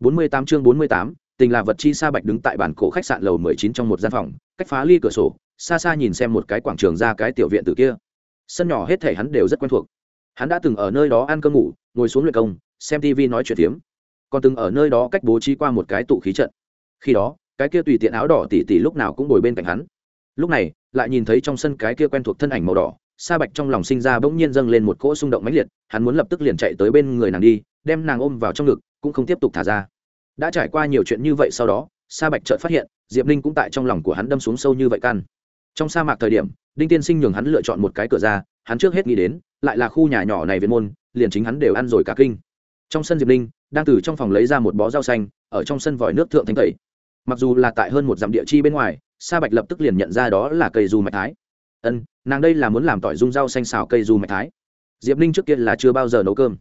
48 chương 48, tình là vật chi sa bạch đứng tại bản cổ khách sạn lầu 19 trong một gian phòng, cách phá ly cửa sổ, xa xa nhìn xem một cái quảng trường ra cái tiểu viện từ kia. Sân nhỏ hết thảy hắn đều rất quen thuộc. Hắn đã từng ở nơi đó ăn cơm ngủ, ngồi xuống luyện công, xem TV nói chuyện tiếm. Còn từng ở nơi đó cách bố trí qua một cái tụ khí trận. Khi đó, cái kia tùy tiện áo đỏ tỉ tỉ lúc nào cũng ngồi bên cạnh hắn. Lúc này, lại nhìn thấy trong sân cái kia quen thuộc thân ảnh màu đỏ, sa bạch trong lòng sinh ra bỗng nhiên dâng lên một cỗ xung động mãnh liệt, hắn muốn lập tức liền chạy tới bên người nàng đi, đem nàng ôm vào trong ngực, cũng không tiếp tục thả ra. Đã trải qua nhiều chuyện như vậy sau đó, sa bạch chợt phát hiện, diệp ninh cũng tại trong lòng của hắn đâm xuống sâu như vậy căn. Trong sa mạc thời điểm, đinh tiên sinh nhường hắn lựa chọn một cái cửa ra, hắn trước hết nghĩ đến, lại là khu nhà nhỏ này viên môn, liền chính hắn đều ăn rồi cả kinh. Trong sân diệp ninh, đang từ trong phòng lấy ra một bó rau xanh, ở trong sân vòi nước thượng thanh tẩy. Mặc dù là tại hơn một dặm địa chi bên ngoài, sa bạch lập tức liền nhận ra đó là cây du mạch thái. Ân, nàng đây là muốn làm tỏi dung rau xanh xào cây du mạch thái. Diệp ninh trước kia là chưa bao giờ nấu cơm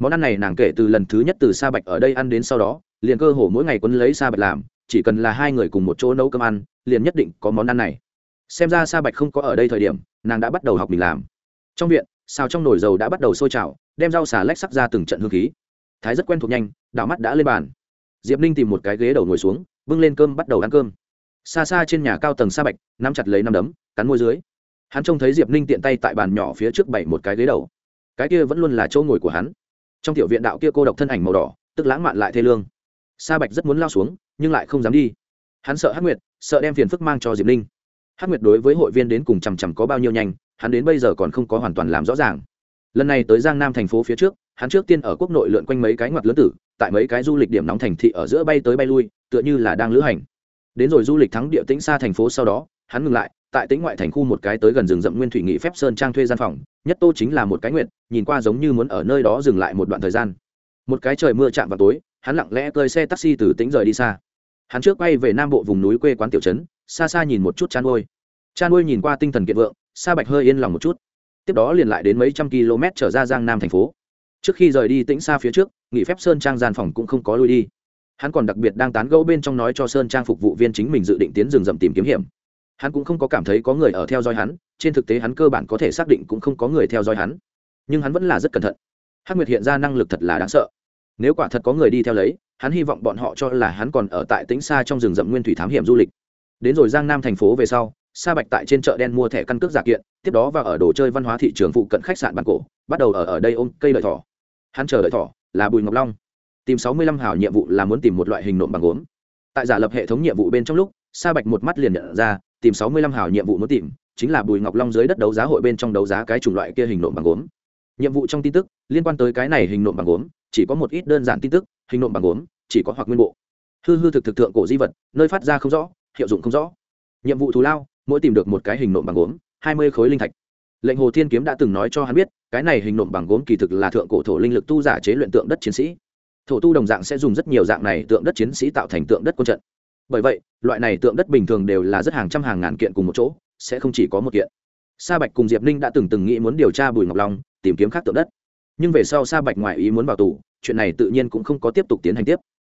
món ăn này nàng kể từ lần thứ nhất từ sa bạch ở đây ăn đến sau đó, liền cơ hồ mỗi ngày quấn lấy sa bạch làm, chỉ cần là hai người cùng một chỗ nấu cơm ăn, liền nhất định có món ăn này. Xem ra sa bạch không có ở đây thời điểm, nàng đã bắt đầu học mình làm. Trong viện, xào trong nồi dầu đã bắt đầu sôi trào, đem rau xà lách sắc ra từng trận hương khí. Thái rất quen thuộc nhanh, đảo mắt đã lên bàn. Diệp ninh tìm một cái ghế đầu ngồi xuống, bưng lên cơm bắt đầu ăn cơm. Xa xa trên nhà cao tầng sa bạch, nắm chặt lấy nắm đấm, cắn môi dưới. Hắn trông thấy diệp ninh tiện tay tại bàn nhỏ phía trước bảy một cái ghế đầu. Cái kia vẫn luôn là chỗ ngồi của hắn trong tiểu viện đạo kia cô độc thân ảnh màu đỏ, tức lãng mạn lại thê lương. Sa bạch rất muốn lao xuống, nhưng lại không dám đi. Hắn sợ hắc nguyệt, sợ đem phiền phức mang cho diệp linh. Hắc nguyệt đối với hội viên đến cùng chằm chằm có bao nhiêu nhanh, hắn đến bây giờ còn không có hoàn toàn làm rõ ràng. Lần này tới giang nam thành phố phía trước, hắn trước tiên ở quốc nội lượn quanh mấy cái ngoặt lớn tử, tại mấy cái du lịch điểm nóng thành thị ở giữa bay tới bay lui, tựa như là đang lữ hành. Đến rồi du lịch thắng địa tĩnh xa thành phố sau đó hắn ngừng lại, tại tính ngoại thành khu một cái tới gần rừng rậm nguyên thủy nghị phép sơn trang thuê gian phòng, nhất tô chính là một cái nguyện nhìn qua giống như muốn ở nơi đó dừng lại một đoạn thời gian. Một cái trời mưa chạm vào tối, hắn lặng lẽ cơi xe taxi từ tính rời đi xa. Hắn trước quay về nam bộ vùng núi quê quán tiểu trấn, xa xa nhìn một chút chăn nuôi chăn nuôi nhìn qua tinh thần kiệt vượng, sa bạch hơi yên lòng một chút. Tiếp đó liền lại đến mấy trăm km trở ra giang nam thành phố. Trước khi rời đi tĩnh xa phía trước, nghỉ phép sơn trang gian phòng cũng không có lui đi. Hắn còn đặc biệt đang tán gẫu bên trong nói cho sơn trang phục vụ viên chính mình dự định tiến rừng rậm tìm kiếm hiểm hắn cũng không có cảm thấy có người ở theo dõi hắn, trên thực tế hắn cơ bản có thể xác định cũng không có người theo dõi hắn. Nhưng hắn vẫn là rất cẩn thận. Hắc nguyệt hiện ra năng lực thật là đáng sợ. Nếu quả thật có người đi theo lấy, hắn hy vọng bọn họ cho là hắn còn ở tại tính xa trong rừng rậm nguyên thủy thám hiểm du lịch. Đến rồi giang nam thành phố về sau, sa bạch tại trên chợ đen mua thẻ căn cước giả kiện, tiếp đó vào ở đồ chơi văn hóa thị trường phụ cận khách sạn bản cổ, bắt đầu ở ở đây ôm cây đợi thỏ. Hắn chờ đợi thỏ là bùi ngọc long. Tìm sáu mươi lăm hào nhiệm vụ là muốn tìm một loại hình nộm bằng gốm. Tại giả lập hệ thống nhiệm vụ bên trong lúc, sa bạch một mắt liền nhận ra tìm sáu mươi lăm hào nhiệm vụ muốn tìm, chính là bùi ngọc long dưới đất đấu giá hội bên trong đấu giá cái chủng loại kia hình nộm bằng gốm. Nhiệm vụ trong tin tức, liên quan tới cái này hình nộm bằng gốm, chỉ có một ít đơn giản tin tức, hình nộm bằng gốm, chỉ có hoặc nguyên bộ. Hư hư thực thực thượng cổ di vật, nơi phát ra không rõ, hiệu dụng không rõ. Nhiệm vụ thù lao, mỗi tìm được một cái hình nộm bằng gốm, hai mươi khối linh thạch. Lệnh hồ thiên kiếm đã từng nói cho hắn biết, cái này hình nộm bằng gốm kỳ thực là thượng cổ thổ linh lực tu giả chế luyện tượng đất chiến sĩ. Thổ tu đồng dạng sẽ dùng rất nhiều dạng này tượng đất chiến sĩ tạo thành tượng đất quân trận bởi vậy, loại này tượng đất bình thường đều là rất hàng trăm hàng ngàn kiện cùng một chỗ, sẽ không chỉ có một kiện. Sa bạch cùng diệp ninh đã từng từng nghĩ muốn điều tra bùi ngọc long, tìm kiếm khác tượng đất. Nhưng về sau sa bạch ngoại ý muốn vào tù, chuyện này tự nhiên cũng không có tiếp tục tiến hành tiếp.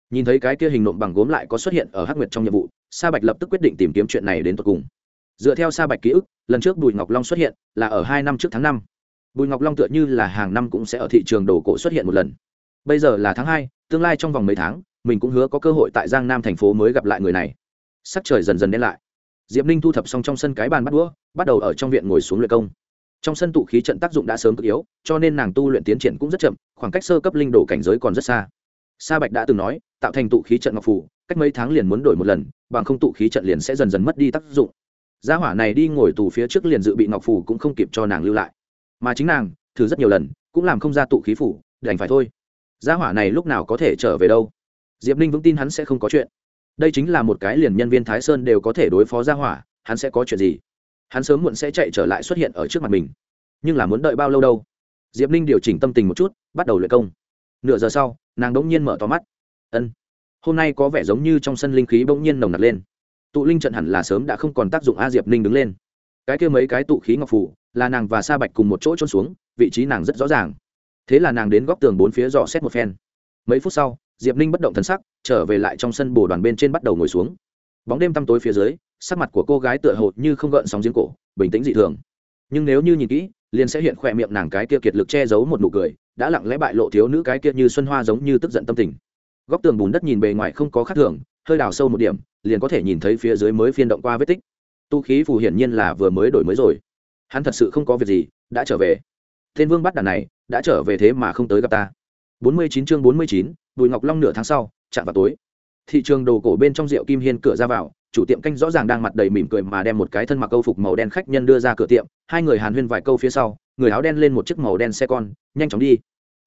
Nhìn thấy cái kia hình nộm bằng gốm lại có xuất hiện ở hắc nguyệt trong nhiệm vụ, sa bạch lập tức quyết định tìm kiếm chuyện này đến tận cùng. Dựa theo sa bạch ký ức, lần trước bùi ngọc long xuất hiện là ở hai năm trước tháng năm. Bùi ngọc long tựa như là hàng năm cũng sẽ ở thị trường đồ cổ xuất hiện một lần. Bây giờ là tháng hai, tương lai trong vòng mấy tháng mình cũng hứa có cơ hội tại giang nam thành phố mới gặp lại người này. Sắc trời dần dần đen lại. Diệp ninh thu thập xong trong sân cái bàn bắt đũa, bắt đầu ở trong viện ngồi xuống luyện công. Trong sân tụ khí trận tác dụng đã sớm cực yếu, cho nên nàng tu luyện tiến triển cũng rất chậm, khoảng cách sơ cấp linh đồ cảnh giới còn rất xa. Sa bạch đã từng nói, tạo thành tụ khí trận ngọc phủ cách mấy tháng liền muốn đổi một lần, bằng không tụ khí trận liền sẽ dần dần mất đi tác dụng. Gia hỏa này đi ngồi tù phía trước liền dự bị ngọc phủ cũng không kịp cho nàng lưu lại. Mà chính nàng, thử rất nhiều lần, cũng làm không ra tụ khí phủ đành phải thôi. Gia hỏa này lúc nào có thể trở về đâu? Diệp ninh vững tin hắn sẽ không có chuyện. Đây chính là một cái liền nhân viên thái sơn đều có thể đối phó ra hỏa, hắn sẽ có chuyện gì? Hắn sớm muộn sẽ chạy trở lại xuất hiện ở trước mặt mình. Nhưng là muốn đợi bao lâu đâu? Diệp ninh điều chỉnh tâm tình một chút, bắt đầu luyện công. Nửa giờ sau, nàng đỗng nhiên mở to mắt. Ân, hôm nay có vẻ giống như trong sân linh khí bỗng nhiên nồng nặc lên. Tụ linh trận hẳn là sớm đã không còn tác dụng a diệp ninh đứng lên. Cái kia mấy cái tụ khí ngọc phủ là nàng và sa bạch cùng một chỗ trôn xuống, vị trí nàng rất rõ ràng. Thế là nàng đến góc tường bốn phía dò xét một phen. Mấy phút sau diệp ninh bất động thân sắc trở về lại trong sân bồ đoàn bên trên bắt đầu ngồi xuống. Bóng đêm tăm tối phía dưới sắc mặt của cô gái tựa hồ như không gợn sóng giếng cổ bình tĩnh dị thường. Nhưng nếu như nhìn kỹ liền sẽ hiện khỏe miệng nàng cái kia kiệt lực che giấu một nụ cười đã lặng lẽ bại lộ thiếu nữ cái kia như xuân hoa giống như tức giận tâm tình. Góc tường bùn đất nhìn bề ngoài không có khác thường hơi đào sâu một điểm liền có thể nhìn thấy phía dưới mới phiên động qua vết tích. Tu khí phù hiển nhiên là vừa mới đổi mới rồi. Hắn thật sự không có việc gì đã trở về. Thiên vương bắt đàn này đã trở về thế mà không tới gặp ta. 49 chương 49, bùi ngọc long nửa tháng sau, chạm vào tối. Thị trường đồ cổ bên trong rượu kim hiên cửa ra vào, chủ tiệm canh rõ ràng đang mặt đầy mỉm cười mà đem một cái thân mặc câu phục màu đen khách nhân đưa ra cửa tiệm, hai người hàn huyên vài câu phía sau, người áo đen lên một chiếc màu đen xe con, nhanh chóng đi.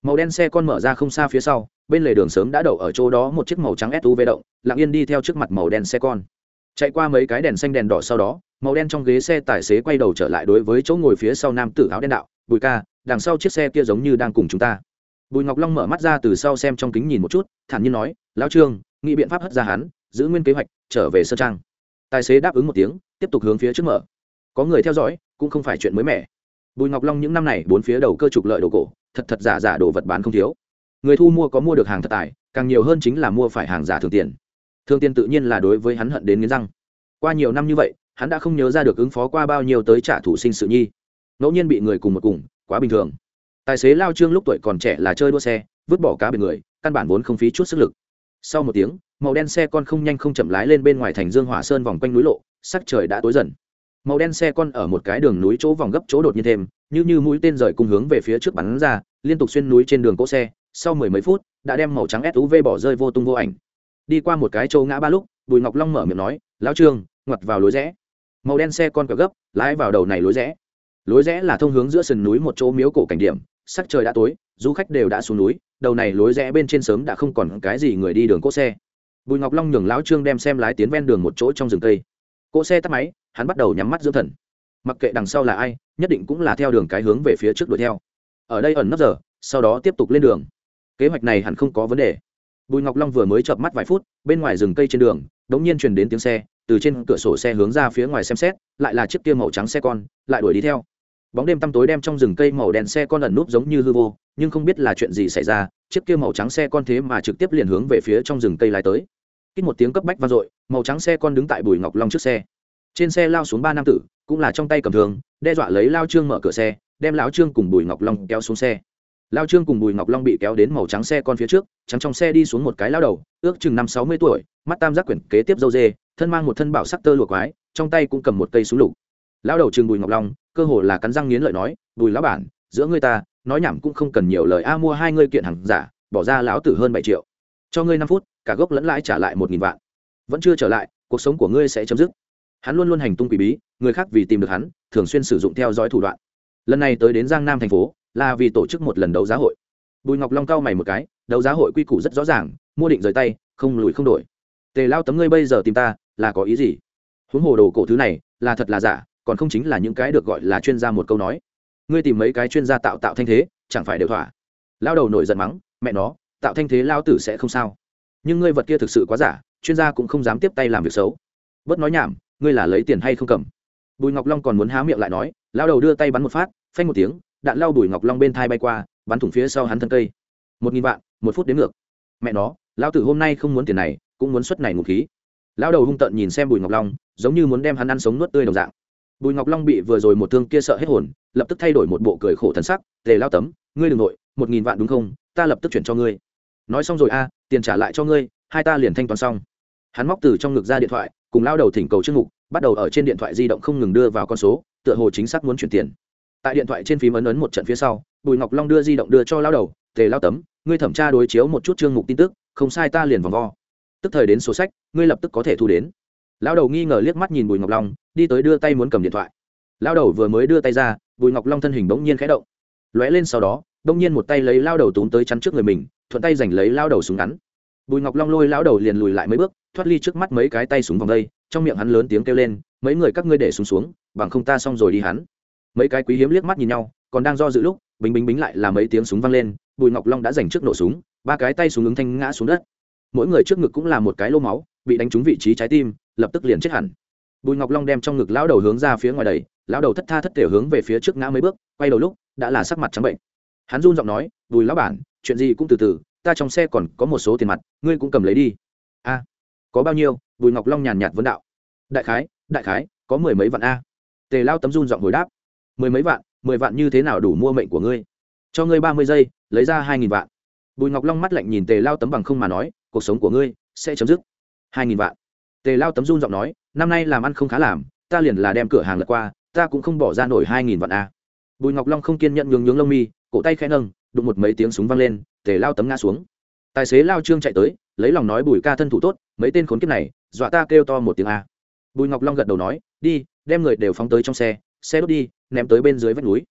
Màu đen xe con mở ra không xa phía sau, bên lề đường sớm đã đậu ở chỗ đó một chiếc màu trắng suv động, lặng yên đi theo trước mặt màu đen xe con. Chạy qua mấy cái đèn xanh đèn đỏ sau đó, màu đen trong ghế xe tài xế quay đầu trở lại đối với chỗ ngồi phía sau nam tử áo đen đạo, bùi ca, đằng sau chiếc xe kia giống như đang cùng chúng ta bùi ngọc long mở mắt ra từ sau xem trong kính nhìn một chút, thản nhiên nói, lão trương, nghĩ biện pháp hất ra hắn, giữ nguyên kế hoạch, trở về Sơn trang. Tài xế đáp ứng một tiếng, tiếp tục hướng phía trước mở. Có người theo dõi, cũng không phải chuyện mới mẻ. Bùi ngọc long những năm này, bốn phía đầu cơ trục lợi đồ cổ, thật thật giả giả đồ vật bán không thiếu. Người thu mua có mua được hàng thật tài, càng nhiều hơn chính là mua phải hàng giả thường tiền. Thường tiền tự nhiên là đối với hắn hận đến nghiến răng. Qua nhiều năm như vậy, hắn đã không nhớ ra được ứng phó qua bao nhiêu tới trả thủ sinh sự nhi. Ngẫu nhiên bị người cùng một cùng, quá bình thường tài xế lao trương lúc tuổi còn trẻ là chơi đua xe, vứt bỏ cá biển người, căn bản vốn không phí chút sức lực. Sau một tiếng, màu đen xe con không nhanh không chậm lái lên bên ngoài thành dương hỏa sơn vòng quanh núi lộ, sắc trời đã tối dần. Màu đen xe con ở một cái đường núi chỗ vòng gấp chỗ đột nhiên thêm, như như mũi tên rời cung hướng về phía trước bắn ra, liên tục xuyên núi trên đường cỗ xe, sau mười mấy phút, đã đem màu trắng suv bỏ rơi vô tung vô ảnh. Đi qua một cái châu ngã ba lúc, bùi ngọc long mở miệng nói, lão trương, ngoặt vào lối rẽ. Màu đen xe con cờ gấp, lái vào đầu này lối rẽ. Lối rẽ là thông hướng giữa sườn núi một chỗ miếu cổ cảnh điểm sắc trời đã tối, du khách đều đã xuống núi, đầu này lối rẽ bên trên sớm đã không còn cái gì người đi đường cỗ xe. Bùi ngọc long nhường lão trương đem xem lái tiến ven đường một chỗ trong rừng cây. Cỗ xe tắt máy, hắn bắt đầu nhắm mắt dưỡng thần. Mặc kệ đằng sau là ai, nhất định cũng là theo đường cái hướng về phía trước đuổi theo. Ở đây ẩn nấp giờ, sau đó tiếp tục lên đường. Kế hoạch này hẳn không có vấn đề. Bùi ngọc long vừa mới chợp mắt vài phút, bên ngoài rừng cây trên đường đ ỗ n g nhiên truyền đến tiếng xe, từ trên cửa sổ xe hướng ra phía ngoài xem xét, lại là chiếc kia màu trắng xe con, lại đuổi đi theo bóng đêm tăm tối đem trong rừng cây màu đen xe con ẩn núp giống như hư vô, nhưng không biết là chuyện gì xảy ra, chiếc kia màu trắng xe con thế mà trực tiếp liền hướng về phía trong rừng cây lái tới. Kích một tiếng cấp bách vang dội, màu trắng xe con đứng tại bùi ngọc long trước xe. Trên xe lao xuống ba nam tử, cũng là trong tay cầm thường đe dọa lấy lao trương mở cửa xe, đem lão trương cùng bùi ngọc long kéo xuống xe. Lao trương cùng bùi ngọc long bị kéo đến màu trắng xe con phía trước, trắng trong xe đi xuống một cái lao đầu, ước chừng năm sáu mươi tuổi, mắt tam giác quyển kế tiếp dâu dê, thân mang một thân bảo sắc tơ lụa quái, trong tay cũng cầm một cây súng lục. Lao đầu chừng bùi ngọc long cơ hồ là cắn răng nghiến lợi nói, bùi lão bản, giữa ngươi ta, nói nhảm cũng không cần nhiều lời. A, mua hai ngươi kiện hàng giả, bỏ ra lão tử hơn bảy triệu. Cho ngươi năm phút, cả gốc lẫn lãi trả lại một nghìn vạn. Vẫn chưa trở lại, cuộc sống của ngươi sẽ chấm dứt. Hắn luôn luôn hành tung quỷ bí, người khác vì tìm được hắn, thường xuyên sử dụng theo dõi thủ đoạn. Lần này tới đến giang nam thành phố, là vì tổ chức một lần đấu giá hội. Bùi ngọc long cao mày một cái, đấu giá hội quy củ rất rõ ràng, mua định rời tay, không lùi không đổi. Tề lao tấm ngươi bây giờ tìm ta, là có ý gì? Huống hồ đồ cổ thứ này, là thật là giả còn không chính là những cái được gọi là chuyên gia một câu nói. Ngươi tìm mấy cái chuyên gia tạo tạo thanh thế, chẳng phải đều thỏa? Lao đầu nổi giận mắng, mẹ nó, tạo thanh thế lao tử sẽ không sao. Nhưng ngươi vật kia thực sự quá giả, chuyên gia cũng không dám tiếp tay làm việc xấu. Bớt nói nhảm, ngươi là lấy tiền hay không cầm? Bùi ngọc long còn muốn há miệng lại nói, lao đầu đưa tay bắn một phát, phanh một tiếng, đạn lao bùi ngọc long bên thai bay qua, bắn thủng phía sau hắn thân cây. Một nghìn vạn, một phút đến ngược. Mẹ nó, lao tử hôm nay không muốn tiền này, cũng muốn suất này ngục khí. Lao đầu hung tợn nhìn xem bùi ngọc long, giống như muốn đem hắn ăn sống nuốt tươi đồng dạng bùi ngọc long bị vừa rồi một thương kia sợ hết hồn, lập tức thay đổi một bộ cười khổ thân sắc, tề lao tấm, ngươi đ ừ n g nội, một nghìn vạn đúng không? Ta lập tức chuyển cho ngươi. Nói xong rồi, a, tiền trả lại cho ngươi, hai ta liền thanh toán xong. Hắn móc từ trong ngực ra điện thoại, cùng lao đầu thỉnh cầu chương mục, bắt đầu ở trên điện thoại di động không ngừng đưa vào con số, tựa hồ chính xác muốn chuyển tiền. Tại điện thoại trên phím ấn ấn một trận phía sau, bùi ngọc long đưa di động đưa cho lao đầu, tề lao tấm, ngươi thẩm tra đối chiếu một chút chương mục tin tức, không sai ta liền vòng vo. Tức thời đến số sách, ngươi lập tức có thể thu đến. Lao đầu nghi ngờ liếc mắt nhìn bùi ngọc long đi tới đưa tay muốn cầm điện thoại. Lao đầu vừa mới đưa tay ra, bùi ngọc long thân hình bỗng nhiên khẽ động. Lóe lên sau đó, bỗng nhiên một tay lấy lao đầu túm tới chắn trước người mình, thuận tay giành lấy lao đầu súng ngắn. Bùi ngọc long lôi lao đầu liền lùi lại mấy bước, thoát ly trước mắt mấy cái tay súng vòng đây, trong miệng hắn lớn tiếng kêu lên, mấy người các ngươi để súng xuống, bằng không ta xong rồi đi hắn. Mấy cái quý hiếm liếc mắt nhìn nhau, còn đang do dự lúc bính bính bính lại là mấy tiếng súng vang lên, bùi ngọc long đã giành trước nổ súng, ba cái tay súng ứng thanh ngã xuống đất. Mỗi người trước ngực cũng là một cái lô máu, bị đánh trúng vị trí trái tim, lập tức liền chết hẳn bùi ngọc long đem trong ngực lão đầu hướng ra phía ngoài đầy lão đầu thất tha thất thể hướng về phía trước ngã mấy bước, quay đầu lúc đã là sắc mặt trắng bệnh. Hắn run giọng nói, bùi lão bản, chuyện gì cũng từ từ, ta trong xe còn có một số tiền mặt, ngươi cũng cầm lấy đi. A, có bao nhiêu? Bùi ngọc long nhàn nhạt vấn đạo. Đại khái đại khái, có mười mấy vạn a. Tề lao tấm run giọng hồi đáp. Mười mấy vạn, mười vạn như thế nào đủ mua mệnh của ngươi? Cho ngươi ba mươi giây, lấy ra hai nghìn vạn. Bùi ngọc long mắt lạnh nhìn tề lao tấm bằng không mà nói, cuộc sống của ngươi sẽ chấm dứt. Hai nghìn vạn. Tề lao tấm run giọng nói năm nay làm ăn không khá làm, ta liền là đem cửa hàng lật qua, ta cũng không bỏ ra nổi hai nghìn vạn a. Bùi ngọc long không kiên nhận nhường nhướng lông mi, cổ tay khẽ nâng, đụng một mấy tiếng súng vang lên, tề lao tấm ngã xuống. Tài xế lao trương chạy tới, lấy lòng nói bùi ca thân thủ tốt, mấy tên khốn kiếp này, dọa ta kêu to một tiếng a. Bùi ngọc long gật đầu nói, đi, đem người đều phóng tới trong xe xe đốt đi, ném tới bên dưới vách núi.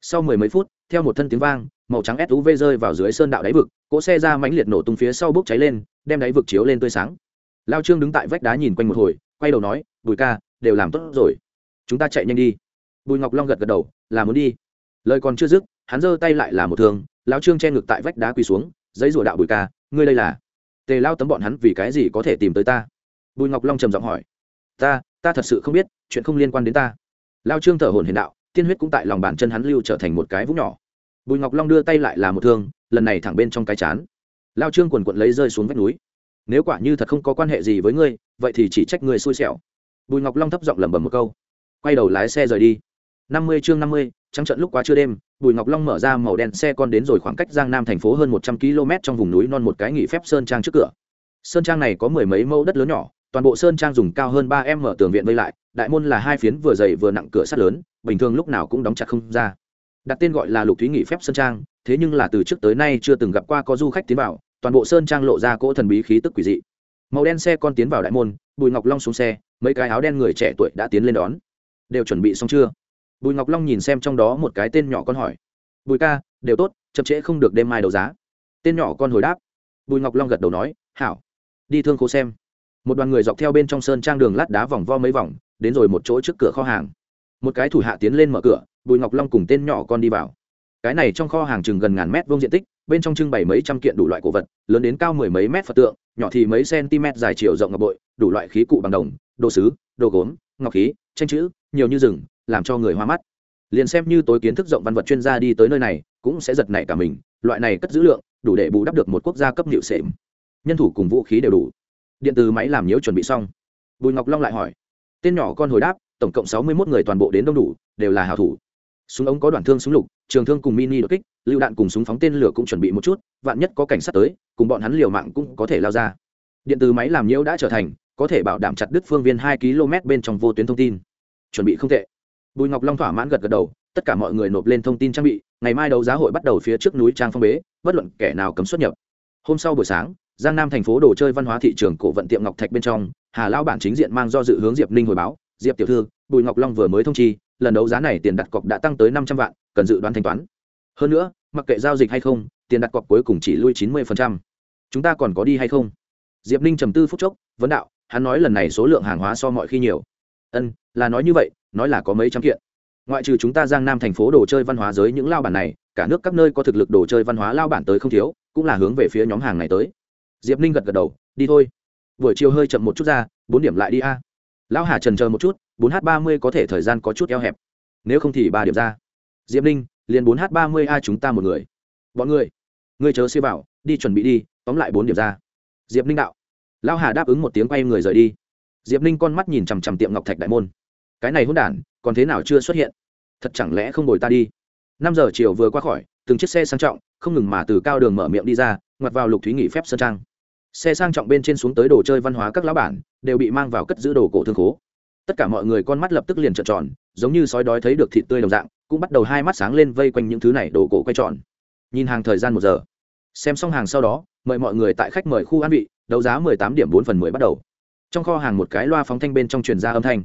Sau mười mấy phút, theo một thân tiếng vang, màu trắng suv rơi vào dưới sơn đạo đáy vực, cỗ xe ra mãnh liệt nổ tung phía sau bốc cháy lên, đem đáy vực chiếu lên tươi sáng. Lao trương đứng tại vách đá nhìn quanh một hồi quay đầu nói, bùi ca, đều làm tốt rồi. Chúng ta chạy nhanh đi. Bùi ngọc long gật gật đầu, là muốn đi. Lời còn chưa dứt, hắn giơ tay lại là một thương lao trương che ngực tại vách đá quỳ xuống, giấy rủa đạo bùi ca, ngươi đây là tề lao tấm bọn hắn vì cái gì có thể tìm tới ta? Bùi ngọc long trầm giọng hỏi, ta ta thật sự không biết, chuyện không liên quan đến ta. Lao trương thở hồn hiền đạo, tiên huyết cũng tại lòng bàn chân hắn lưu trở thành một cái vũng nhỏ. Bùi ngọc long đưa tay lại là một thương, lần này thẳng bên trong cái chán. Lao trương quần quận lấy rơi xuống vách núi nếu quả như thật không có quan hệ gì với ngươi, vậy thì chỉ trách ngươi xui xẻo. Bùi ngọc long thấp giọng lẩm bẩm một câu. Quay đầu lái xe rời đi. Năm mươi chương năm mươi, trắng trận lúc quá trưa đêm, bùi ngọc long mở ra màu đen xe con đến rồi khoảng cách giang nam thành phố hơn một trăm km trong vùng núi non một cái nghỉ phép sơn trang trước cửa. Sơn trang này có mười mấy mẫu đất lớn nhỏ, toàn bộ sơn trang dùng cao hơn ba m mở tường viện vây lại, đại môn là hai phiến vừa dày vừa nặng cửa sắt lớn, bình thường lúc nào cũng đóng chặt không ra. Đặt tên gọi là lục thúy nghỉ phép sơn trang, thế nhưng là từ trước tới nay chưa từng gặp qua có du khách tiến vào toàn bộ sơn trang lộ ra cỗ thần bí khí tức quỷ dị. Màu đen xe con tiến vào đại môn, bùi ngọc long xuống xe, mấy cái áo đen người trẻ tuổi đã tiến lên đón. Đều chuẩn bị xong chưa? Bùi ngọc long nhìn xem trong đó một cái tên nhỏ con hỏi. Bùi ca, đều tốt, chậm trễ không được đêm mai đấu giá. Tên nhỏ con hồi đáp. Bùi ngọc long gật đầu nói, hảo, đi thương khố xem. Một đoàn người dọc theo bên trong sơn trang đường lát đá vòng vo mấy vòng, đến rồi một chỗ trước cửa kho hàng. Một cái thủ hạ tiến lên mở cửa, bùi ngọc long cùng tên nhỏ con đi vào. Cái này trong kho hàng chừng gần ngàn mét vuông diện tích bên trong trưng bày mấy trăm kiện đủ loại cổ vật, lớn đến cao mười mấy mét phật tượng, nhỏ thì mấy cm dài chiều rộng ngọc bội, đủ loại khí cụ bằng đồng, đồ sứ, đồ gốm, ngọc khí, tranh chữ, nhiều như rừng, làm cho người hoa mắt. Liền xem như tối kiến thức rộng văn vật chuyên gia đi tới nơi này, cũng sẽ giật nảy cả mình, loại này cất giữ lượng, đủ để bù đắp được một quốc gia cấp nhịu xệm nhân thủ cùng vũ khí đều đủ. Điện từ máy làm nhiễu chuẩn bị xong. Bùi ngọc long lại hỏi, tên nhỏ con hồi đáp, tổng cộng sáu mươi một người toàn bộ đến đông đủ, đều là hảo thủ súng ống có đoạn thương súng lục, trường thương cùng mini đột kích, lựu đạn cùng súng phóng tên lửa cũng chuẩn bị một chút, vạn nhất có cảnh sát tới, cùng bọn hắn liều mạng cũng có thể lao ra. Điện từ máy làm nhiễu đã trở thành, có thể bảo đảm chặt đứt phương viên hai km bên trong vô tuyến thông tin. Chuẩn bị không tệ. Bùi ngọc long thỏa mãn gật gật đầu, tất cả mọi người nộp lên thông tin trang bị, ngày mai đấu giá hội bắt đầu phía trước núi trang phong bế, bất luận kẻ nào cấm xuất nhập. Hôm sau buổi sáng, giang nam thành phố đồ chơi văn hóa thị trường cổ vận tiệm ngọc thạch bên trong, hà lao bản chính diện mang do dự hướng diệp ninh hồi báo, diệp tiểu thư, bùi ngọc long vừa mới thông chi lần đấu giá này tiền đặt cọc đã tăng tới năm trăm vạn, cần dự đoán thanh toán. Hơn nữa, mặc kệ giao dịch hay không, tiền đặt cọc cuối cùng chỉ lui chín mươi chúng ta còn có đi hay không? Diệp ninh trầm tư phút chốc, vấn đạo, hắn nói lần này số lượng hàng hóa so mọi khi nhiều. Ân, là nói như vậy, nói là có mấy trăm kiện. Ngoại trừ chúng ta giang nam thành phố đồ chơi văn hóa giới những lao bản này, cả nước các nơi có thực lực đồ chơi văn hóa lao bản tới không thiếu, cũng là hướng về phía nhóm hàng này tới. Diệp ninh gật gật đầu, đi thôi. Buổi chiều hơi chậm một chút ra, bốn điểm lại đi a. Lão hà trần chờ một chút 4h30 có thể thời gian có chút eo hẹp. Nếu không thì ba điểm ra. Diệp ninh, liền 4 h 30 a chúng ta một người. Bọn người người chớ siêu bảo đi chuẩn bị đi, tóm lại bốn điểm ra. Diệp ninh đạo. Lão hà đáp ứng một tiếng quay người rời đi. Diệp ninh con mắt nhìn chằm chằm tiệm ngọc thạch đại môn. Cái này hôn đản, còn thế nào chưa xuất hiện? Thật chẳng lẽ không đổi ta đi? Năm giờ chiều vừa qua khỏi, từng chiếc xe sang trọng, không ngừng mà từ cao đường mở miệng đi ra, ngoặt vào lục thúy nghỉ phép sơn trang. Xe sang trọng bên trên xuống tới đồ chơi văn hóa các lão bản, đều bị mang vào cất giữ đồ cổ thương khố tất cả mọi người con mắt lập tức liền trợn tròn, giống như sói đói thấy được thịt tươi đồng dạng, cũng bắt đầu hai mắt sáng lên vây quanh những thứ này đồ cổ quay tròn. Nhìn hàng thời gian một giờ. Xem xong hàng sau đó, mời mọi người tại khách mời khu an vị, đấu giá mười tám điểm bốn phần mười bắt đầu. Trong kho hàng một cái loa phóng thanh bên trong truyền ra âm thanh.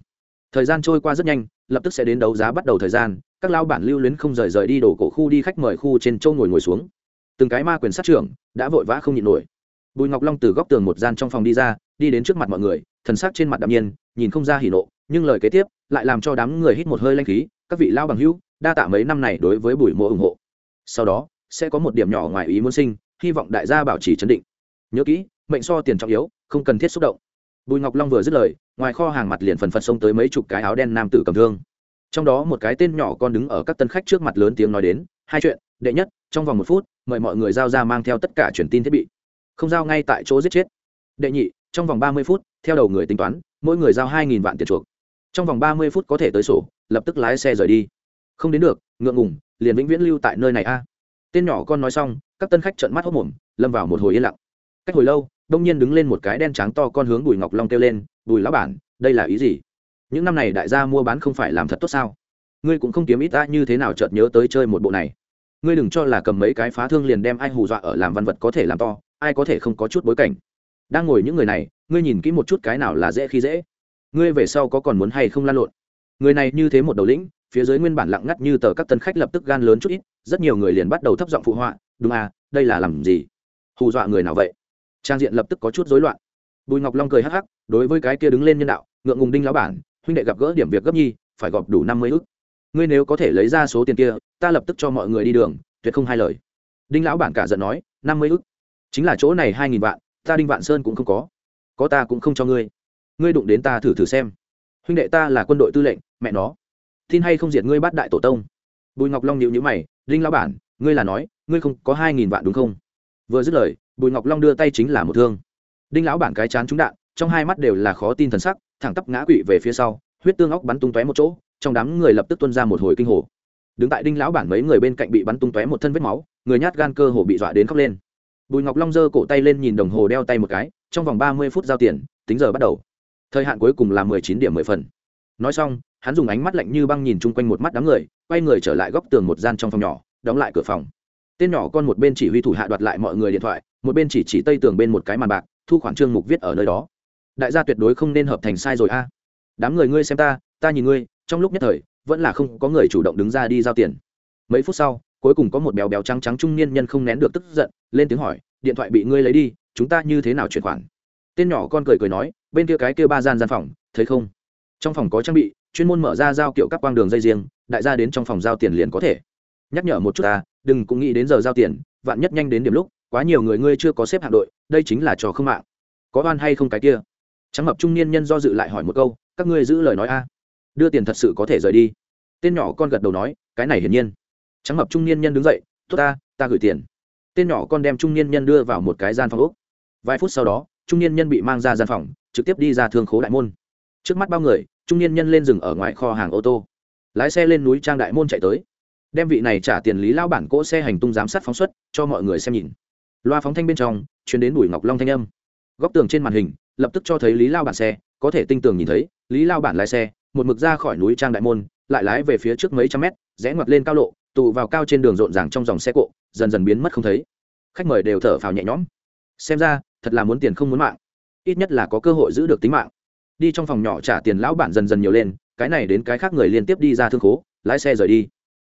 Thời gian trôi qua rất nhanh, lập tức sẽ đến đấu giá bắt đầu thời gian, các lao bản lưu luyến không rời rời đi đổ cổ khu đi khách mời khu trên châu ngồi ngồi xuống. Từng cái ma quyền sát trưởng đã vội vã không nhịn nổi. Bùi ngọc long từ góc tường một gian trong phòng đi ra, đi đến trước mặt mọi người, thần sắc trên mặt đạm nhiên nhìn không ra hỉ nộ, nhưng lời kế tiếp lại làm cho đám người hít một hơi lanh khí, các vị lao bằng hữu, đa tạ mấy năm này đối với bùi mộ ủng hộ. Sau đó, sẽ có một điểm nhỏ ngoài ý muốn sinh, hy vọng đại gia bảo trì chấn định. Nhớ kỹ, mệnh so tiền trọng yếu, không cần thiết xúc động. Bùi ngọc long vừa dứt lời, ngoài kho hàng mặt liền phần phật xông tới mấy chục cái áo đen nam tử cầm thương. Trong đó một cái tên nhỏ con đứng ở các tân khách trước mặt lớn tiếng nói đến, hai chuyện, đệ nhất, trong vòng một phút, mời mọi người giao ra mang theo tất cả truyền tin thiết bị. Không giao ngay tại chỗ giết chết. Đệ nhị, trong vòng ba mươi phút, theo đầu người tính toán mỗi người giao hai nghìn vạn tiền chuộc. Trong vòng ba mươi phút có thể tới sổ, lập tức lái xe rời đi. Không đến được, ngượng ngùng, liền vĩnh viễn lưu tại nơi này a. Tên nhỏ con nói xong, các tân khách trợn mắt hốc mồm lâm vào một hồi yên lặng. Cách hồi lâu, đông nhiên đứng lên một cái đen trắng to con hướng bùi ngọc long kêu lên, bùi lão bản, đây là ý gì? Những năm này đại gia mua bán không phải làm thật tốt sao? Ngươi cũng không kiếm ít ta, như thế nào chợt nhớ tới chơi một bộ này? Ngươi đừng cho là cầm mấy cái phá thương liền đem ai hù dọa ở làm văn vật có thể làm to, ai có thể không có chút bối cảnh? Đang ngồi những người này ngươi nhìn kỹ một chút cái nào là dễ khi dễ. Ngươi về sau có còn muốn hay không lan lộn? Người này như thế một đầu lĩnh, phía dưới nguyên bản lặng ngắt như tờ các tân khách lập tức gan lớn chút ít, rất nhiều người liền bắt đầu thấp giọng phụ họa, đúng à đây là làm gì? Hù dọa người nào vậy? Trang diện lập tức có chút rối loạn. Bùi ngọc long cười hắc hắc, đối với cái kia đứng lên nhân đạo, ngượng ngùng đinh lão bản, huynh đệ gặp gỡ điểm việc gấp nhi, phải gọp đủ năm mươi ức. Ngươi nếu có thể lấy ra số tiền kia, ta lập tức cho mọi người đi đường, tuyệt không hai lời. Đinh lão bản cả giận nói, năm mươi ức? Chính là chỗ này hai nghìn vạn, ta đinh vạn sơn cũng không có có ta cũng không cho ngươi. Ngươi đụng đến ta thử thử xem. Huynh đệ ta là quân đội tư lệnh, mẹ nó. Tin hay không diệt ngươi bắt đại tổ tông? Bùi ngọc long nhịu nhữ mày đinh lão bản, ngươi là nói, ngươi không có hai nghìn vạn đúng không? Vừa dứt lời, bùi ngọc long đưa tay chính là một thương. Đinh lão bản cái chán trúng đạn, trong hai mắt đều là khó tin thần sắc, thẳng tắp ngã quỵ về phía sau, huyết tương óc bắn tung tóe một chỗ, trong đám người lập tức tuân ra một hồi kinh hồ đứng tại đinh lão bản mấy người bên cạnh bị bắn tung tóe một thân vết máu, người nhát gan cơ hồ bị dọa đến khóc lên. Bùi ngọc long giơ cổ tay lên nhìn đồng hồ đeo tay một cái trong vòng ba mươi phút giao tiền, tính giờ bắt đầu. Thời hạn cuối cùng là mười chín điểm mười phần. Nói xong, hắn dùng ánh mắt lạnh như băng nhìn chung quanh một mắt đám người, quay người trở lại góc tường một gian trong phòng nhỏ, đóng lại cửa phòng. Tên nhỏ con một bên chỉ huy thủ hạ đoạt lại mọi người điện thoại, một bên chỉ chỉ tây tường bên một cái màn bạc, thu khoản trương mục viết ở nơi đó. Đại gia tuyệt đối không nên hợp thành sai rồi a. Đám người ngươi xem ta ta nhìn ngươi, trong lúc nhất thời, vẫn là không có người chủ động đứng ra đi giao tiền. Mấy phút sau, cuối cùng có một béo béo trắng trắng trung niên nhân không nén được tức giận, lên tiếng hỏi, điện thoại bị ngươi lấy đi chúng ta như thế nào chuyển khoản? Tên nhỏ con cười cười nói, bên kia cái kia ba gian gian phòng, thấy không? Trong phòng có trang bị, chuyên môn mở ra giao kiệu các quang đường dây riêng, đại gia đến trong phòng giao tiền liền có thể. Nhắc nhở một chút ta, đừng cũng nghĩ đến giờ giao tiền, vạn nhất nhanh đến điểm lúc, quá nhiều người ngươi chưa có xếp hạng đội, đây chính là trò không mạng. Có oan hay không cái kia? Trắng mập trung niên nhân do dự lại hỏi một câu, các ngươi giữ lời nói a. Đưa tiền thật sự có thể rời đi. Tên nhỏ con gật đầu nói, cái này hiển nhiên. Trắng mập trung niên nhân đứng dậy, tốt ta ta gửi tiền. Tên nhỏ con đem trung niên nhân đưa vào một cái gian phòng úc vài phút sau đó, trung niên nhân bị mang ra gian phòng, trực tiếp đi ra thương khố đại môn. Trước mắt bao người, trung niên nhân lên rừng ở ngoài kho hàng ô tô. Lái xe lên núi trang đại môn chạy tới. Đem vị này trả tiền lý lao bản cỗ xe hành tung giám sát phóng xuất, cho mọi người xem nhìn. Loa phóng thanh bên trong chuyến đến bùi ngọc long thanh âm. Góc tường trên màn hình, lập tức cho thấy lý lao bản xe, có thể tinh tường nhìn thấy, lý lao bản lái xe, một mực ra khỏi núi trang đại môn, lại lái về phía trước mấy trăm mét, rẽ ngoặt lên cao lộ, tụ vào cao trên đường rộn ràng trong dòng xe cộ, dần dần biến mất không thấy. Khách mời đều thở phào nhẹ nhõm. Xem ra thật là muốn tiền không muốn mạng. Ít nhất là có cơ hội giữ được tính mạng. Đi trong phòng nhỏ trả tiền, lão bản dần dần nhiều lên, cái này đến cái khác người liên tiếp đi ra thương khố, lái xe rời đi.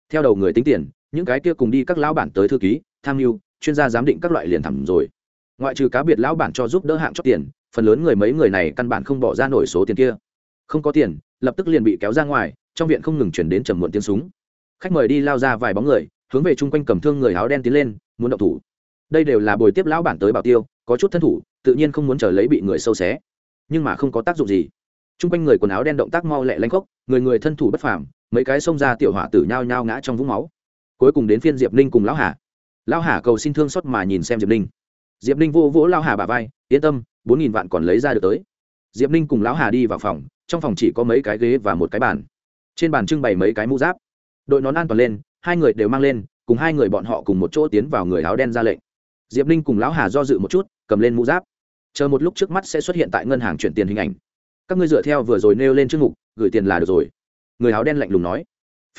Theo đầu người tính tiền, những cái kia cùng đi các lão bản tới thư ký, tham mưu, chuyên gia giám định các loại liền thẳm rồi. Ngoại trừ cá biệt lão bản cho giúp đỡ hạng chót tiền, phần lớn người mấy người này căn bản không bỏ ra nổi số tiền kia. Không có tiền, lập tức liền bị kéo ra ngoài, trong viện không ngừng chuyển đến trầm muộn tiếng súng. Khách mời đi lao ra vài bóng người, hướng về chung quanh cầm thương người áo đen tiến lên, muốn động thủ. Đây đều là buổi tiếp lão bản tới bảo tiêu có chút thân thủ, tự nhiên không muốn chờ lấy bị người sâu xé. Nhưng mà không có tác dụng gì. Chung quanh người quần áo đen động tác mau lẹ lanh khốc, người người thân thủ bất phàm, mấy cái xông ra tiểu hỏa tử nhao nhao ngã trong vũng máu. Cuối cùng đến phiên diệp ninh cùng lão hà. Lão hà cầu xin thương xót mà nhìn xem diệp ninh. Diệp ninh vô vỗ lão hà bà vai, yên tâm, bốn nghìn vạn còn lấy ra được tới. Diệp ninh cùng lão hà đi vào phòng, trong phòng chỉ có mấy cái ghế và một cái bàn. Trên bàn trưng bày mấy cái mũ giáp. Đội nón an toàn lên, hai người đều mang lên, cùng hai người bọn họ cùng một chỗ tiến vào người áo đen ra lệnh. Diệp ninh cùng lão hà do dự một chút cầm lên mũ giáp. Chờ một lúc trước mắt sẽ xuất hiện tại ngân hàng chuyển tiền hình ảnh. Các ngươi dựa theo vừa rồi nêu lên chương mục, gửi tiền là được rồi. Người áo đen lạnh lùng nói.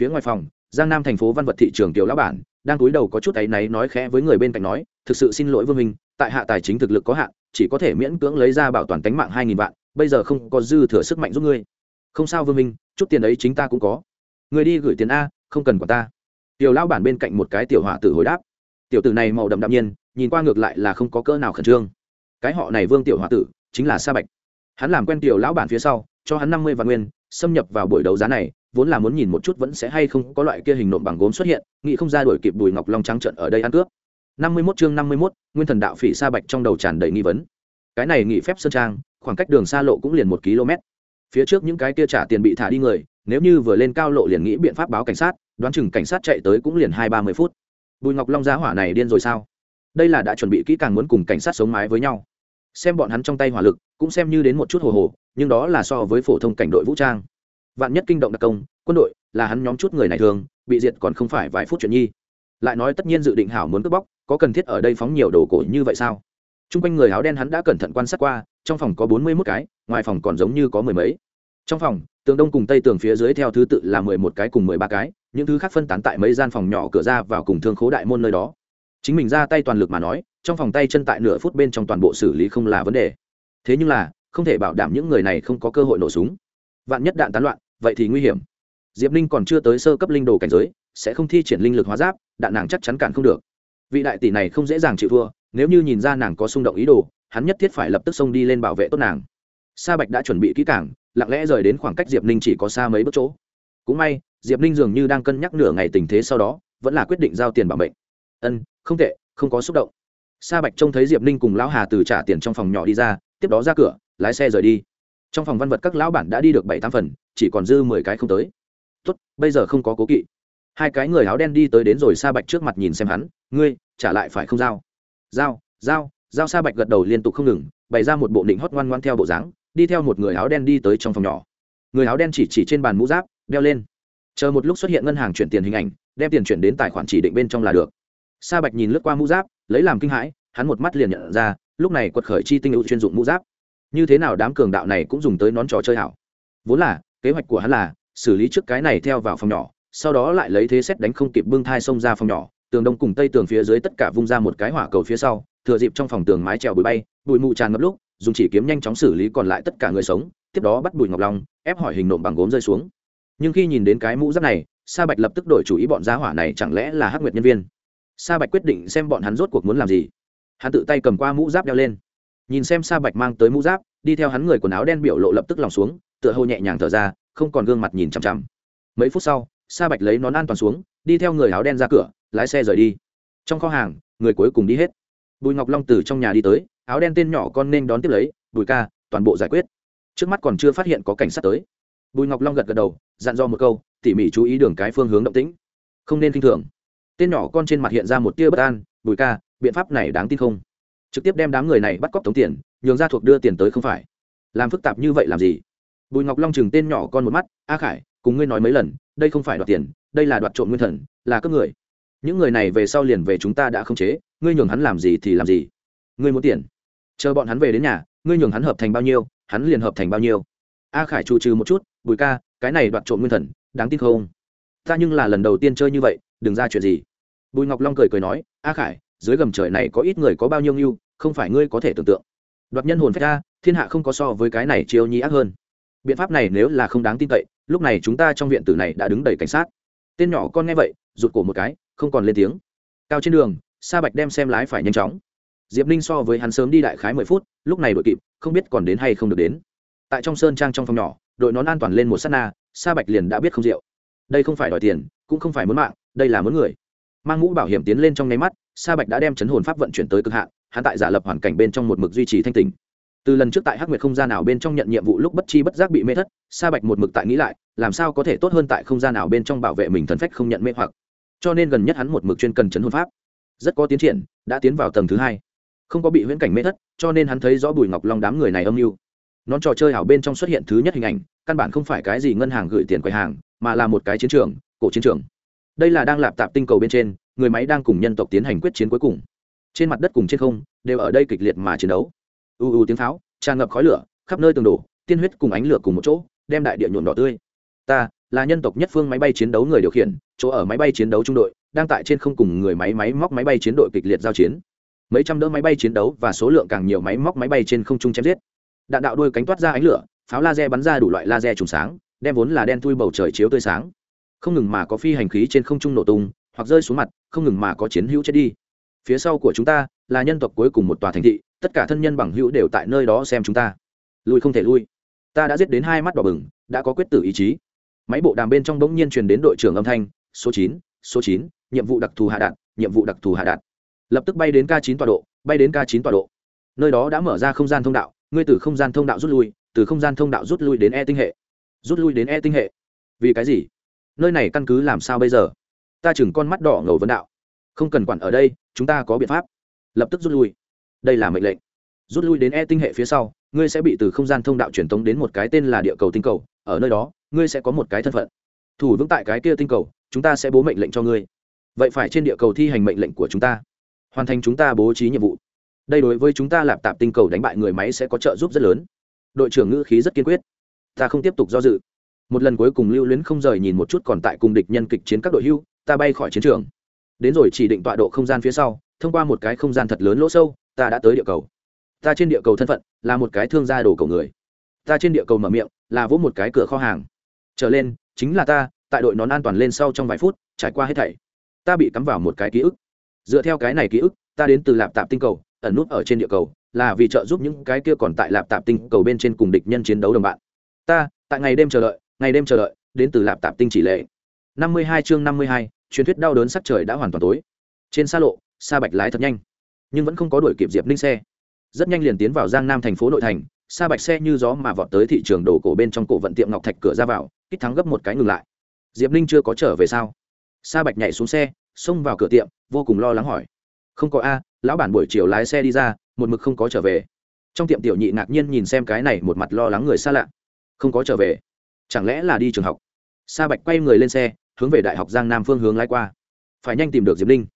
Phía ngoài phòng, giang nam thành phố văn vật thị trường tiểu lão bản, đang cúi đầu có chút áy náy nói khẽ với người bên cạnh nói, thực sự xin lỗi vương minh, tại hạ tài chính thực lực có hạn, chỉ có thể miễn cưỡng lấy ra bảo toàn tính mạng hai nghìn vạn, bây giờ không có dư thừa sức mạnh giúp ngươi. Không sao vương minh, chút tiền ấy chính ta cũng có. Người đi gửi tiền a, không cần của ta. Tiểu lão bản bên cạnh một cái tiểu hỏa tử hồi đáp. Tiểu tử này màu đậm đạm nhiên nhìn qua ngược lại là không có cỡ nào khẩn trương. Cái họ này vương tiểu hỏa tử chính là sa bạch. Hắn làm quen tiểu lão bản phía sau cho hắn năm mươi vạn nguyên xâm nhập vào buổi đấu giá này vốn là muốn nhìn một chút vẫn sẽ hay không có loại kia hình nộm bằng gốm xuất hiện nghĩ không ra đổi kịp bùi ngọc long trắng trận ở đây ăn cướp. năm mươi mốt chương năm mươi mốt, nguyên thần đạo phỉ sa bạch trong đầu tràn đầy nghi vấn. Cái này nghỉ phép sơn trang khoảng cách đường xa lộ cũng liền một km. Phía trước những cái kia trả tiền bị thả đi người nếu như vừa lên cao lộ liền nghĩ biện pháp báo cảnh sát đoán chừng cảnh sát chạy tới cũng liền hai ba mươi phút. Bùi ngọc long giá hỏa này điên rồi sao? Đây là đã chuẩn bị kỹ càng muốn cùng cảnh sát sống mái với nhau. Xem bọn hắn trong tay hỏa lực, cũng xem như đến một chút hồ hồ, nhưng đó là so với phổ thông cảnh đội vũ trang. Vạn nhất kinh động đặc công, quân đội, là hắn nhóm chút người này thường, bị diệt còn không phải vài phút chuyện nhi. Lại nói tất nhiên dự định hảo muốn cướp bóc, có cần thiết ở đây phóng nhiều đồ cổ như vậy sao? T r u n g quanh người áo đen hắn đã cẩn thận quan sát qua, trong phòng có bốn mươi mốt cái, ngoài phòng còn giống như có mười mấy. Trong phòng, tường đông cùng tây tường phía dưới theo thứ tự là mười một cái cùng mười ba cái, những thứ khác phân tán tại mấy gian phòng nhỏ cửa ra vào cùng thương khố đại môn nơi đó chính mình ra tay toàn lực mà nói, trong phòng tay chân tại nửa phút bên trong toàn bộ xử lý không là vấn đề. Thế nhưng là, không thể bảo đảm những người này không có cơ hội nổ súng. Vạn nhất đạn tán loạn, vậy thì nguy hiểm. Diệp ninh còn chưa tới sơ cấp linh đồ cảnh giới, sẽ không thi triển linh lực hóa giáp, đạn nàng chắc chắn cản không được. Vị đại tỷ này không dễ dàng chịu thua, nếu như nhìn ra nàng có xung động ý đồ, hắn nhất thiết phải lập tức xông đi lên bảo vệ tốt nàng. Sa bạch đã chuẩn bị kỹ cảng lặng lẽ rời đến khoảng cách diệp ninh chỉ có xa mấy bước chỗ. Cũng may, diệp ninh dường như đang cân nhắc nửa ngày tình thế sau đó, vẫn là quyết định giao tiền bảo mệnh. Ân không tệ, không có xúc động. Sa bạch trông thấy diệp ninh cùng lão hà từ trả tiền trong phòng nhỏ đi ra, tiếp đó ra cửa, lái xe rời đi. Trong phòng văn vật các lão bản đã đi được bảy tám phần, chỉ còn dư mười cái không tới. Tốt, bây giờ không có cố kỵ. Hai cái người áo đen đi tới đến rồi sa bạch trước mặt nhìn xem hắn, ngươi, trả lại phải không giao? Giao giao. Giao sa bạch gật đầu liên tục không ngừng, bày ra một bộ định hót ngoan ngoan theo bộ dáng, đi theo một người áo đen đi tới trong phòng nhỏ. Người áo đen chỉ chỉ trên bàn mũ giáp, đeo lên. Chờ một lúc xuất hiện ngân hàng chuyển tiền hình ảnh, đem tiền chuyển đến tài khoản chỉ định bên trong là được sa bạch nhìn lướt qua mũ giáp, lấy làm kinh hãi, hắn một mắt liền nhận ra, lúc này quật khởi chi tinh ưu chuyên dụng mũ giáp. Như thế nào đám cường đạo này cũng dùng tới nón trò chơi hảo. Vốn là, kế hoạch của hắn là, xử lý trước cái này theo vào phòng nhỏ, sau đó lại lấy thế xét đánh không kịp bưng thai xông ra phòng nhỏ, tường đông cùng tây tường phía dưới tất cả vung ra một cái hỏa cầu phía sau, thừa dịp trong phòng tường mái trèo bụi bay, bụi mù tràn ngập lúc, dùng chỉ kiếm nhanh chóng xử lý còn lại tất cả người sống, tiếp đó bắt bụi ngọc long, ép hỏi hình nộm bằng gốm rơi xuống. Nhưng khi nhìn đến cái mũ giáp này, sa bạch lập tức đổi chủ ý bọn giá hỏa này chẳng lẽ là hắc nguyệt nhân viên? Sa bạch quyết định xem bọn hắn rốt cuộc muốn làm gì. Hắn tự tay cầm qua mũ giáp đeo lên. Nhìn xem sa bạch mang tới mũ giáp, đi theo hắn người quần áo đen biểu lộ lập tức lòng xuống, tựa hồ nhẹ nhàng thở ra, không còn gương mặt nhìn chằm chằm. Mấy phút sau, sa bạch lấy nón an toàn xuống, đi theo người áo đen ra cửa, lái xe rời đi. Trong kho hàng, người cuối cùng đi hết. Bùi ngọc long từ trong nhà đi tới, áo đen tên nhỏ con nên đón tiếp lấy, bùi ca, toàn bộ giải quyết. Trước mắt còn chưa phát hiện có cảnh sát tới. Bùi ngọc long gật gật đầu, dặn dò một câu, tỉ mỉ chú ý đường cái phương hướng động tĩnh. Không nên k i n h thường tên nhỏ con trên mặt hiện ra một tia bất an, bùi ca, biện pháp này đáng tin không? Trực tiếp đem đám người này bắt cóc tống tiền, nhường ra thuộc đưa tiền tới không phải. Làm phức tạp như vậy làm gì? Bùi ngọc long chừng tên nhỏ con một mắt, a khải, cùng ngươi nói mấy lần, đây không phải đoạt tiền, đây là đoạt trộm nguyên thần, là cướp người. Những người này về sau liền về chúng ta đã không chế, ngươi nhường hắn làm gì thì làm gì. Ngươi muốn tiền, chờ bọn hắn về đến nhà, ngươi nhường hắn hợp thành bao nhiêu, hắn liền hợp thành bao nhiêu. A khải trụ trừ một chút, bùi ca, cái này đoạt trộm nguyên thần, đáng tin không? Ta nhưng là lần đầu tiên chơi như vậy, đừng ra chuyện gì. Bùi ngọc long cười cười nói, a khải, dưới gầm trời này có ít người có bao nhiêu ngưu, không phải ngươi có thể tưởng tượng. Đoạt nhân hồn phách ra, thiên hạ không có so với cái này chiêu nhi ác hơn. Biện pháp này nếu là không đáng tin cậy, lúc này chúng ta trong viện tử này đã đứng đầy cảnh sát. Tên nhỏ con nghe vậy, rụt cổ một cái, không còn lên tiếng. Cao trên đường, sa bạch đem xem lái phải nhanh chóng. Diệp ninh so với hắn sớm đi đại khái mười phút, lúc này đội kịp, không biết còn đến hay không được đến. Tại trong sơn trang trong phòng nhỏ, đội nón an toàn lên một s á t na, sa bạch liền đã biết không rượu đây không phải đòi tiền, cũng không phải muốn mạng, đây là muốn người. Mang mũ bảo hiểm tiến lên trong nháy mắt, sa bạch đã đem chấn hồn pháp vận chuyển tới cực hạn, hắn tại giả lập hoàn cảnh bên trong một mực duy trì thanh tình từ lần trước tại hắc nguyệt không gian nào bên trong nhận nhiệm vụ lúc bất chi bất giác bị mê thất, sa bạch một mực tại nghĩ lại, làm sao có thể tốt hơn tại không gian nào bên trong bảo vệ mình thần phách không nhận mê hoặc. Cho nên gần nhất hắn một mực chuyên cần chấn hồn pháp. Rất có tiến triển, đã tiến vào tầng thứ hai. Không có bị huyễn cảnh mê thất, cho nên hắn thấy rõ bùi ngọc long đám người này âm mưu. Nón trò chơi ảo bên trong xuất hiện thứ nhất hình ảnh, căn bản không phải cái gì ngân hàng gửi tiền quầy hàng mà là một cái chiến trường, cổ chiến trường. Đây là đang lạp tạp tinh cầu bên trên, người máy đang cùng nhân tộc tiến hành quyết chiến cuối cùng. Trên mặt đất cùng trên không, đều ở đây kịch liệt mà chiến đấu. U u tiếng pháo, tràn ngập khói lửa, khắp nơi tường đổ, tiên huyết cùng ánh lửa cùng một chỗ, đem đại địa nhuộm đỏ tươi. Ta, là nhân tộc nhất phương máy bay chiến đấu người điều khiển, chỗ ở máy bay chiến đấu trung đội, đang tại trên không cùng người máy máy móc máy bay chiến đội kịch liệt giao chiến. Mấy trăm đỡ máy bay chiến đấu và số lượng càng nhiều máy móc máy bay trên không trung chém giết. Đạn đạo đuôi cánh toát ra ánh lửa, pháo laser bắn ra đủ loại laser trùng sáng đem vốn là đen thui bầu trời chiếu tươi sáng. Không ngừng mà có phi hành khí trên không trung nổ tung, hoặc rơi xuống mặt, không ngừng mà có chiến hữu chết đi. Phía sau của chúng ta là nhân tộc cuối cùng một tòa thành thị, tất cả thân nhân bằng hữu đều tại nơi đó xem chúng ta. Lui không thể lui. Ta đã giết đến hai mắt đỏ bừng, đã có quyết tử ý chí. Máy bộ đàm bên trong bỗng nhiên truyền đến đội trưởng âm thanh, số chín số chín, nhiệm vụ đặc thù hạ đạn, nhiệm vụ đặc thù hạ đạn. Lập tức bay đến k chín tọa độ, bay đến k chín tọa độ. Nơi đó đã mở ra không gian thông đạo, ngươi từ không gian thông đạo rút lui, từ không gian thông đạo rút lui đến e tinh hệ rút lui đến e tinh hệ. Vì cái gì? Nơi này căn cứ làm sao bây giờ? Ta chừng con mắt đỏ ngầu vấn đạo. Không cần quản ở đây, chúng ta có biện pháp. Lập tức rút lui. Đây là mệnh lệnh. Rút lui đến e tinh hệ phía sau, ngươi sẽ bị từ không gian thông đạo truyền tống đến một cái tên là địa cầu tinh cầu. Ở nơi đó, ngươi sẽ có một cái thân phận. Thủ vững tại cái kia tinh cầu, chúng ta sẽ bố mệnh lệnh cho ngươi. Vậy phải trên địa cầu thi hành mệnh lệnh của chúng ta. Hoàn thành chúng ta bố trí nhiệm vụ. Đây đối với chúng ta lạp tạp tinh cầu đánh bại người máy sẽ có trợ giúp rất lớn. Đội trưởng ngữ khí rất kiên quyết ta không tiếp tục do dự. Một lần cuối cùng lưu luyến không rời nhìn một chút còn tại cùng địch nhân kịch chiến các đội hưu, ta bay khỏi chiến trường. Đến rồi chỉ định tọa độ không gian phía sau, thông qua một cái không gian thật lớn lỗ sâu, ta đã tới địa cầu. Ta trên địa cầu thân phận là một cái thương gia đồ cầu người. Ta trên địa cầu mở miệng là vỗ một cái cửa kho hàng. Trở lên, chính là ta, tại đội nón an toàn lên sau trong vài phút, trải qua hết thảy. Ta bị cắm vào một cái ký ức. Dựa theo cái này ký ức, ta đến từ lạp tạp tinh cầu, ẩn nút ở trên địa cầu, là vì trợ giúp những cái kia còn tại lạp tạp tinh cầu bên trên cùng địch nhân chiến đấu đồng bạn ta, tại ngày đêm chờ đợi, ngày đêm chờ đợi, đến từ lạp tạp tinh chỉ lệ. Năm mươi hai chương năm mươi hai, truyền thuyết đau đớn sắc trời đã hoàn toàn tối. Trên xa lộ, sa bạch lái thật nhanh, nhưng vẫn không có đuổi kịp diệp ninh xe. Rất nhanh liền tiến vào giang nam thành phố nội thành, sa bạch xe như gió mà vọt tới thị trường đồ cổ bên trong cổ vận tiệm ngọc thạch cửa ra vào, kích thắng gấp một cái ngừng lại. Diệp ninh chưa có trở về sao? Sa bạch nhảy xuống xe, xông vào cửa tiệm, vô cùng lo lắng hỏi. Không có a, lão bản buổi chiều lái xe đi ra, một mực không có trở về. Trong tiệm tiểu nhị ngạc nhiên nhìn xem cái này, một mặt lo lắng người xa lạ không có trở về. Chẳng lẽ là đi trường học? Sa bạch quay người lên xe, hướng về đại học giang nam phương hướng lái qua. Phải nhanh tìm được diệp linh.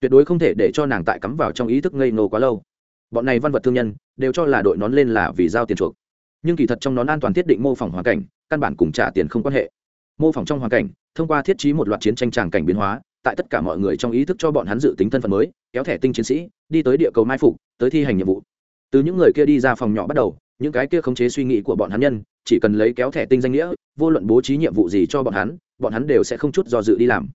Tuyệt đối không thể để cho nàng tại cắm vào trong ý thức ngây ngô quá lâu. Bọn này văn vật thương nhân, đều cho là đội nón lên là vì giao tiền chuộc. Nhưng kỳ thật trong nón an toàn thiết định mô phỏng hoàn cảnh, căn bản cùng trả tiền không quan hệ. Mô phỏng trong hoàn cảnh, thông qua thiết trí một loạt chiến tranh tràng cảnh biến hóa, tại tất cả mọi người trong ý thức cho bọn hắn dự tính thân phận mới, kéo thẻ tinh chiến sĩ, đi tới địa cầu mai phục, tới thi hành nhiệm vụ. Từ những người kia đi ra phòng nhỏ bắt đầu, những cái kia khống chế suy nghĩ của bọn hắn nhân chỉ cần lấy kéo thẻ tinh danh nghĩa, vô luận bố trí nhiệm vụ gì cho bọn hắn bọn hắn đều sẽ không chút do dự đi làm.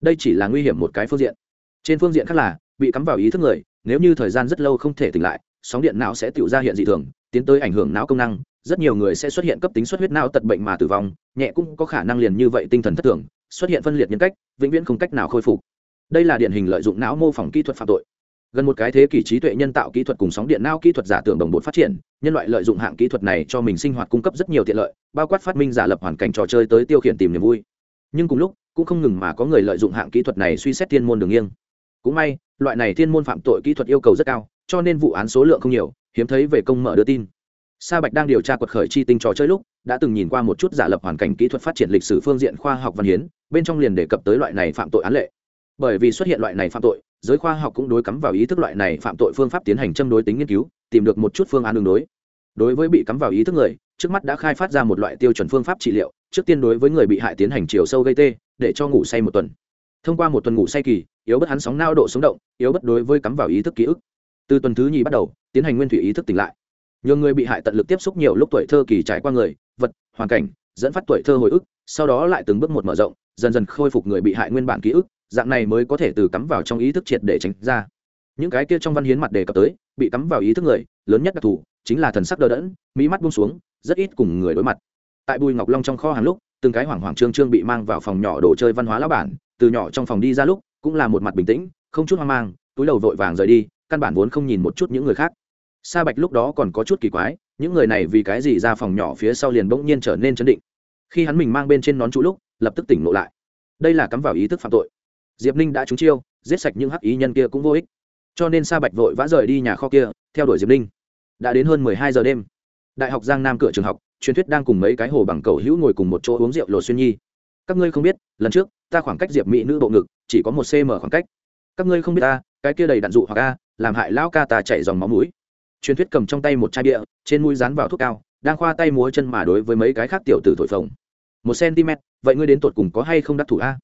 Đây chỉ là nguy hiểm một cái phương diện. Trên phương diện khác là, bị cắm vào ý thức người, nếu như thời gian rất lâu không thể tỉnh lại, sóng điện não sẽ tự ra hiện dị thường, tiến tới ảnh hưởng não công năng, rất nhiều người sẽ xuất hiện cấp tính xuất huyết não tật bệnh mà tử vong, nhẹ cũng có khả năng liền như vậy tinh thần thất thường, xuất hiện phân liệt nhân cách, vĩnh viễn không cách nào khôi phục. Đây là điển hình lợi dụng não mô phỏng kỹ thuật phạm tội gần một cái thế kỷ trí tuệ nhân tạo kỹ thuật cùng sóng điện não kỹ thuật giả tưởng đồng bộ phát triển, nhân loại lợi dụng hạng kỹ thuật này cho mình sinh hoạt cung cấp rất nhiều tiện lợi, bao quát phát minh giả lập hoàn cảnh trò chơi tới tiêu khiển tìm niềm vui. Nhưng cùng lúc, cũng không ngừng mà có người lợi dụng hạng kỹ thuật này suy xét thiên môn đường nghiêng. Cũng may, loại này thiên môn phạm tội kỹ thuật yêu cầu rất cao, cho nên vụ án số lượng không nhiều, hiếm thấy về công mở đưa tin. Sa bạch đang điều tra quật khởi chi tinh trò chơi lúc, đã từng nhìn qua một chút giả lập hoàn cảnh kỹ thuật phát triển lịch sử phương diện khoa học văn hiến, bên trong liền đề cập tới loại này phạm tội án lệ. Bởi vì xuất hiện loại này phạm tội giới khoa học cũng đối cắm vào ý thức loại này phạm tội phương pháp tiến hành châm đối tính nghiên cứu, tìm được một chút phương án đường đối. Đối với bị cắm vào ý thức người, trước mắt đã khai phát ra một loại tiêu chuẩn phương pháp trị liệu, trước tiên đối với người bị hại tiến hành chiều sâu gây tê, để cho ngủ say một tuần. Thông qua một tuần ngủ say kỳ, yếu bất hắn sóng nao độ sống động, yếu bất đối với cắm vào ý thức ký ức. Từ tuần thứ nhì bắt đầu, tiến hành nguyên thủy ý thức tỉnh lại. Nhiều người bị hại tận lực tiếp xúc nhiều lúc tuổi thơ kỳ trải qua người, vật, hoàn cảnh, dẫn phát tuổi thơ hồi ức, sau đó lại từng bước một mở rộng, dần dần khôi phục người bị hại nguyên bản ký ức dạng này mới có thể từ cắm vào trong ý thức triệt để tránh ra. Những cái kia trong văn hiến mặt đề cập tới, bị cắm vào ý thức người, lớn nhất đặc thù chính là thần sắc đờ đẫn, mỹ mắt buông xuống, rất ít cùng người đối mặt. Tại bùi ngọc long trong kho hàng lúc, từng cái hoảng hoảng trương trương bị mang vào phòng nhỏ đồ chơi văn hóa lão bản, từ nhỏ trong phòng đi ra lúc, cũng là một mặt bình tĩnh, không chút hoang mang, túi đầu vội vàng rời đi, căn bản vốn không nhìn một chút những người khác. Sa bạch lúc đó còn có chút kỳ quái, những người này vì cái gì ra phòng nhỏ phía sau liền bỗng nhiên trở nên chấn định. Khi hắn mình mang bên trên nón trụ lúc, lập tức tỉnh ngộ lại. Đây là cắm vào ý thức phạm tội diệp ninh đã trúng chiêu, giết sạch những hắc ý nhân kia cũng vô ích. Cho nên sa bạch vội vã rời đi nhà kho kia, theo đuổi diệp ninh. Đã đến hơn mười hai giờ đêm. Đại học giang nam cửa trường học, truyền thuyết đang cùng mấy cái hồ bằng cầu hữu ngồi cùng một chỗ uống rượu lột xuyên nhi. Các ngươi không biết, lần trước, ta khoảng cách diệp mỹ nữ bộ ngực, chỉ có một cm khoảng cách. Các ngươi không biết ta, cái kia đầy đạn dụ hoặc a, làm hại lão ca ta chạy dòng máu mũi. Truyền thuyết cầm trong tay một chai bia, trên mũi dán vào thuốc cao, đang khoa tay múa chân mà đối với mấy cái khác tiểu tử thổi phồng. Một cm vậy ngươi đến tột cùng có hay không đắc thủ a?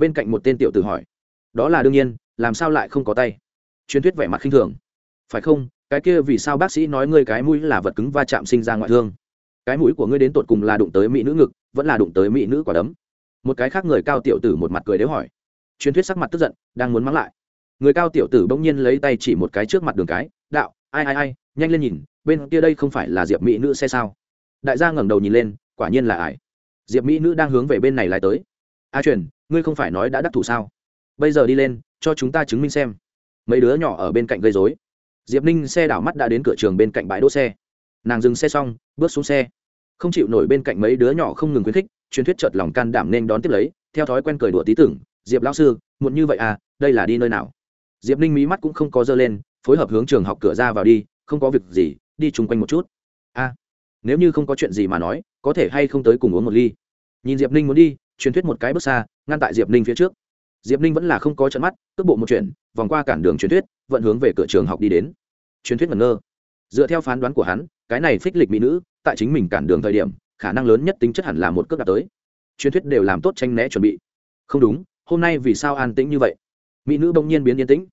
Bên cạnh một tên tiểu tử hỏi, đó là đương nhiên, làm sao lại không có tay? Truyền thuyết vẻ mặt khinh thường. Phải không? Cái kia vì sao bác sĩ nói ngươi cái mũi là vật cứng va chạm sinh ra ngoại thương? Cái mũi của ngươi đến tột cùng là đụng tới mỹ nữ ngực, vẫn là đụng tới mỹ nữ quả đấm? Một cái khác người cao tiểu tử một mặt cười đếu hỏi. Truyền thuyết sắc mặt tức giận, đang muốn mắng lại. Người cao tiểu tử bỗng nhiên lấy tay chỉ một cái trước mặt đường cái, đạo, ai ai ai, nhanh lên nhìn, bên kia đây không phải là diệp mỹ nữ xe sao? Đại gia ngẩng đầu nhìn lên, quả nhiên là ải diệp mỹ nữ đang hướng về bên này lại tới a truyền, ngươi không phải nói đã đắc thủ sao? Bây giờ đi lên, cho chúng ta chứng minh xem. Mấy đứa nhỏ ở bên cạnh gây dối diệp ninh xe đảo mắt đã đến cửa trường bên cạnh bãi đỗ xe. Nàng dừng xe xong, bước xuống xe. Không chịu nổi bên cạnh mấy đứa nhỏ không ngừng khuyến khích, truyền thuyết chợt lòng can đảm nên đón tiếp lấy, theo thói quen cười đùa tí tưởng, diệp lão sư, muộn như vậy à đây là đi nơi nào? Diệp ninh mí mắt cũng không có dơ lên, phối hợp hướng trường học cửa ra vào đi, không có việc gì, đi chung quanh một chút. A, nếu như không có chuyện gì mà nói, có thể hay không tới cùng uống một ly? Nhìn diệp ninh muốn đi truyền thuyết một cái bước xa, ngăn tại diệp ninh phía trước. Diệp ninh vẫn là không có trận mắt, cước bộ một chuyện vòng qua cản đường truyền thuyết, vận hướng về cửa trường học đi đến. Truyền thuyết ngẩn ngơ. Dựa theo phán đoán của hắn, cái này phích lịch mỹ nữ, tại chính mình cản đường thời điểm, khả năng lớn nhất tính chất hẳn là một cước đạt tới. Truyền thuyết đều làm tốt tranh né chuẩn bị. Không đúng, hôm nay vì sao an tĩnh như vậy? Mỹ nữ bỗng nhiên biến yên tĩnh.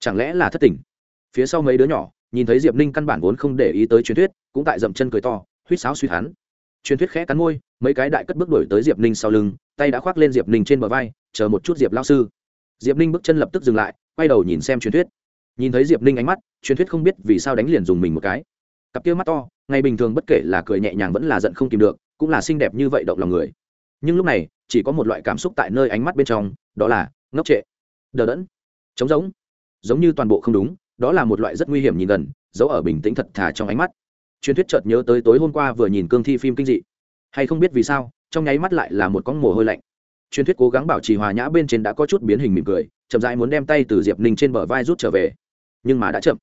Chẳng lẽ là thất tình? Phía sau mấy đứa nhỏ, nhìn thấy diệp ninh căn bản vốn không để ý tới truyền thuyết, cũng tại dậm chân cười to, huýt sáo suy hắn. Truyền thuyết khẽ cắn môi mấy cái đại cất bước đuổi tới diệp ninh sau lưng, tay đã khoác lên diệp ninh trên bờ vai, chờ một chút diệp lao sư. Diệp ninh bước chân lập tức dừng lại, quay đầu nhìn xem truyền thuyết. Nhìn thấy diệp ninh ánh mắt, truyền thuyết không biết vì sao đánh liền dùng mình một cái. Cặp kia mắt to, ngày bình thường bất kể là cười nhẹ nhàng vẫn là giận không kìm được, cũng là xinh đẹp như vậy động lòng người. Nhưng lúc này, chỉ có một loại cảm xúc tại nơi ánh mắt bên trong, đó là ngốc trệ. Đờ đẫn. Trống giống giống như toàn bộ không đúng, đó là một loại rất nguy hiểm nhìn gần, giấu ở bình tĩnh thật thà trong ánh mắt. Truyền thuyết chợt nhớ tới tối hôm qua vừa nhìn cương thi phim kinh dị hay không biết vì sao, trong nháy mắt lại là một con mồ hôi lạnh. Truyền thuyết cố gắng bảo trì hòa nhã bên trên đã có chút biến hình mỉm cười, chậm rãi muốn đem tay từ diệp ninh trên bờ vai rút trở về. Nhưng mà đã chậm.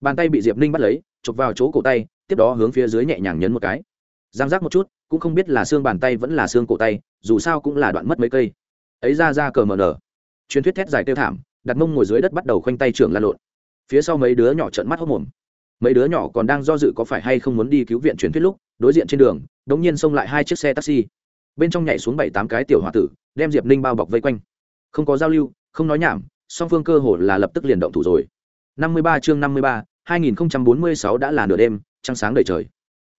Bàn tay bị diệp ninh bắt lấy, chụp vào chỗ cổ tay, tiếp đó hướng phía dưới nhẹ nhàng nhấn một cái. Giang giác một chút, cũng không biết là xương bàn tay vẫn là xương cổ tay, dù sao cũng là đoạn mất mấy cây. Ấy ra ra cờ mờ nở. Truyền thuyết thét dài tiêu thảm, đặt mông ngồi dưới đất bắt đầu khoanh tay trưởng lan lộn. Phía sau mấy đứa nhỏ trợn mắt hốc mồm. Mấy đứa nhỏ còn đang do dự có phải hay không muốn đi cứu viện truyền thuyết lúc đối diện trên đường đống nhiên xông lại hai chiếc xe taxi. Bên trong nhảy xuống bảy tám cái tiểu h tử, đem diệp ninh bao bọc vây quanh. Không có giao lưu, không nói nhảm, song phương cơ hồ là lập tức liền động thủ rồi. Năm mươi ba chương năm mươi ba, hai nghìn bốn mươi sáu đã là nửa đêm, trăng sáng đầy trời.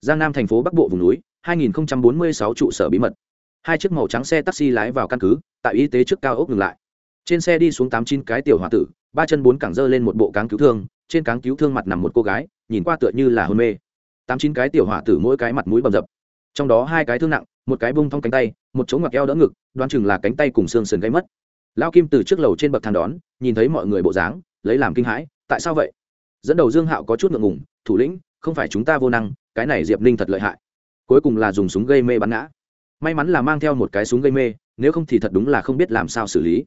Giang nam thành phố bắc bộ vùng núi, hai nghìn bốn mươi sáu trụ sở bí mật. Hai chiếc màu trắng xe taxi lái vào căn cứ, tại y tế trước cao ốc ngừng lại. Trên xe đi xuống tám chín cái tiểu h tử, ba chân bốn cẳng dơ lên một bộ cáng cứu thương, trên cáng cứu thương mặt nằm một cô gái, nhìn qua tựa như là hôn mê tám chín cái tiểu hỏa tử mỗi cái mặt mũi bầm dập. Trong đó hai cái thương nặng, một cái bung thong cánh tay, một chỗ ngoặc eo đỡ ngực, đoán chừng là cánh tay cùng xương sườn gây mất. Lao kim từ trước lầu trên bậc thang đón, nhìn thấy mọi người bộ dáng, lấy làm kinh hãi, tại sao vậy? Dẫn đầu dương hạo có chút ngượng ngùng, thủ lĩnh, không phải chúng ta vô năng, cái này diệp ninh thật lợi hại. Cuối cùng là dùng súng gây mê bắn ngã. May mắn là mang theo một cái súng gây mê, nếu không thì thật đúng là không biết làm sao xử lý.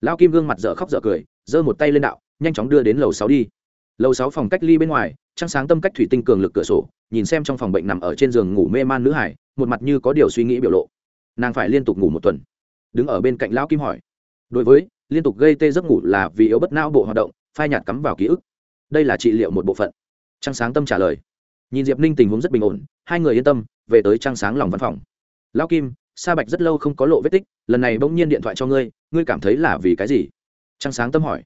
Lao kim gương mặt dở khóc dở cười, giơ một tay lên đạo, nhanh chóng đưa đến lầu sáu đi. Lầu sáu phòng cách ly bên ngoài trăng sáng tâm cách thủy tinh cường lực cửa sổ, nhìn xem trong phòng bệnh nằm ở trên giường ngủ mê man nữ hải, một mặt như có điều suy nghĩ biểu lộ. Nàng phải liên tục ngủ một tuần. Đứng ở bên cạnh lão kim hỏi. Đối với, liên tục gây tê giấc ngủ là vì yếu bất não bộ hoạt động, phai nhạt cắm vào ký ức. Đây là trị liệu một bộ phận. Trăng sáng tâm trả lời. Nhìn diệp ninh tình huống rất bình ổn, hai người yên tâm, về tới trăng sáng lòng văn phòng. Lão kim, sa bạch rất lâu không có lộ vết tích, lần này bỗng nhiên điện thoại cho ngươi ngươi cảm thấy là vì cái gì? Trăng sáng tâm hỏi.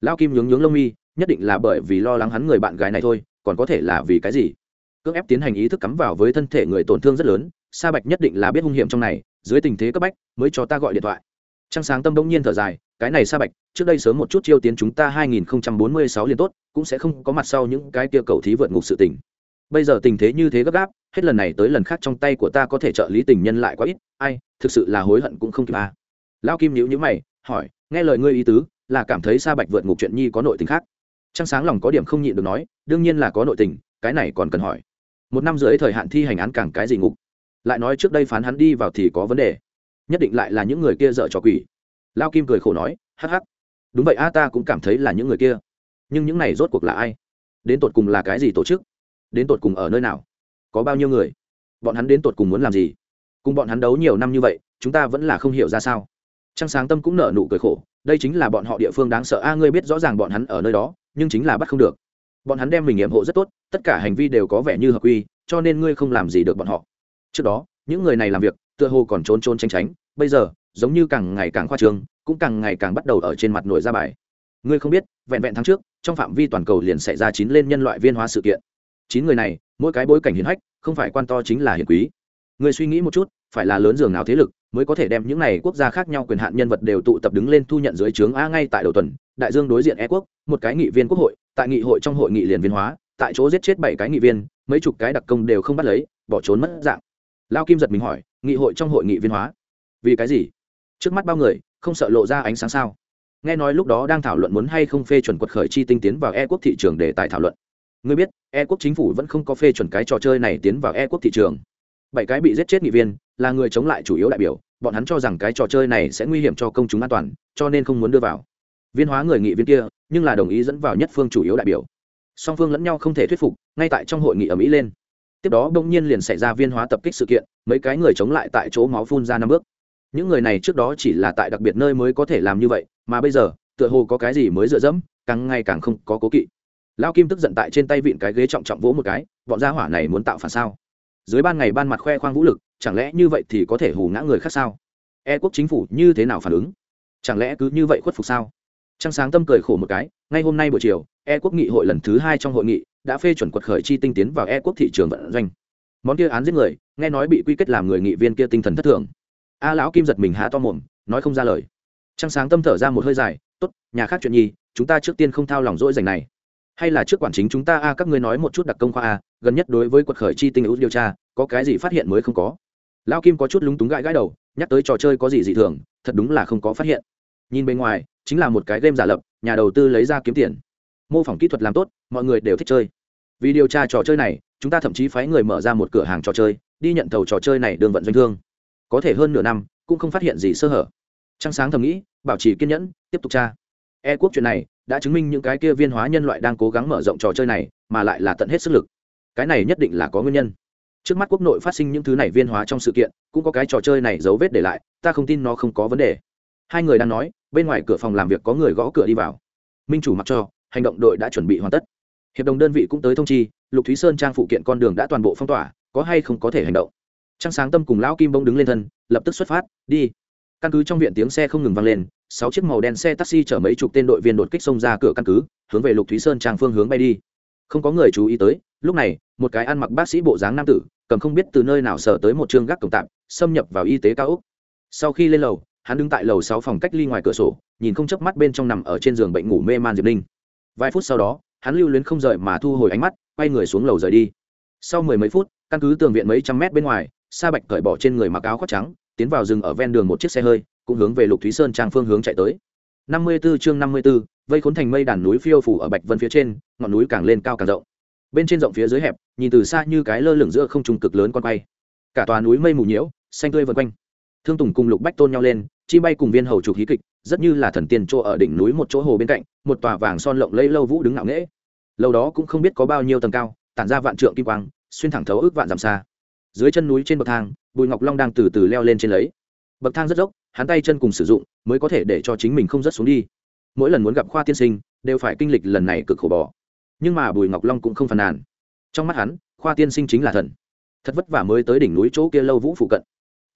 Lão kim nhướng nhướng lông mi, nhất định là bởi vì lo lắng hắn người bạn gái này thôi còn có thể là vì cái gì? Cưỡng ép tiến hành ý thức cắm vào với thân thể người tổn thương rất lớn, sa bạch nhất định là biết hung hiểm trong này, dưới tình thế cấp bách mới cho ta gọi điện thoại. Trăng sáng tâm đông nhiên thở dài, cái này sa bạch, trước đây sớm một chút chiêu tiến chúng ta 2046 liền tốt, cũng sẽ không có mặt sau những cái kia cầu thí vượt ngục sự tình. Bây giờ tình thế như thế gấp gáp, hết lần này tới lần khác trong tay của ta có thể trợ lý tình nhân lại quá ít, ai, thực sự là hối hận cũng không kịp à. lao kim nhữ nhữ mày, hỏi, nghe lời ngươi ý tứ, là cảm thấy sa bạch vượt ngục chuyện nhi có nội tình khác trăng sáng lòng có điểm không nhịn được nói, đương nhiên là có nội tình, cái này còn cần hỏi. Một năm rưỡi thời hạn thi hành án càng cái gì ngục? Lại nói trước đây phán hắn đi vào thì có vấn đề. Nhất định lại là những người kia dợ trò quỷ. Lao kim cười khổ nói, hắc hắc. Đúng vậy a, ta cũng cảm thấy là những người kia. Nhưng những này rốt cuộc là ai? Đến tột cùng là cái gì tổ chức? Đến tột cùng ở nơi nào? Có bao nhiêu người? Bọn hắn đến tột cùng muốn làm gì? Cùng bọn hắn đấu nhiều năm như vậy, chúng ta vẫn là không hiểu ra sao trăng sáng tâm cũng nở nụ cười khổ, đây chính là bọn họ địa phương đáng sợ. A, ngươi biết rõ ràng bọn hắn ở nơi đó, nhưng chính là bắt không được. Bọn hắn đem mình nghiệm hộ rất tốt, tất cả hành vi đều có vẻ như hợp quy, cho nên ngươi không làm gì được bọn họ. Trước đó, những người này làm việc, tựa hồ còn trốn trốn tránh tránh, bây giờ, giống như càng ngày càng khoa trương, cũng càng ngày càng bắt đầu ở trên mặt nổi ra bài. Ngươi không biết, vẹn vẹn tháng trước, trong phạm vi toàn cầu liền xảy ra chín lên nhân loại viên hóa sự kiện. Chín người này, mỗi cái bối cảnh hiến hách, không phải quan to chính là hiền quý. Ngươi suy nghĩ một chút, phải là lớn giường nào thế lực mới có thể đem những này quốc gia khác nhau quyền hạn nhân vật đều tụ tập đứng lên thu nhận dưới trướng a ngay tại đầu tuần, đại dương đối diện e quốc, một cái nghị viên quốc hội, tại nghị hội trong hội nghị liền viên hóa, tại chỗ giết chết bảy cái nghị viên, mấy chục cái đặc công đều không bắt lấy, bỏ trốn mất dạng. Lao kim giật mình hỏi, nghị hội trong hội nghị viên hóa? Vì cái gì? Trước mắt bao người, không sợ lộ ra ánh sáng sao? Nghe nói lúc đó đang thảo luận muốn hay không phê chuẩn quật khởi chi tinh tiến vào e quốc thị trường để tài thảo luận. Ngươi biết e quốc chính phủ vẫn không có phê chuẩn cái trò chơi này tiến vào e quốc thị trường bảy cái bị giết chết nghị viên, là người chống lại chủ yếu đại biểu, bọn hắn cho rằng cái trò chơi này sẽ nguy hiểm cho công chúng an toàn, cho nên không muốn đưa vào. Viên hóa người nghị viên kia, nhưng là đồng ý dẫn vào nhất phương chủ yếu đại biểu. Song phương lẫn nhau không thể thuyết phục, ngay tại trong hội nghị ở mỹ lên. Tiếp đó bỗng nhiên liền xảy ra viên hóa tập kích sự kiện, mấy cái người chống lại tại chỗ máu phun ra năm bước. Những người này trước đó chỉ là tại đặc biệt nơi mới có thể làm như vậy, mà bây giờ, tựa hồ có cái gì mới dựa dẫm, càng ngày càng không có cố kỵ. Lao kim tức giận tại trên tay vịn cái ghế trọng trọng vỗ một cái, bọn gia hỏa này muốn tạo phản sao? Dưới ban ngày ban mặt khoe khoang vũ lực, chẳng lẽ như vậy thì có thể hù ngã người khác sao? E quốc chính phủ như thế nào phản ứng? Chẳng lẽ cứ như vậy khuất phục sao? Trăng sáng tâm cười khổ một cái, ngay hôm nay buổi chiều e quốc nghị hội lần thứ hai trong hội nghị đã phê chuẩn quật khởi chi tinh tiến vào e quốc thị trường vận doanh. Món kia án giết người, nghe nói bị quy kết làm người nghị viên kia tinh thần thất thường. A lão kim giật mình há to mồm, nói không ra lời. Trăng sáng tâm thở ra một hơi dài, tốt, nhà khác chuyện nhi chúng ta trước tiên không thao lòng dỗi dành này hay là trước quản chính chúng ta a, các ngươi nói một chút đặc công khoa a, gần nhất đối với quật khởi chi tinh ưu điều tra, có cái gì phát hiện mới không có? Lão kim có chút lúng túng gãi gãi đầu, nhắc tới trò chơi có gì dị thường, thật đúng là không có phát hiện. Nhìn bên ngoài, chính là một cái game giả lập, nhà đầu tư lấy ra kiếm tiền. Mô phỏng kỹ thuật làm tốt, mọi người đều thích chơi. Vì điều tra trò chơi này, chúng ta thậm chí phái người mở ra một cửa hàng trò chơi, đi nhận thầu trò chơi này đường vận doanh thương. Có thể hơn nửa năm, cũng không phát hiện gì sơ hở. Trăng sáng thầm nghĩ, bảo trì kiên nhẫn, tiếp tục tra. E quốc chuyện này đã chứng minh những cái kia viên hóa nhân loại đang cố gắng mở rộng trò chơi này, mà lại là tận hết sức lực. Cái này nhất định là có nguyên nhân. Trước mắt quốc nội phát sinh những thứ này viên hóa trong sự kiện, cũng có cái trò chơi này dấu vết để lại, ta không tin nó không có vấn đề. Hai người đang nói, bên ngoài cửa phòng làm việc có người gõ cửa đi vào. Minh chủ mặc cho, hành động đội đã chuẩn bị hoàn tất. Hiệp đồng đơn vị cũng tới thông chi, lục thúy sơn trang phụ kiện con đường đã toàn bộ phong tỏa, có hay không có thể hành động. Trăng sáng tâm cùng lão kim bông đứng lên thân, lập tức xuất phát, đi căn cứ trong viện tiếng xe không ngừng vang lên, sáu chiếc màu đen xe taxi chở mấy chục tên đội viên đột kích xông ra cửa căn cứ, hướng về lục thúy sơn trang phương hướng bay đi. Không có người chú ý tới, lúc này, một cái ăn mặc bác sĩ bộ dáng nam tử, cầm không biết từ nơi nào sở tới một chương gác cổng tạm, xâm nhập vào y tế cao úc sau khi lên lầu, hắn đứng tại lầu sáu phòng cách ly ngoài cửa sổ, nhìn không chớp mắt bên trong nằm ở trên giường bệnh ngủ mê man diệp ninh. Vài phút sau đó, hắn lưu luyến không rời mà thu hồi ánh mắt, quay người xuống lầu rời đi. Sau mười mấy phút, căn cứ tường viện mấy trăm mét bên ngoài, sa bạch cởi bỏ trên người mặc áo khoác trắng tiến vào rừng ở ven đường một chiếc xe hơi cũng hướng về lục thúy sơn trang phương hướng chạy tới. năm mươi 54 chương năm mươi 54, vây khốn thành mây đàn núi phiêu phủ ở bạch vân phía trên ngọn núi càng lên cao càng rộng. Bên trên rộng phía dưới hẹp nhìn từ xa như cái lơ lửng giữa không trung cực lớn con quay. Cả tòa núi mây mù nhiễu xanh tươi vân quanh. Thương tùng cùng lục bách tôn nhau lên chi bay cùng viên hầu trục hí kịch rất như là thần tiên chỗ ở đỉnh núi một chỗ hồ bên cạnh một tòa vàng son lộng lẫy lâu vũ đứng ngạo nghễ. Lâu đó cũng không biết có bao nhiêu tầng cao tản ra vạn trượng kim quang xuyên thẳng thấu ước vạn dặm xa dưới chân núi trên bậc thang, bùi ngọc long đang từ từ leo lên trên lấy. Bậc thang rất dốc, hắn tay chân cùng sử dụng mới có thể để cho chính mình không rớt xuống đi. Mỗi lần muốn gặp khoa tiên sinh, đều phải kinh lịch lần này cực khổ bỏ. nhưng mà bùi ngọc long cũng không phàn nàn. Trong mắt hắn, khoa tiên sinh chính là thần. Thật vất vả mới tới đỉnh núi chỗ kia lâu vũ phụ cận.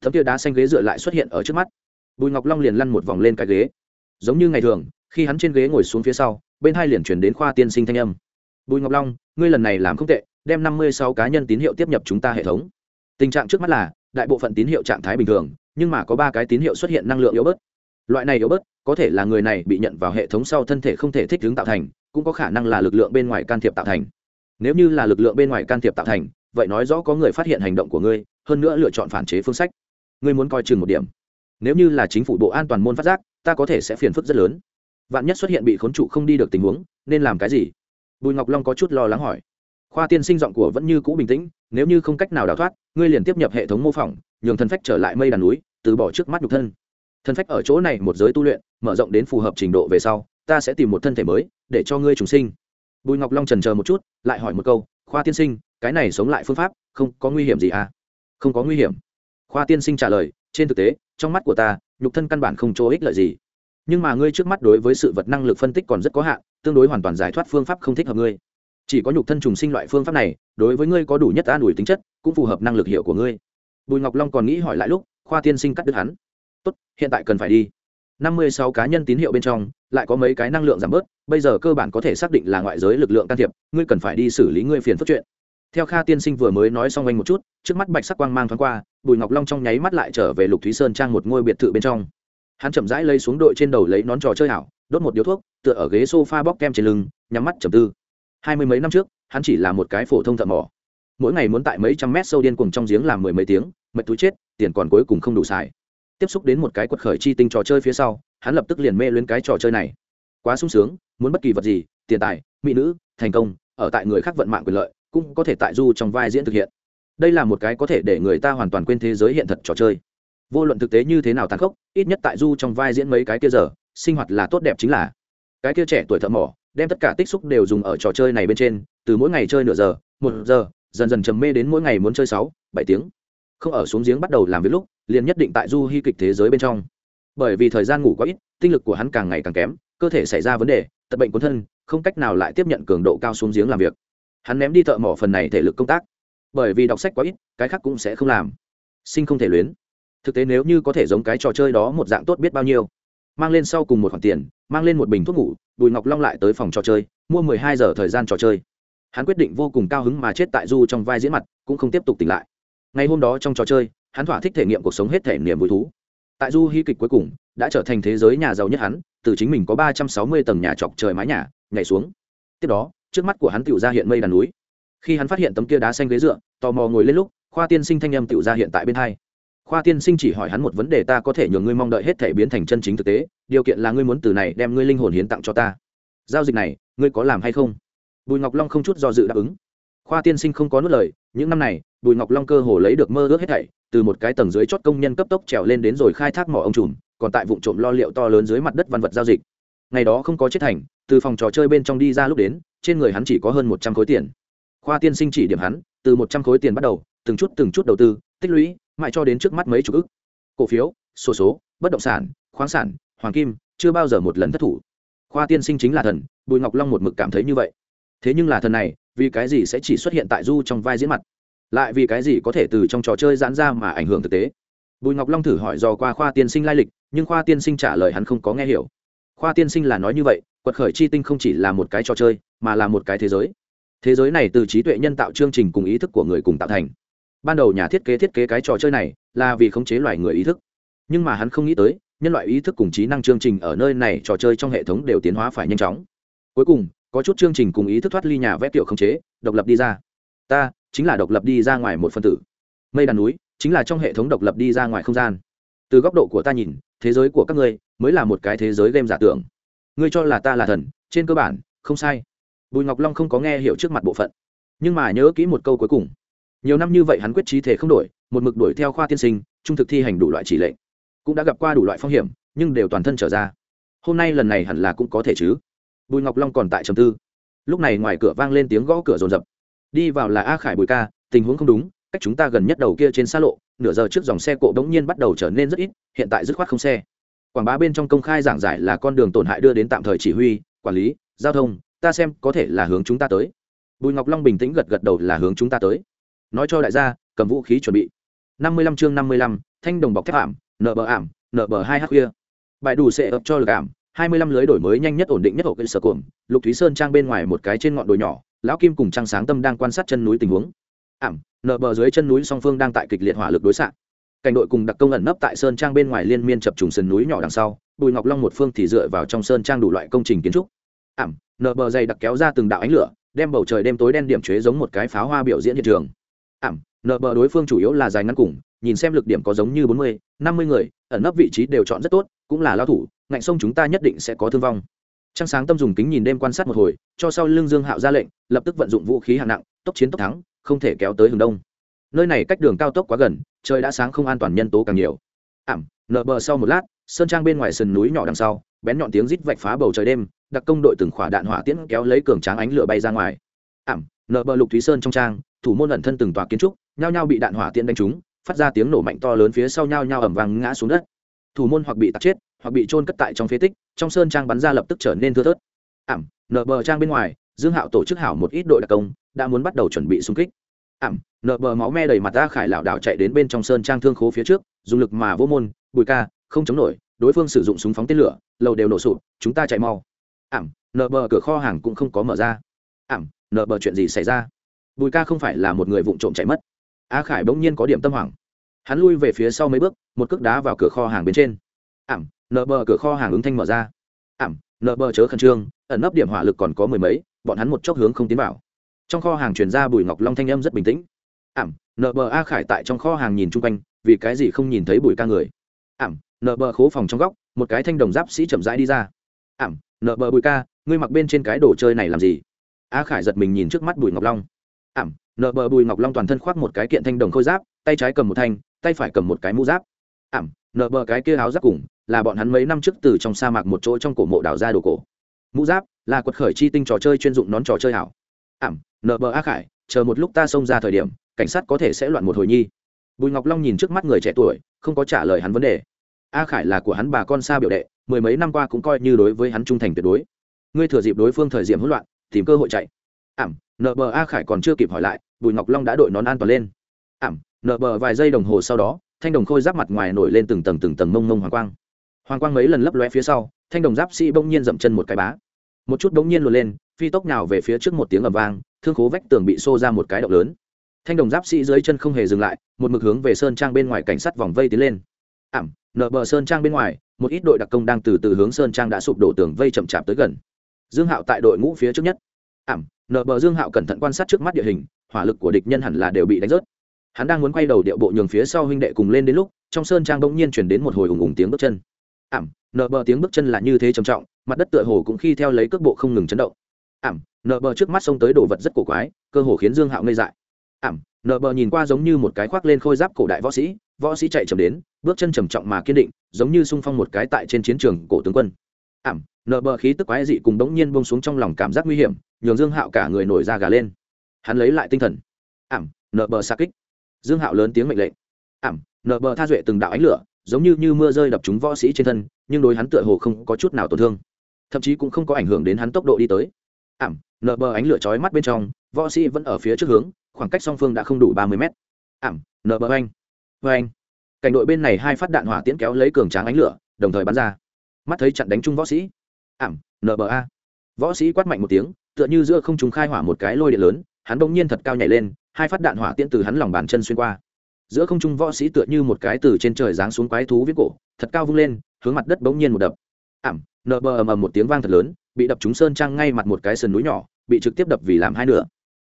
Thấm kia đá xanh ghế dựa lại xuất hiện ở trước mắt. Bùi ngọc long liền lăn một vòng lên cái ghế. Giống như ngày thường, khi hắn trên ghế ngồi xuống phía sau, bên hai liền chuyển đến khoa tiên sinh thanh âm. Bùi ngọc long, ngươi lần này làm không tệ, đem năm mươi sáu cá nhân tín hiệu tiếp nhập chúng ta hệ thống tình trạng trước mắt là, đại bộ phận tín hiệu trạng thái bình thường, nhưng mà có ba cái tín hiệu xuất hiện năng lượng yếu bớt. Loại này yếu bớt, có thể là người này bị nhận vào hệ thống sau thân thể không thể thích ứng tạo thành, cũng có khả năng là lực lượng bên ngoài can thiệp tạo thành. Nếu như là lực lượng bên ngoài can thiệp tạo thành, vậy nói rõ có người phát hiện hành động của ngươi, hơn nữa lựa chọn phản chế phương sách. Ngươi muốn coi chừng một điểm. Nếu như là chính phủ bộ an toàn môn phát giác, ta có thể sẽ phiền phức rất lớn. Vạn nhất xuất hiện bị khốn trụ không đi được tình huống, nên làm cái gì? Bùi ngọc long có chút lo lắng hỏi khoa tiên sinh giọng của vẫn như cũ bình tĩnh, nếu như không cách nào đào thoát, ngươi liền tiếp nhập hệ thống mô phỏng, nhường thân phách trở lại mây đàn núi, từ bỏ trước mắt nhục thân. Thân phách ở chỗ này một giới tu luyện, mở rộng đến phù hợp trình độ về sau, ta sẽ tìm một thân thể mới, để cho ngươi trùng sinh. Bùi ngọc long trần chờ một chút, lại hỏi một câu, khoa tiên sinh, cái này sống lại phương pháp, không có nguy hiểm gì à? Không có nguy hiểm. Khoa tiên sinh trả lời, trên thực tế, trong mắt của ta, nhục thân căn bản không chỗ ích lợi gì. Nhưng mà ngươi trước mắt đối với sự vật năng lực phân tích còn rất có hạn, tương đối hoàn toàn giải thoát phương pháp không thích hợp ngươi chỉ có nhục thân trùng sinh loại phương pháp này, đối với ngươi có đủ nhất an ủi tính chất, cũng phù hợp năng lực hiệu của ngươi. Bùi ngọc long còn nghĩ hỏi lại lúc, khoa tiên sinh cắt đứt hắn. Tốt, hiện tại cần phải đi. Năm mươi sáu cá nhân tín hiệu bên trong, lại có mấy cái năng lượng giảm bớt, bây giờ cơ bản có thể xác định là ngoại giới lực lượng can thiệp, ngươi cần phải đi xử lý ngươi phiền phức chuyện. Theo kha tiên sinh vừa mới nói xong anh một chút, trước mắt bạch sắc quang mang thoáng qua, bùi ngọc long trong nháy mắt lại trở về lục thúy sơn trang một ngôi biệt thự bên trong. Hắn chậm rãi lấy xuống đội trên đầu lấy nón trò chơi hảo đốt một điếu thuốc, tựa ở ghế s o f a bóc kem trên lưng, nhắm mắt chầm tư hai mươi mấy năm trước, hắn chỉ là một cái phổ thông thợ mỏ. Mỗi ngày muốn tại mấy trăm mét sâu điên cùng trong giếng làm mười mấy tiếng, mệt túi chết, tiền còn cuối cùng không đủ xài. Tiếp xúc đến một cái quật khởi chi tinh trò chơi phía sau, hắn lập tức liền mê lên cái trò chơi này. Quá sung sướng, muốn bất kỳ vật gì, tiền tài, mỹ nữ, thành công, ở tại người khác vận mạng quyền lợi, cũng có thể tại du trong vai diễn thực hiện. Đây là một cái có thể để người ta hoàn toàn quên thế giới hiện thật trò chơi. Vô luận thực tế như thế nào tàn khốc, ít nhất tại du trong vai diễn mấy cái kia giờ, sinh hoạt là tốt đẹp chính là. Cái kia trẻ tuổi thợ mỏ đem tất cả tích xúc đều dùng ở trò chơi này bên trên, từ mỗi ngày chơi nửa giờ, một giờ, dần dần trầm mê đến mỗi ngày muốn chơi sáu, bảy tiếng. Không ở xuống giếng bắt đầu làm việc lúc, liền nhất định tại du hy kịch thế giới bên trong. Bởi vì thời gian ngủ quá ít, tinh lực của hắn càng ngày càng kém, cơ thể xảy ra vấn đề, tật bệnh cuốn thân, không cách nào lại tiếp nhận cường độ cao xuống giếng làm việc. Hắn ném đi thợ mỏ phần này thể lực công tác. Bởi vì đọc sách quá ít, cái khác cũng sẽ không làm. Sinh không thể luyến. Thực tế nếu như có thể giống cái trò chơi đó một dạng tốt biết bao nhiêu mang lên sau cùng một khoản tiền, mang lên một bình thuốc ngủ, bùi ngọc long lại tới phòng trò chơi, mua mười hai giờ thời gian trò chơi. Hắn quyết định vô cùng cao hứng mà chết tại du trong vai diễn mặt, cũng không tiếp tục tỉnh lại. Ngày hôm đó trong trò chơi, hắn thỏa thích thể nghiệm cuộc sống hết thể niềm vui thú. Tại du hy kịch cuối cùng, đã trở thành thế giới nhà giàu nhất hắn, từ chính mình có ba trăm sáu mươi tầng nhà chọc trời mái nhà, nhảy xuống. Tiếp đó, trước mắt của hắn tựu ra hiện mây đàn núi. Khi hắn phát hiện tấm kia đá xanh ghế dựa, tò mò ngồi lên lúc, khoa tiên sinh thanh âm tựu ra hiện tại bên hai khoa tiên sinh chỉ hỏi hắn một vấn đề, ta có thể nhường ngươi mong đợi hết thể biến thành chân chính thực tế, điều kiện là ngươi muốn từ này đem ngươi linh hồn hiến tặng cho ta. Giao dịch này, ngươi có làm hay không? Bùi ngọc long không chút do dự đáp ứng. Khoa tiên sinh không có nuốt lời, những năm này, bùi ngọc long cơ hồ lấy được mơ ước hết thảy, từ một cái tầng dưới chót công nhân cấp tốc trèo lên đến rồi khai thác mỏ ông trùm, còn tại vụ trộm lo liệu to lớn dưới mặt đất văn vật giao dịch. Ngày đó không có chết thành, từ phòng trò chơi bên trong đi ra lúc đến, trên người hắn chỉ có hơn một trăm khối tiền. Khoa tiên sinh chỉ điểm hắn, từ một trăm khối tiền bắt đầu, từng chút từng chút đầu tư, tích lũy mãi cho đến trước mắt mấy chục ức. Cổ phiếu sổ số, số bất động sản khoáng sản hoàng kim chưa bao giờ một lần thất thủ. Khoa tiên sinh chính là thần bùi ngọc long một mực cảm thấy như vậy. Thế nhưng là thần này vì cái gì sẽ chỉ xuất hiện tại du trong vai diễn mặt? Lại vì cái gì có thể từ trong trò chơi giãn ra mà ảnh hưởng thực tế? Bùi ngọc long thử hỏi dò qua khoa tiên sinh lai lịch nhưng khoa tiên sinh trả lời hắn không có nghe hiểu. Khoa tiên sinh là nói như vậy quật khởi chi tinh không chỉ là một cái trò chơi mà là một cái thế giới. Thế giới này từ trí tuệ nhân tạo chương trình cùng ý thức của người cùng tạo thành ban đầu nhà thiết kế thiết kế cái trò chơi này là vì khống chế loài người ý thức. Nhưng mà hắn không nghĩ tới, nhân loại ý thức cùng trí năng chương trình ở nơi này trò chơi trong hệ thống đều tiến hóa phải nhanh chóng. Cuối cùng, có chút chương trình cùng ý thức thoát ly nhà vẽ tiểu khống chế, độc lập đi ra. Ta, chính là độc lập đi ra ngoài một phân tử. Mây đàn núi, chính là trong hệ thống độc lập đi ra ngoài không gian. Từ góc độ của ta nhìn, thế giới của các ngươi mới là một cái thế giới game giả tưởng. Ngươi cho là ta là thần, trên cơ bản, không sai. Bùi ngọc long không có nghe hiểu trước mặt bộ phận. Nhưng mà nhớ kỹ một câu cuối cùng nhiều năm như vậy hắn quyết trí thể không đổi, một mực đuổi theo khoa tiên sinh, trung thực thi hành đủ loại chỉ lệnh. Cũng đã gặp qua đủ loại phong hiểm, nhưng đều toàn thân trở ra. Hôm nay lần này hẳn là cũng có thể chứ? Bùi ngọc long còn tại trầm tư. Lúc này ngoài cửa vang lên tiếng gõ cửa rồn rập đi vào là a khải bùi ca, tình huống không đúng, cách chúng ta gần nhất đầu kia trên xa lộ, nửa giờ trước dòng xe cộ đống nhiên bắt đầu trở nên rất ít, hiện tại dứt khoát không xe. Quảng bá bên trong công khai giảng giải là con đường tổn hại đưa đến tạm thời chỉ huy, quản lý, giao thông, ta xem có thể là hướng chúng ta tới. Bùi ngọc long bình tĩnh gật gật đầu là hướng chúng ta tới nói cho đại gia, cầm vũ khí chuẩn bị. Năm mươi lăm chương năm mươi lăm, thanh đồng bọc thép ảm nợ bờ ảm nợ bờ hai h khuya. Bài đủ sẽ ập cho lực ảm, hai mươi lăm lưới đổi mới nhanh nhất ổn định nhất ổ cây sở cuồng, lục thúy sơn trang bên ngoài một cái trên ngọn đồi nhỏ, lão kim cùng trang sáng tâm đang quan sát chân núi tình huống. Ảm nợ bờ dưới chân núi song phương đang tại kịch liệt hỏa lực đối xạ. Cảnh đội cùng đặc công ẩn nấp tại sơn trang bên ngoài liên miên chập trùng sườn núi nhỏ đằng sau, bùi ngọc long một phương thì dựa vào trong sơn trang đủ loại công trình kiến trúc. Ảm nợ bờ dày đặc kéo ra từng đạo ánh lửa, đem bầu trời đêm tối đen điểm chế giống một cái pháo hoa biểu diễn hiện trường ảm nợ bờ đối phương chủ yếu là dài ngắn cùng, nhìn xem lực điểm có giống như bốn mươi, năm mươi người, ẩn nấp vị trí đều chọn rất tốt, cũng là lao thủ, ngạnh sông chúng ta nhất định sẽ có thương vong. Trăng sáng tâm dùng kính nhìn đêm quan sát một hồi, cho sau lưng dương hạo ra lệnh, lập tức vận dụng vũ khí hạng nặng, tốc chiến tốc thắng, không thể kéo tới hướng đông. Nơi này cách đường cao tốc quá gần, trời đã sáng không an toàn nhân tố càng nhiều. Ảm nợ bờ sau một lát, sơn trang bên ngoài sườn núi nhỏ đằng sau, bén nhọn tiếng rít vạch phá bầu trời đêm, đặc công đội từng khỏa đạn hỏa tiễn kéo lấy cường tráng ánh lửa bay ra ngoài. Ảm nợ bờ lục thúy sơn trong trang, thủ môn ẩn thân từng tòa kiến trúc, nhao nhao bị đạn hỏa tiễn đánh trúng, phát ra tiếng nổ mạnh to lớn phía sau nhao nhao ẩm vàng ngã xuống đất. Thủ môn hoặc bị tạt chết, hoặc bị trôn cất tại trong phế tích, trong sơn trang bắn ra lập tức trở nên thưa thớt. Ảm, nợ bờ trang bên ngoài, dương hạo tổ chức hảo một ít đội đặc công, đã muốn bắt đầu chuẩn bị xung kích. Ảm, nợ bờ máu me đầy mặt ta khải lảo đảo chạy đến bên trong sơn trang thương khố phía trước, dùng lực mà vô môn, bùi ca, không chống nổi, đối phương sử dụng súng phóng tên lửa, lầu đều nổ sụp, chúng ta chạy mau. Ảm, nợ bờ cửa kho hàng cũng không có mở ra. Ảm nợ bờ chuyện gì xảy ra? Bùi ca không phải là một người vụng trộm chạy mất. A khải bỗng nhiên có điểm tâm hoảng. Hắn lui về phía sau mấy bước, một cước đá vào cửa kho hàng bên trên. Ảm nợ bờ cửa kho hàng ứng thanh mở ra. Ảm nợ bờ chớ khẩn trương, ẩn nấp điểm hỏa lực còn có mười mấy, bọn hắn một chốc hướng không tiến vào. Trong kho hàng chuyển ra bùi ngọc long thanh âm rất bình tĩnh. Ảm nợ bờ a khải tại trong kho hàng nhìn chung quanh, vì cái gì không nhìn thấy bùi ca người? Ảm nợ bờ khố phòng trong góc, một cái thanh đồng giáp sĩ chậm rãi đi ra. Ảm nợ bờ bùi ca, ngươi mặc bên trên cái đồ chơi này làm gì? A khải giật mình nhìn trước mắt bùi ngọc long. Ảm nợ bờ bùi ngọc long toàn thân khoác một cái kiện thanh đồng khôi giáp, tay trái cầm một thanh, tay phải cầm một cái mũ giáp. Ảm nợ bờ cái kia áo giáp cùng, là bọn hắn mấy năm trước từ trong sa mạc một chỗ trong cổ mộ đào ra đồ cổ. Mũ giáp là quật khởi chi tinh trò chơi chuyên dụng nón trò chơi hảo. Ảm nợ bờ a khải, chờ một lúc ta xông ra thời điểm, cảnh sát có thể sẽ loạn một hồi nhi. Bùi ngọc long nhìn trước mắt người trẻ tuổi, không có trả lời hắn vấn đề. A khải là của hắn bà con xa biểu đệ, mười mấy năm qua cũng coi như đối với hắn trung thành tuyệt đối. Ngươi thừa dịp đối phương thời điểm hỗn loạn tìm cơ hội chạy. Ảm nba khải còn chưa kịp hỏi lại, bùi ngọc long đã đội nón an toàn lên. Ảm nba vài giây đồng hồ sau đó, thanh đồng khôi giáp mặt ngoài nổi lên từng tầng từng tầng mông mông hoàng quang. Hoàng quang mấy lần lấp lóe phía sau, thanh đồng giáp sĩ bỗng nhiên dậm chân một cái bá. Một chút bỗng nhiên luồn lên, phi tốc nào về phía trước một tiếng ầm vang, thương khố vách tường bị xô ra một cái động lớn. Thanh đồng giáp sĩ dưới chân không hề dừng lại, một mực hướng về sơn trang bên ngoài cảnh sát vòng vây tiến lên. Ảm nở bờ sơn trang bên ngoài, một ít đội đặc công đang từ từ hướng sơn trang đã sụp đổ tường vây chậm chạp tới gần dương hạo tại đội ngũ phía trước nhất. Ảm nở bờ dương hạo cẩn thận quan sát trước mắt địa hình, hỏa lực của địch nhân hẳn là đều bị đánh rớt. Hắn đang muốn quay đầu điệu bộ nhường phía sau huynh đệ cùng lên đến lúc, trong sơn trang bỗng nhiên chuyển đến một hồi ùng ùng tiếng bước chân. Ảm nở bờ tiếng bước chân là như thế trầm trọng, mặt đất tựa hồ cũng khi theo lấy cước bộ không ngừng chấn động. Ảm nở bờ trước mắt xông tới đồ vật rất cổ quái, cơ hồ khiến dương hạo ngây dại. Ảm nở bờ nhìn qua giống như một cái khoác lên khôi giáp cổ đại võ sĩ võ sĩ chạy chậm đến, bước chân trầm trọng mà kiên định, giống như sung phong một cái tại trên chiến trường cổ tướng quân ảm nở bờ khí tức quái dị cùng đống nhiên bông xuống trong lòng cảm giác nguy hiểm, nhường dương hạo cả người nổi ra gà lên. Hắn lấy lại tinh thần. Ảm nở bờ xa kích. Dương hạo lớn tiếng mệnh lệnh. Ảm nở bờ tha duệ từng đạo ánh lửa, giống như như mưa rơi đập chúng võ sĩ trên thân, nhưng đối hắn tựa hồ không có chút nào tổn thương. Thậm chí cũng không có ảnh hưởng đến hắn tốc độ đi tới. Ảm nở bờ ánh lửa chói mắt bên trong, võ sĩ vẫn ở phía trước hướng, khoảng cách song phương đã không đủ ba mươi mét. Ảm nở bờ anh vê anh cảnh đội bên này hai phát đạn hỏa tiễn kéo lấy cường tráng ánh lửa, đồng thời bắn ra mắt thấy chặn đánh chung võ sĩ. Ảm nba võ sĩ quát mạnh một tiếng, tựa như giữa không trùng khai hỏa một cái lôi điện lớn, hắn bỗng nhiên thật cao nhảy lên, hai phát đạn hỏa tiễn từ hắn lòng bàn chân xuyên qua. Giữa không trung võ sĩ tựa như một cái từ trên trời giáng xuống quái thú viết cổ, thật cao vung lên, hướng mặt đất bỗng nhiên một đập. Ảm nờ bờ ầm ầm một tiếng vang thật lớn, bị đập trúng sơn trang ngay mặt một cái sườn núi nhỏ, bị trực tiếp đập vì làm hai nửa.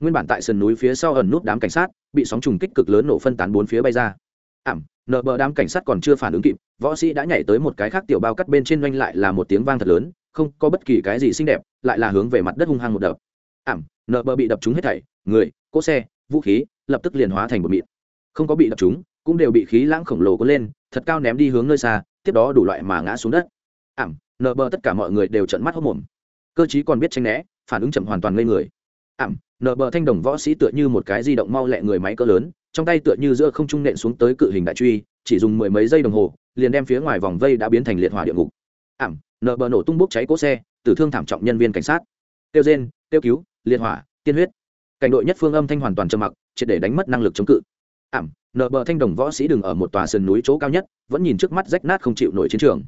Nguyên bản tại sườn núi phía sau ẩn nút đám cảnh sát, bị sóng trùng kích cực lớn nổ phân tán bốn phía bay ra. Ảm nờ bờ đám cảnh sát còn chưa phản ứng kịp, võ sĩ đã nhảy tới một cái khác tiểu bao cắt bên trên doanh lại là một tiếng vang thật lớn, không có bất kỳ cái gì xinh đẹp, lại là hướng về mặt đất hung hăng một đập. Ảm, nờ bờ bị đập trúng hết thảy, người, cỗ xe, vũ khí, lập tức liền hóa thành một mịn. Không có bị đập trúng, cũng đều bị khí lãng khổng lồ cuốn lên, thật cao ném đi hướng nơi xa, tiếp đó đủ loại mà ngã xuống đất. Ảm, nờ bờ tất cả mọi người đều trận mắt hốc mồm. Cơ chí còn biết tranh né, phản ứng chậm hoàn toàn ngây người ảm, nở bờ thanh đồng võ sĩ tựa như một cái di động mau lẹ người máy cỡ lớn, trong tay tựa như giữa không trung nện xuống tới cự hình đại truy, chỉ dùng mười mấy giây đồng hồ, liền đem phía ngoài vòng vây đã biến thành liệt hỏa địa ngục. Ảm, nở bờ nổ tung bốc cháy cỗ xe, tử thương thảm trọng nhân viên cảnh sát. Tiêu rên tiêu cứu, liệt hỏa, tiên huyết. Cảnh đội nhất phương âm thanh hoàn toàn trầm mặc, triệt để đánh mất năng lực chống cự. Ảm, nở bờ thanh đồng võ sĩ đừng ở một tòa sườn núi chỗ cao nhất, vẫn nhìn trước mắt rách nát không chịu nổi chiến trường.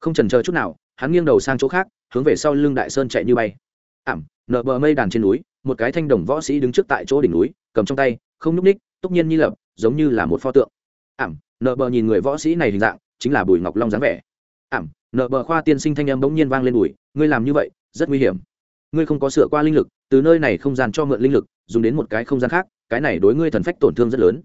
Không trần chờ chút nào, hắn nghiêng đầu sang chỗ khác, hướng về sau lưng đại sơn chạy như bay. Ảm, nở bờ mây đàn trên núi một cái thanh đồng võ sĩ đứng trước tại chỗ đỉnh núi, cầm trong tay, không nhúc ních túc nhiên nhi lập, giống như là một pho tượng. Ảm nợ bờ nhìn người võ sĩ này hình dạng, chính là bùi ngọc long dáng vẻ. Ảm nợ bờ khoa tiên sinh thanh âm bỗng nhiên vang lên đùi ngươi làm như vậy, rất nguy hiểm. Ngươi không có sửa qua linh lực, từ nơi này không gian cho mượn linh lực, dùng đến một cái không gian khác, cái này đối ngươi thần phách tổn thương rất lớn.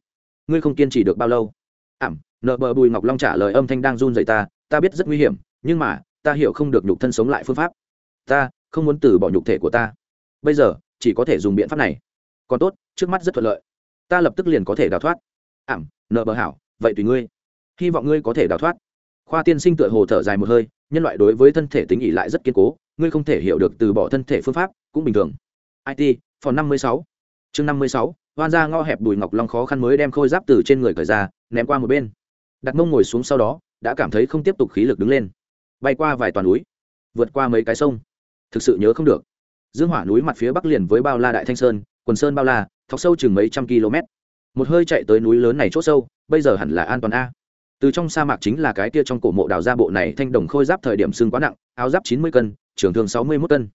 Ngươi không kiên trì được bao lâu? Ảm nợ bờ bùi ngọc long trả lời âm thanh đang run dậy ta ta biết rất nguy hiểm, nhưng mà, ta hiểu không được nhục thân sống lại phương pháp. Ta không muốn từ bỏ nhục thể của ta. Bây giờ chỉ có thể dùng biện pháp này. Còn tốt, trước mắt rất thuận lợi. Ta lập tức liền có thể đào thoát. Ảm, nợ bờ hảo, vậy tùy ngươi. Hy vọng ngươi có thể đào thoát. Khoa tiên sinh tựa hồ thở dài một hơi, nhân loại đối với thân thể tính ỉ lại rất kiên cố, ngươi không thể hiểu được từ bỏ thân thể phương pháp, cũng bình thường. It phòng năm mươi sáu. Chương năm mươi sáu, hoan ra ngõ hẹp bùi ngọc long khó khăn mới đem khôi giáp từ trên người cởi ra, ném qua một bên. Đặt mông ngồi xuống sau đó, đã cảm thấy không tiếp tục khí lực đứng lên. Bay qua vài toàn núi, vượt qua mấy cái sông. Thực sự nhớ không được dương hỏa núi mặt phía bắc liền với bao la đại thanh sơn, quần sơn bao la, thọc sâu chừng mấy trăm km. Một hơi chạy tới núi lớn này c h ỗ sâu, bây giờ hẳn là an toàn a. Từ trong sa mạc chính là cái kia trong cổ mộ đào ra bộ này thanh đồng khôi giáp thời điểm xương quá nặng, áo giáp chín mươi cân, trường thường sáu mươi mốt cân.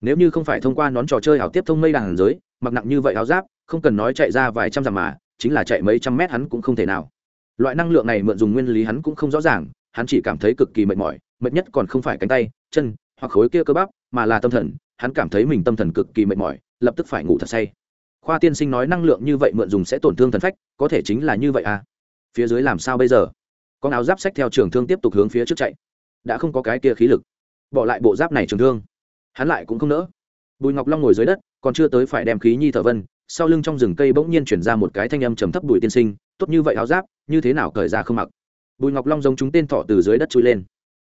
Nếu như không phải thông qua nón trò chơi ảo tiếp thông mây đàn giới, mặc nặng như vậy áo giáp, không cần nói chạy ra vài trăm dặm mà, chính là chạy mấy trăm mét hắn cũng không thể nào. Loại năng lượng này mượn dùng nguyên lý hắn cũng không rõ ràng, hắn chỉ cảm thấy cực kỳ mệt mỏi, mệt nhất còn không phải cánh tay, chân, hoặc khối kia cơ bắp, mà là tâm thần hắn cảm thấy mình tâm thần cực kỳ mệt mỏi, lập tức phải ngủ thật say. Khoa tiên sinh nói năng lượng như vậy mượn dùng sẽ tổn thương thần phách, có thể chính là như vậy à? Phía dưới làm sao bây giờ? Con áo giáp sách theo trường thương tiếp tục hướng phía trước chạy. Đã không có cái kia khí lực. Bỏ lại bộ giáp này trường thương. Hắn lại cũng không nỡ. Bùi ngọc long ngồi dưới đất, còn chưa tới phải đem khí nhi thở vân, sau lưng trong rừng cây bỗng nhiên chuyển ra một cái thanh âm trầm thấp bùi tiên sinh, tốt như vậy áo giáp, như thế nào cởi ra không mặc? Bùi ngọc long giống chúng tên thọ từ dưới đất chui lên.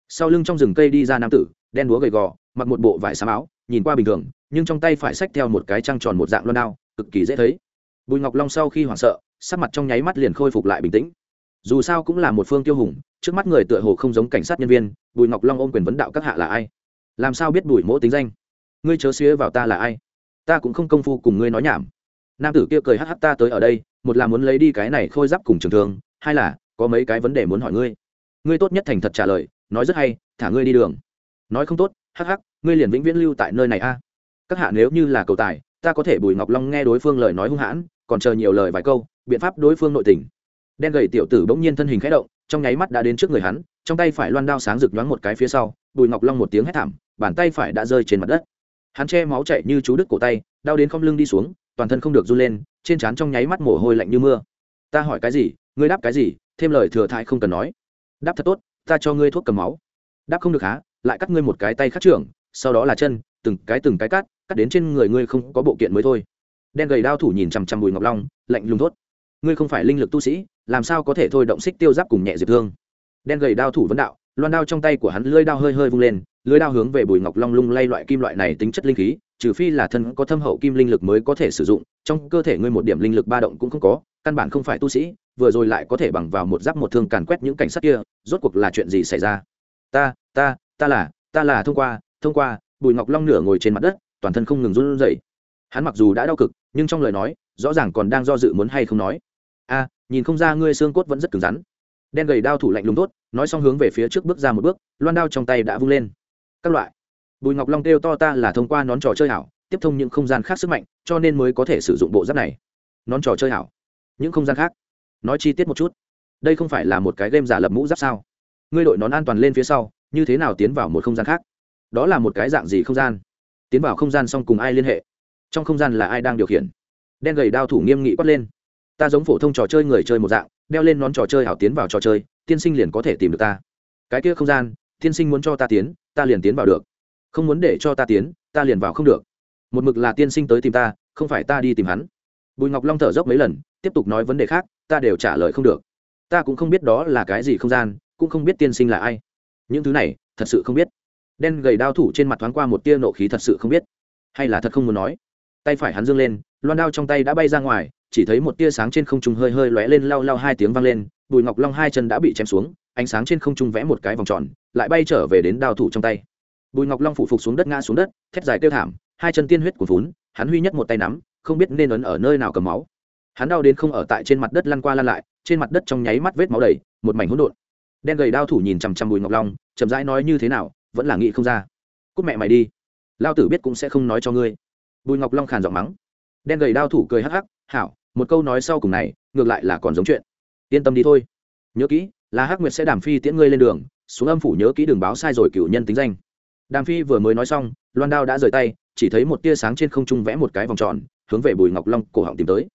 Sau lưng trong rừng cây đi ra nam tử, đen đúa gầy gò, mặc một bộ vải xám áo nhìn qua bình thường, nhưng trong tay phải xách theo một cái trăng tròn một dạng loan đao, cực kỳ dễ thấy. Bùi ngọc long sau khi hoảng sợ, sắc mặt trong nháy mắt liền khôi phục lại bình tĩnh. Dù sao cũng là một phương tiêu hùng, trước mắt người tựa hồ không giống cảnh sát nhân viên, bùi ngọc long ôm quyền vấn đạo các hạ là ai? Làm sao biết bùi mỗ tính danh? Ngươi chớ xía vào ta là ai? Ta cũng không công phu cùng ngươi nói nhảm. Nam tử kia cười hắc hắc, ta tới ở đây, một là muốn lấy đi cái này khôi giáp cùng trường thường hai là có mấy cái vấn đề muốn hỏi ngươi. Ngươi tốt nhất thành thật trả lời, nói rất hay, thả ngươi đi đường. Nói không tốt, hắc hắc ngươi liền vĩnh viễn lưu tại nơi này a. Các hạ nếu như là cầu tài, ta có thể bùi ngọc long nghe đối phương lời nói hung hãn, còn chờ nhiều lời vài câu, biện pháp đối phương nội tình. Đen gầy tiểu tử bỗng nhiên thân hình khẽ động, trong nháy mắt đã đến trước người hắn, trong tay phải loan đao sáng rực nhoáng một cái phía sau, bùi ngọc long một tiếng hét thảm, bàn tay phải đã rơi trên mặt đất. Hắn che máu chạy như chú đứt cổ tay, đau đến không lưng đi xuống, toàn thân không được run lên, trên trán trong nháy mắt mồ hôi lạnh như mưa. Ta hỏi cái gì, ngươi đáp cái gì, thêm lời thừa thãi không cần nói. Đáp thật tốt, ta cho ngươi thuốc cầm máu. Đáp không được há lại cắt ngươi một cái tay khắc trưởng sau đó là chân, từng cái từng cái cắt cắt đến trên người ngươi không có bộ kiện mới thôi. Đen gầy đao thủ nhìn chằm chằm bùi ngọc long, lạnh lùng thốt. Ngươi không phải linh lực tu sĩ, làm sao có thể thôi động xích tiêu giáp cùng nhẹ diệt thương? Đen gầy đao thủ vấn đạo, loan đao trong tay của hắn lưỡi đao hơi hơi vung lên, lưỡi đao hướng về bùi ngọc long lung lay loại kim loại này tính chất linh khí, trừ phi là thân có thâm hậu kim linh lực mới có thể sử dụng, trong cơ thể ngươi một điểm linh lực ba động cũng không có, căn bản không phải tu sĩ, vừa rồi lại có thể bằng vào một giáp một thương càn quét những cảnh sát kia, rốt cuộc là chuyện gì xảy ra? Ta ta ta là ta là thông qua thông qua, bùi ngọc long nửa ngồi trên mặt đất, toàn thân không ngừng run rẩy. Hắn mặc dù đã đau cực, nhưng trong lời nói, rõ ràng còn đang do dự muốn hay không nói. A, nhìn không ra ngươi xương cốt vẫn rất cứng rắn. Đen gầy đao thủ lạnh lùng tốt, nói xong hướng về phía trước bước ra một bước, loan đao trong tay đã vung lên. Các loại. Bùi ngọc long kêu to ta là thông qua nón trò chơi hảo, tiếp thông những không gian khác sức mạnh, cho nên mới có thể sử dụng bộ giáp này. Nón trò chơi hảo. Những không gian khác. Nói chi tiết một chút. Đây không phải là một cái game giả lập mũ giáp sao? Ngươi đội nón an toàn lên phía sau, như thế nào tiến vào một không gian khác? Đó là một cái dạng gì không gian? Tiến vào không gian xong cùng ai liên hệ? Trong không gian là ai đang điều khiển? Đen gầy đao thủ nghiêm nghị quát lên. Ta giống phổ thông trò chơi người chơi một dạng, đeo lên nón trò chơi hảo tiến vào trò chơi, tiên sinh liền có thể tìm được ta. Cái kia không gian, tiên sinh muốn cho ta tiến, ta liền tiến vào được. Không muốn để cho ta tiến, ta liền vào không được. Một mực là tiên sinh tới tìm ta, không phải ta đi tìm hắn. Bùi ngọc long thở dốc mấy lần, tiếp tục nói vấn đề khác, ta đều trả lời không được. Ta cũng không biết đó là cái gì không gian, cũng không biết tiên sinh là ai. Những thứ này, thật sự không biết đen gầy đao thủ trên mặt thoáng qua một tia nộ khí thật sự không biết. Hay là thật không muốn nói? Tay phải hắn dương lên, loan đao trong tay đã bay ra ngoài, chỉ thấy một tia sáng trên không trung hơi hơi lóe lên lau lau hai tiếng vang lên, bùi ngọc long hai chân đã bị chém xuống, ánh sáng trên không trung vẽ một cái vòng tròn, lại bay trở về đến đao thủ trong tay. Bùi ngọc long phủ phục xuống đất ngã xuống đất, thét dài kêu thảm, hai chân tiên huyết của vốn hắn huy nhất một tay nắm, không biết nên ấn ở nơi nào cầm máu. Hắn đau đến không ở tại trên mặt đất lăn qua lăn lại, trên mặt đất trong nháy mắt vết máu đầy, một mảnh hỗn độn. Đen gầy đao thủ nhìn chằm chằm bùi ngọc long, chậm rãi nói như thế nào vẫn là nghĩ không ra. Cúc mẹ mày đi. Lao tử biết cũng sẽ không nói cho ngươi. Bùi ngọc long khàn giọng mắng. Đen gầy đao thủ cười hắc hắc, hảo, một câu nói sau cùng này, ngược lại là còn giống chuyện. Yên tâm đi thôi. Nhớ kỹ là hắc nguyệt sẽ đàm phi tiễn ngươi lên đường, xuống âm phủ nhớ kỹ đường báo sai rồi cựu nhân tính danh. Đàm phi vừa mới nói xong, loan đao đã rời tay, chỉ thấy một tia sáng trên không trung vẽ một cái vòng tròn, hướng về bùi ngọc long cổ họng tìm tới.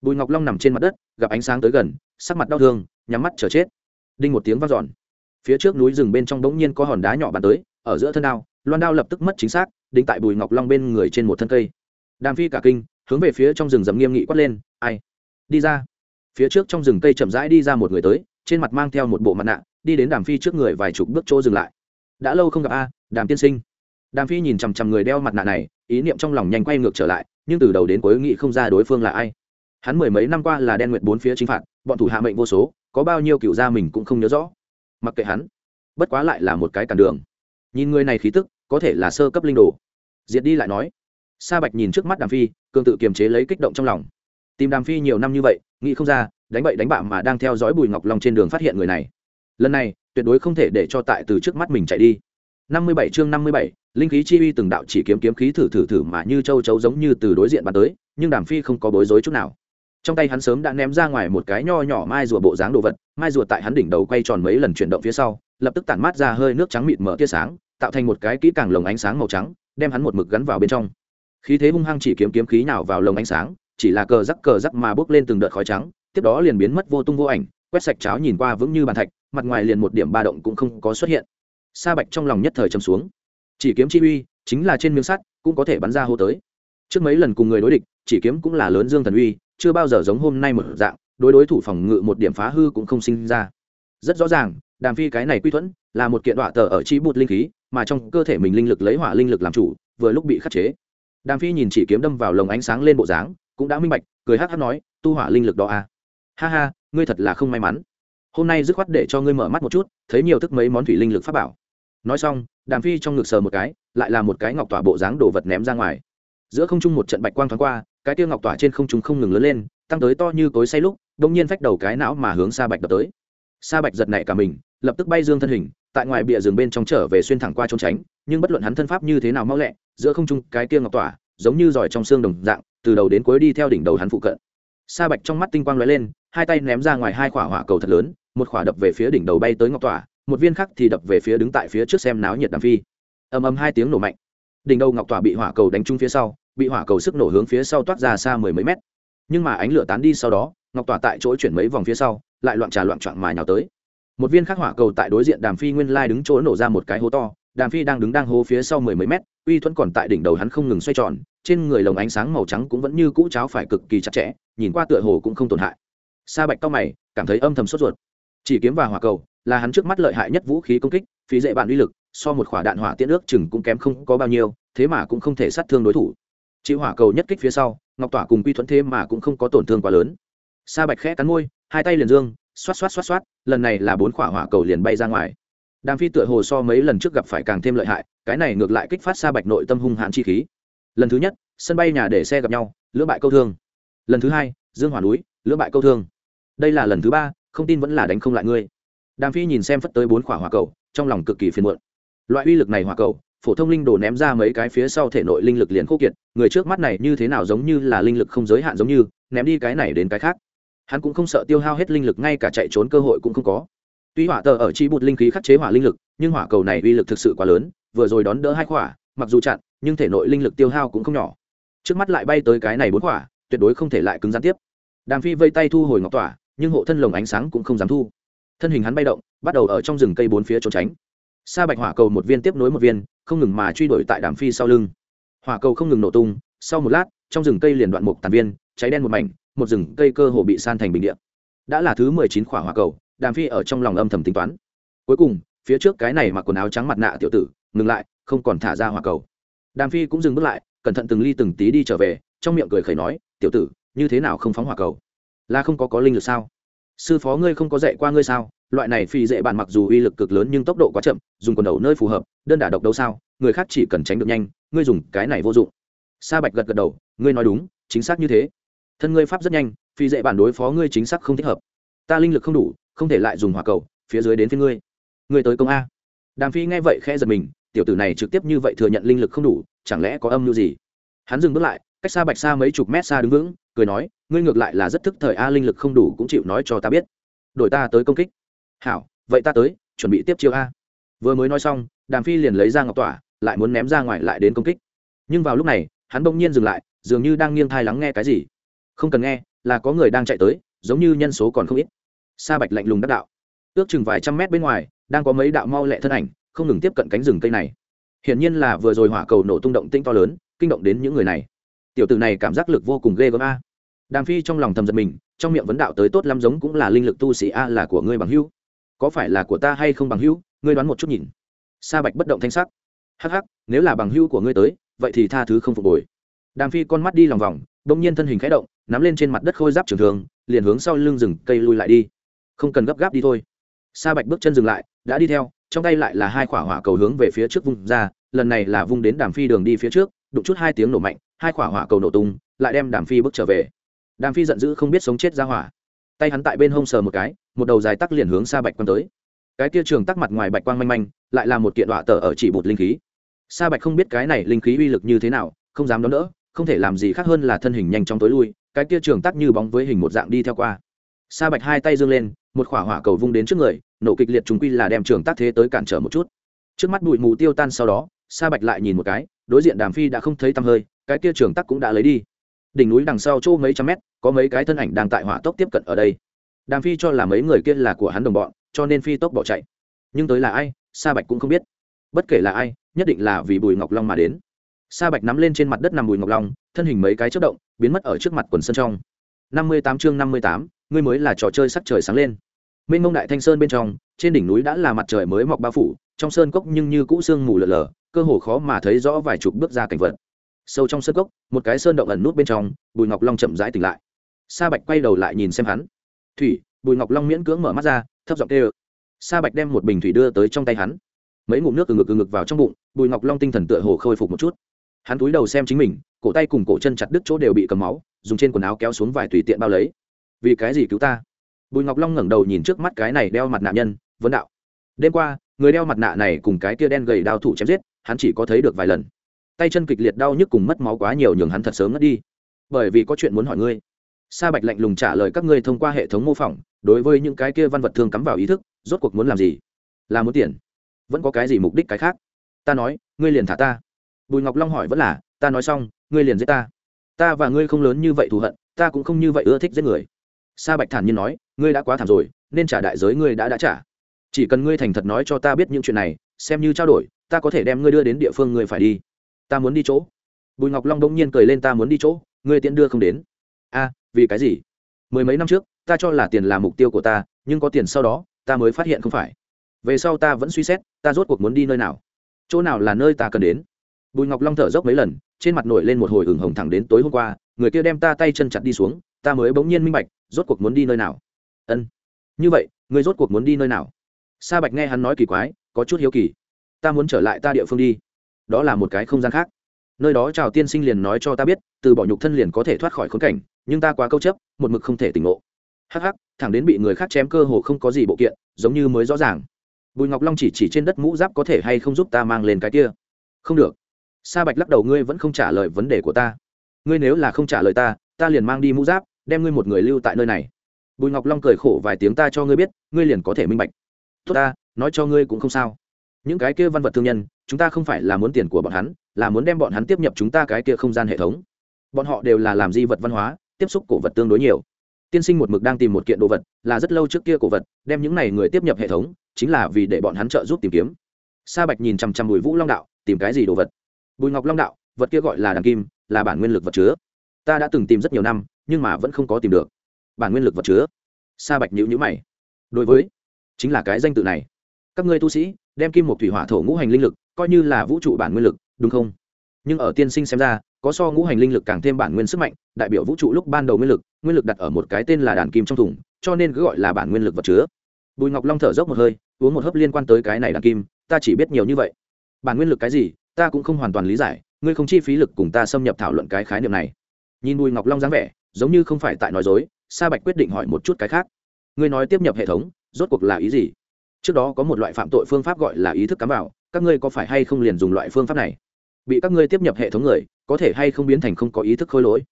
Bùi ngọc long nằm trên mặt đất, gặp ánh sáng tới gần, sắc mặt đau thương, nhắm mắt chờ chết. Đinh một tiếng vang dọn phía trước núi rừng bên trong bỗng nhiên có hòn đá nhỏ bắn tới, ở giữa thân đao, loan đao lập tức mất chính xác, đính tại bùi ngọc long bên người trên một thân cây. Đàm phi cả kinh, hướng về phía trong rừng rậm nghiêm nghị quát lên, ai? Đi ra. Phía trước trong rừng cây chậm rãi đi ra một người tới, trên mặt mang theo một bộ mặt nạ, đi đến đàm phi trước người vài chục bước chỗ dừng lại. Đã lâu không gặp a, đàm tiên sinh. Đàm phi nhìn chằm chằm người đeo mặt nạ này, ý niệm trong lòng nhanh quay ngược trở lại, nhưng từ đầu đến cuối nghĩ không ra đối phương là ai. Hắn mười mấy năm qua là đen nguyệt bốn phía chính phạt, bọn thủ hạ mệnh vô số, có bao nhiêu cựu gia mình cũng không nhớ rõ mặc kệ hắn. Bất quá lại là một cái cản đường. Nhìn người này khí tức, có thể là sơ cấp linh đồ. Diệt đi lại nói. Sa bạch nhìn trước mắt đàm phi, cường tự kiềm chế lấy kích động trong lòng. Tìm đàm phi nhiều năm như vậy, nghĩ không ra, đánh bậy đánh bạ mà đang theo dõi bùi ngọc long trên đường phát hiện người này. Lần này, tuyệt đối không thể để cho tại từ trước mắt mình chạy đi. Năm mươi bảy chương năm mươi bảy, linh khí chi uy từng đạo chỉ kiếm kiếm khí thử thử thử mà như châu chấu giống như từ đối diện bắn tới, nhưng đàm phi không có bối rối chút nào trong tay hắn sớm đã ném ra ngoài một cái nho nhỏ mai rùa bộ dáng đồ vật, mai rùa tại hắn đỉnh đầu quay tròn mấy lần chuyển động phía sau, lập tức tản mát ra hơi nước trắng mịt mở tia sáng, tạo thành một cái kỹ càng lồng ánh sáng màu trắng, đem hắn một mực gắn vào bên trong. Khí thế hung hăng chỉ kiếm kiếm khí nào vào lồng ánh sáng, chỉ là cờ rắc cờ rắc mà bốc lên từng đợt khói trắng, tiếp đó liền biến mất vô tung vô ảnh, quét sạch cháo nhìn qua vững như bàn thạch, mặt ngoài liền một điểm ba động cũng không có xuất hiện. Sa bạch trong lòng nhất thời châm xuống. Chỉ kiếm chi uy, chính là trên miếng sắt, cũng có thể bắn ra hô tới. Trước mấy lần cùng người đối địch, chỉ kiếm cũng là lớn dương thần uy chưa bao giờ giống hôm nay một dạng, đối đối thủ phòng ngự một điểm phá hư cũng không sinh ra. Rất rõ ràng, đàm phi cái này quy thuẫn là một kiện đọa tờ ở chi bụt linh khí, mà trong cơ thể mình linh lực lấy hỏa linh lực làm chủ, vừa lúc bị khắc chế. Đàm phi nhìn chỉ kiếm đâm vào lồng ánh sáng lên bộ dáng, cũng đã minh bạch, cười hát hát nói, tu hỏa linh lực đó à? Ha ha, ngươi thật là không may mắn. Hôm nay dứt khoát để cho ngươi mở mắt một chút, thấy nhiều thức mấy món thủy linh lực pháp bảo. Nói xong, đàm phi trong ngực sờ một cái, lại là một cái ngọc tỏa bộ dáng đồ vật ném ra ngoài. Giữa không trung một trận bạch quang thoáng qua cái tiêu ngọc tỏa trên không trung không ngừng lớn lên, tăng tới to như cối say lúc đông nhiên phách đầu cái não mà hướng sa bạch đập tới. Sa bạch giật nảy cả mình, lập tức bay dương thân hình, tại ngoài bìa rừng bên trong trở về xuyên thẳng qua trốn tránh, nhưng bất luận hắn thân pháp như thế nào mau lẹ, giữa không trung cái kia ngọc tỏa, giống như giỏi trong xương đồng dạng, từ đầu đến cuối đi theo đỉnh đầu hắn phụ cận. Sa bạch trong mắt tinh quang lóe lên, hai tay ném ra ngoài hai quả hỏa cầu thật lớn, một quả đập về phía đỉnh đầu bay tới ngọc tỏa, một viên khác thì đập về phía đứng tại phía trước xem náo nhiệt đàm phi. Ầm ầm hai tiếng nổ mạnh. Đỉnh đầu ngọc tỏa bị hỏa cầu đánh trúng phía sau bị hỏa cầu sức nổ hướng phía sau toát ra xa mười mấy mét. Nhưng mà ánh lửa tán đi sau đó, ngọc tỏa tại chỗ chuyển mấy vòng phía sau, lại loạn trà loạn trọn mà nhào tới. Một viên khắc hỏa cầu tại đối diện đàm phi nguyên lai đứng chỗ nổ ra một cái hố to, đàm phi đang đứng đang hố phía sau mười mấy mét, uy thuẫn còn tại đỉnh đầu hắn không ngừng xoay tròn, trên người lồng ánh sáng màu trắng cũng vẫn như cũ cháo phải cực kỳ chặt chẽ, nhìn qua tựa hồ cũng không tổn hại. Sa bạch cao mày, cảm thấy âm thầm sốt ruột. Chỉ kiếm và hỏa cầu là hắn trước mắt lợi hại nhất vũ khí công kích, phí dễ bạn uy lực, so một quả đạn hỏa tiễn ước chừng cũng kém không có bao nhiêu, thế mà cũng không thể sát thương đối thủ chịu hỏa cầu nhất kích phía sau, ngọc tỏa cùng quy thuẫn thế mà cũng không có tổn thương quá lớn. Sa bạch khẽ cắn môi, hai tay liền dương, xoát xoát xoát xoát, lần này là bốn quả hỏa cầu liền bay ra ngoài. Đàm phi tựa hồ so mấy lần trước gặp phải càng thêm lợi hại, cái này ngược lại kích phát sa bạch nội tâm hung hãn chi khí. Lần thứ nhất, sân bay nhà để xe gặp nhau, lưỡng bại câu thương. Lần thứ hai, dương hỏa núi, lưỡng bại câu thương. Đây là lần thứ ba, không tin vẫn là đánh không lại ngươi. Đàm phi nhìn xem phất tới bốn quả hỏa cầu, trong lòng cực kỳ phiền muộn. Loại uy lực này hỏa cầu phổ thông linh đồ ném ra mấy cái phía sau thể nội linh lực liền khô kiệt, người trước mắt này như thế nào giống như là linh lực không giới hạn giống như, ném đi cái này đến cái khác. Hắn cũng không sợ tiêu hao hết linh lực, ngay cả chạy trốn cơ hội cũng không có. Tuy hỏa tờ ở chi bụt linh khí khắc chế hỏa linh lực, nhưng hỏa cầu này uy lực thực sự quá lớn, vừa rồi đón đỡ hai khỏa mặc dù chặn, nhưng thể nội linh lực tiêu hao cũng không nhỏ. Trước mắt lại bay tới cái này bốn khỏa tuyệt đối không thể lại cứng gián tiếp. Đàm phi vây tay thu hồi ngọc tỏa, nhưng hộ thân lồng ánh sáng cũng không dám thu. Thân hình hắn bay động, bắt đầu ở trong rừng cây bốn phía trốn tránh sa bạch hỏa cầu một viên tiếp nối một viên, không ngừng mà truy đuổi tại đàm phi sau lưng. Hỏa cầu không ngừng nổ tung, sau một lát, trong rừng cây liền đoạn mục tàn viên, cháy đen một mảnh, một rừng cây cơ hồ bị san thành bình địa. đã là thứ mười chín khỏa hỏa cầu, đàm phi ở trong lòng âm thầm tính toán. Cuối cùng, phía trước cái này mặc quần áo trắng mặt nạ tiểu tử, ngừng lại, không còn thả ra hỏa cầu. Đàm phi cũng dừng bước lại, cẩn thận từng ly từng tí đi trở về, trong miệng cười khẩy nói, tiểu tử, như thế nào không phóng hỏa cầu? Là không có có linh lực sao? Sư phó ngươi không có dạy qua ngươi sao? Loại này phi dễ bạn mặc dù uy lực cực lớn nhưng tốc độ quá chậm, dùng quần đầu nơi phù hợp, đơn đả độc đâu sao? Người khác chỉ cần tránh được nhanh, ngươi dùng cái này vô dụng. Sa bạch gật gật đầu, ngươi nói đúng, chính xác như thế. Thân ngươi pháp rất nhanh phi dễ bản đối phó ngươi chính xác không thích hợp. Ta linh lực không đủ, không thể lại dùng hỏa cầu, phía dưới đến phía ngươi. Ngươi tới công a. Đàm phi nghe vậy khẽ giật mình, tiểu tử này trực tiếp như vậy thừa nhận linh lực không đủ, chẳng lẽ có âm mưu gì? Hắn dừng bước lại cách xa bạch xa mấy chục mét xa đứng vững, cười nói, ngươi ngược lại là rất thức thời a, linh lực không đủ cũng chịu nói cho ta biết. Đổi ta tới công kích. Hảo, vậy ta tới, chuẩn bị tiếp chiêu a. Vừa mới nói xong, đàm phi liền lấy ra ngọc tỏa, lại muốn ném ra ngoài lại đến công kích. Nhưng vào lúc này, hắn bỗng nhiên dừng lại, dường như đang nghiêng thai lắng nghe cái gì. Không cần nghe, là có người đang chạy tới, giống như nhân số còn không ít. Sa bạch lạnh lùng đắc đạo. Ước chừng vài trăm mét bên ngoài, đang có mấy đạo mau lẹ thân ảnh, không ngừng tiếp cận cánh rừng cây này. Hiển nhiên là vừa rồi hỏa cầu nổ tung động tinh to lớn, kinh động đến những người này tiểu tử này cảm giác lực vô cùng ghê gớm a. Đàm phi trong lòng thầm giật mình, trong miệng vấn đạo tới tốt lắm giống cũng là linh lực tu sĩ a là của ngươi bằng hữu. Có phải là của ta hay không bằng hữu, ngươi đoán một chút nhìn. Sa bạch bất động thanh sắc. Hắc hắc, nếu là bằng hữu của ngươi tới, vậy thì tha thứ không phục hồi. Đàm phi con mắt đi lòng vòng, bỗng nhiên thân hình khẽ động, nắm lên trên mặt đất khôi giáp trường thường liền hướng sau lưng rừng cây lui lại đi. Không cần gấp gáp đi thôi. Sa bạch bước chân dừng lại, đã đi theo, trong tay lại là hai quả hỏa cầu hướng về phía trước vung ra, lần này là vung đến đàm phi đường đi phía trước, đụng chút hai tiếng nổ mạnh hai quả hỏa cầu nổ tung, lại đem đàm phi bước trở về. Đàm phi giận dữ không biết sống chết ra hỏa. Tay hắn tại bên hông sờ một cái, một đầu dài tắc liền hướng xa bạch quang tới. Cái kia trường tắc mặt ngoài bạch quang manh manh, lại là một kiện đọa tờ ở chỉ bột linh khí. Sa bạch không biết cái này linh khí uy lực như thế nào, không dám đón đỡ, không thể làm gì khác hơn là thân hình nhanh chóng tối lui, cái kia trường tắc như bóng với hình một dạng đi theo qua. Sa bạch hai tay dương lên, một khỏa hỏa cầu vung đến trước người, nổ kịch liệt chúng quy là đem trường tắc thế tới cản trở một chút. Trước mắt bụi mù tiêu tan sau đó, sa bạch lại nhìn một cái, đối diện đàm phi đã không thấy tăm hơi cái kia trường tắc cũng đã lấy đi. Đỉnh núi đằng sau chỗ mấy trăm mét, có mấy cái thân ảnh đang tại hỏa tốc tiếp cận ở đây. Đàm phi cho là mấy người kia là của hắn đồng bọn, cho nên phi tốc bỏ chạy. Nhưng tới là ai, sa bạch cũng không biết. Bất kể là ai, nhất định là vì bùi ngọc long mà đến. Sa bạch nắm lên trên mặt đất nằm bùi ngọc long, thân hình mấy cái chất động, biến mất ở trước mặt quần sân trong. Năm mươi tám chương năm mươi tám, ngươi mới là trò chơi sắc trời sáng lên. Mênh mông đại thanh sơn bên trong, trên đỉnh núi đã là mặt trời mới mọc bao phủ, trong sơn cốc nhưng như cũ sương mù lờ lờ cơ hồ khó mà thấy rõ vài chục bước ra cảnh vật sâu trong sơn cốc, một cái sơn động ẩn nút bên trong, bùi ngọc long chậm rãi tỉnh lại. Sa bạch quay đầu lại nhìn xem hắn. Thủy, bùi ngọc long miễn cưỡng mở mắt ra, thấp giọng kêu. Sa bạch đem một bình thủy đưa tới trong tay hắn. Mấy ngụm nước từ ngực từ ngực vào trong bụng, bùi ngọc long tinh thần tựa hồ khôi phục một chút. Hắn túi đầu xem chính mình, cổ tay cùng cổ chân chặt đứt chỗ đều bị cầm máu, dùng trên quần áo kéo xuống vài tùy tiện bao lấy. Vì cái gì cứu ta? Bùi ngọc long ngẩng đầu nhìn trước mắt cái này đeo mặt nạ nhân, vấn đạo. Đêm qua, người đeo mặt nạ này cùng cái kia đen gầy đao thủ chém giết, hắn chỉ có thấy được vài lần tay chân kịch liệt đau nhức cùng mất máu quá nhiều nhường hắn thật sớm ngất đi. Bởi vì có chuyện muốn hỏi ngươi. Sa bạch lạnh lùng trả lời các ngươi thông qua hệ thống mô phỏng, đối với những cái kia văn vật thương cắm vào ý thức, rốt cuộc muốn làm gì? Là muốn tiền. Vẫn có cái gì mục đích cái khác? Ta nói, ngươi liền thả ta. Bùi ngọc long hỏi vẫn là, ta nói xong, ngươi liền giết ta. Ta và ngươi không lớn như vậy thù hận, ta cũng không như vậy ưa thích giết người. Sa bạch thản nhiên nói, ngươi đã quá thảm rồi, nên trả đại giới ngươi đã đã trả. Chỉ cần ngươi thành thật nói cho ta biết những chuyện này, xem như trao đổi, ta có thể đem ngươi đưa đến địa phương ngươi phải đi ta muốn đi chỗ. Bùi ngọc long đông nhiên cười lên, ta muốn đi chỗ, ngươi tiễn đưa không đến. A, vì cái gì? Mười mấy năm trước, ta cho là tiền là mục tiêu của ta, nhưng có tiền sau đó, ta mới phát hiện không phải. Về sau ta vẫn suy xét, ta rốt cuộc muốn đi nơi nào? Chỗ nào là nơi ta cần đến? Bùi ngọc long thở dốc mấy lần, trên mặt nổi lên một hồi ửng hồng thẳng đến tối hôm qua, người kia đem ta tay chân chặt đi xuống, ta mới bỗng nhiên minh bạch, rốt cuộc muốn đi nơi nào? Ân, như vậy, người rốt cuộc muốn đi nơi nào? Sa bạch nghe hắn nói kỳ quái, có chút hiếu kỳ. Ta muốn trở lại ta địa phương đi đó là một cái không gian khác. Nơi đó chào tiên sinh liền nói cho ta biết, từ bỏ nhục thân liền có thể thoát khỏi khốn cảnh, nhưng ta quá câu chấp, một mực không thể tỉnh ngộ. Hắc hắc, thẳng đến bị người khác chém cơ hồ không có gì bộ kiện, giống như mới rõ ràng. Bùi ngọc long chỉ chỉ trên đất mũ giáp có thể hay không giúp ta mang lên cái kia? Không được. Sa bạch lắc đầu, ngươi vẫn không trả lời vấn đề của ta. Ngươi nếu là không trả lời ta ta liền mang đi mũ giáp, đem ngươi một người lưu tại nơi này. Bùi ngọc long cười khổ vài tiếng, ta cho ngươi biết, ngươi liền có thể minh bạch. Tốt ta, nói cho ngươi cũng không sao những cái kia văn vật thương nhân, chúng ta không phải là muốn tiền của bọn hắn, là muốn đem bọn hắn tiếp nhập chúng ta cái kia không gian hệ thống. Bọn họ đều là làm di vật văn hóa, tiếp xúc cổ vật tương đối nhiều. Tiên sinh một mực đang tìm một kiện đồ vật, là rất lâu trước kia cổ vật, đem những này người tiếp nhập hệ thống, chính là vì để bọn hắn trợ giúp tìm kiếm. Sa bạch nhìn chằm chằm bùi vũ long đạo, tìm cái gì đồ vật? Bùi ngọc long đạo, vật kia gọi là đàn kim, là bản nguyên lực vật chứa. Ta đã từng tìm rất nhiều năm, nhưng mà vẫn không có tìm được. Bản nguyên lực vật chứa. Sa bạch nhữ nhữ mày. Đối với, chính là cái danh tự này. Các ngươi tu sĩ đem kim một thủy hỏa thổ ngũ hành linh lực, coi như là vũ trụ bản nguyên lực, đúng không? Nhưng ở tiên sinh xem ra, có so ngũ hành linh lực càng thêm bản nguyên sức mạnh, đại biểu vũ trụ lúc ban đầu nguyên lực nguyên lực đặt ở một cái tên là đàn kim trong thùng, cho nên cứ gọi là bản nguyên lực vật chứa. Bùi ngọc long thở dốc một hơi, uống một hớp liên quan tới cái này đàn kim, ta chỉ biết nhiều như vậy. Bản nguyên lực cái gì, ta cũng không hoàn toàn lý giải, ngươi không chi phí lực cùng ta xâm nhập thảo luận cái khái niệm này. Nhìn bùi ngọc long dáng vẻ, giống như không phải tại nói dối, sa bạch quyết định hỏi một chút cái khác. Ngươi nói tiếp nhập hệ thống, rốt cuộc là ý gì? Trước đó có một loại phạm tội phương pháp gọi là ý thức cắm vào, các ngươi có phải hay không liền dùng loại phương pháp này? Bị các ngươi tiếp nhập hệ thống người, có thể hay không biến thành không có ý thức khôi lỗi?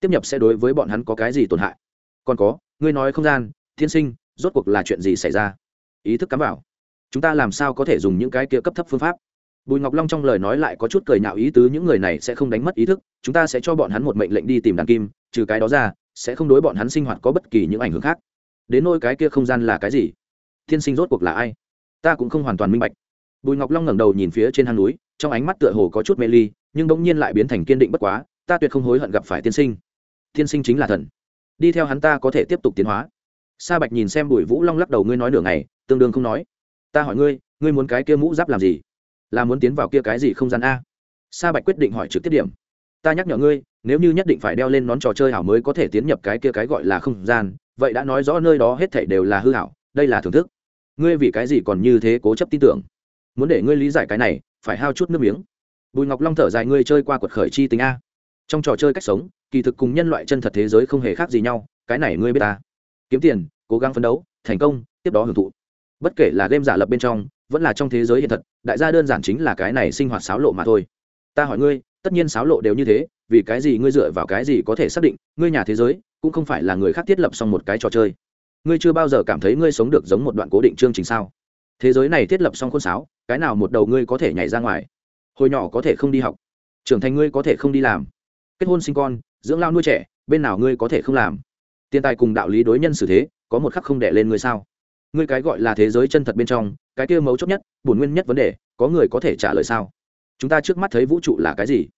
Tiếp nhập sẽ đối với bọn hắn có cái gì tổn hại? Còn có, ngươi nói không gian, thiên sinh, rốt cuộc là chuyện gì xảy ra? Ý thức cắm vào. Chúng ta làm sao có thể dùng những cái kia cấp thấp phương pháp? Bùi ngọc long trong lời nói lại có chút cười nhạo ý tứ, những người này sẽ không đánh mất ý thức, chúng ta sẽ cho bọn hắn một mệnh lệnh đi tìm đàn kim, trừ cái đó ra, sẽ không đối bọn hắn sinh hoạt có bất kỳ những ảnh hưởng khác. Đến nôi cái kia không gian là cái gì? Thiên sinh rốt cuộc là ai? Ta cũng không hoàn toàn minh bạch. Bùi ngọc long ngẩng đầu nhìn phía trên hang núi, trong ánh mắt tựa hồ có chút mê ly, nhưng bỗng nhiên lại biến thành kiên định bất quá, ta tuyệt không hối hận gặp phải tiên sinh. Tiên sinh chính là thần. Đi theo hắn ta có thể tiếp tục tiến hóa. Sa bạch nhìn xem bùi vũ long lắc đầu, ngươi nói nửa ngày, tương đương không nói. Ta hỏi ngươi ngươi muốn cái kia mũ giáp làm gì? Là muốn tiến vào kia cái gì không gian a? Sa bạch quyết định hỏi trực tiếp điểm. Ta nhắc nhở ngươi, nếu như nhất định phải đeo lên nón trò chơi hảo mới có thể tiến nhập cái kia cái gọi là không gian, vậy đã nói rõ nơi đó hết thảy đều là hư hảo, đây là thưởng thức ngươi vì cái gì còn như thế cố chấp tin tưởng? Muốn để ngươi lý giải cái này, phải hao chút nước miếng. Bùi ngọc long thở dài, ngươi chơi qua quật khởi chi tính a. Trong trò chơi cách sống, kỳ thực cùng nhân loại chân thật thế giới không hề khác gì nhau, cái này ngươi biết ta. Kiếm tiền, cố gắng phấn đấu, thành công, tiếp đó hưởng thụ. Bất kể là game giả lập bên trong, vẫn là trong thế giới hiện thật, đại gia đơn giản chính là cái này sinh hoạt xáo lộ mà thôi. Ta hỏi ngươi, tất nhiên xáo lộ đều như thế, vì cái gì ngươi dựa vào cái gì có thể xác định, ngươi nhà thế giới cũng không phải là người khác thiết lập xong một cái trò chơi? Ngươi chưa bao giờ cảm thấy ngươi sống được giống một đoạn cố định chương trình sao? Thế giới này thiết lập xong khuôn sáo, cái nào một đầu ngươi có thể nhảy ra ngoài? Hồi nhỏ có thể không đi học, trưởng thành ngươi có thể không đi làm. Kết hôn sinh con, dưỡng lao nuôi trẻ, bên nào ngươi có thể không làm? Tiền tài cùng đạo lý đối nhân xử thế, có một khắc không đẻ lên ngươi sao? Ngươi cái gọi là thế giới chân thật bên trong, cái kia mấu chốt nhất, bổn nguyên nhất vấn đề, có người có thể trả lời sao? Chúng ta trước mắt thấy vũ trụ là cái gì?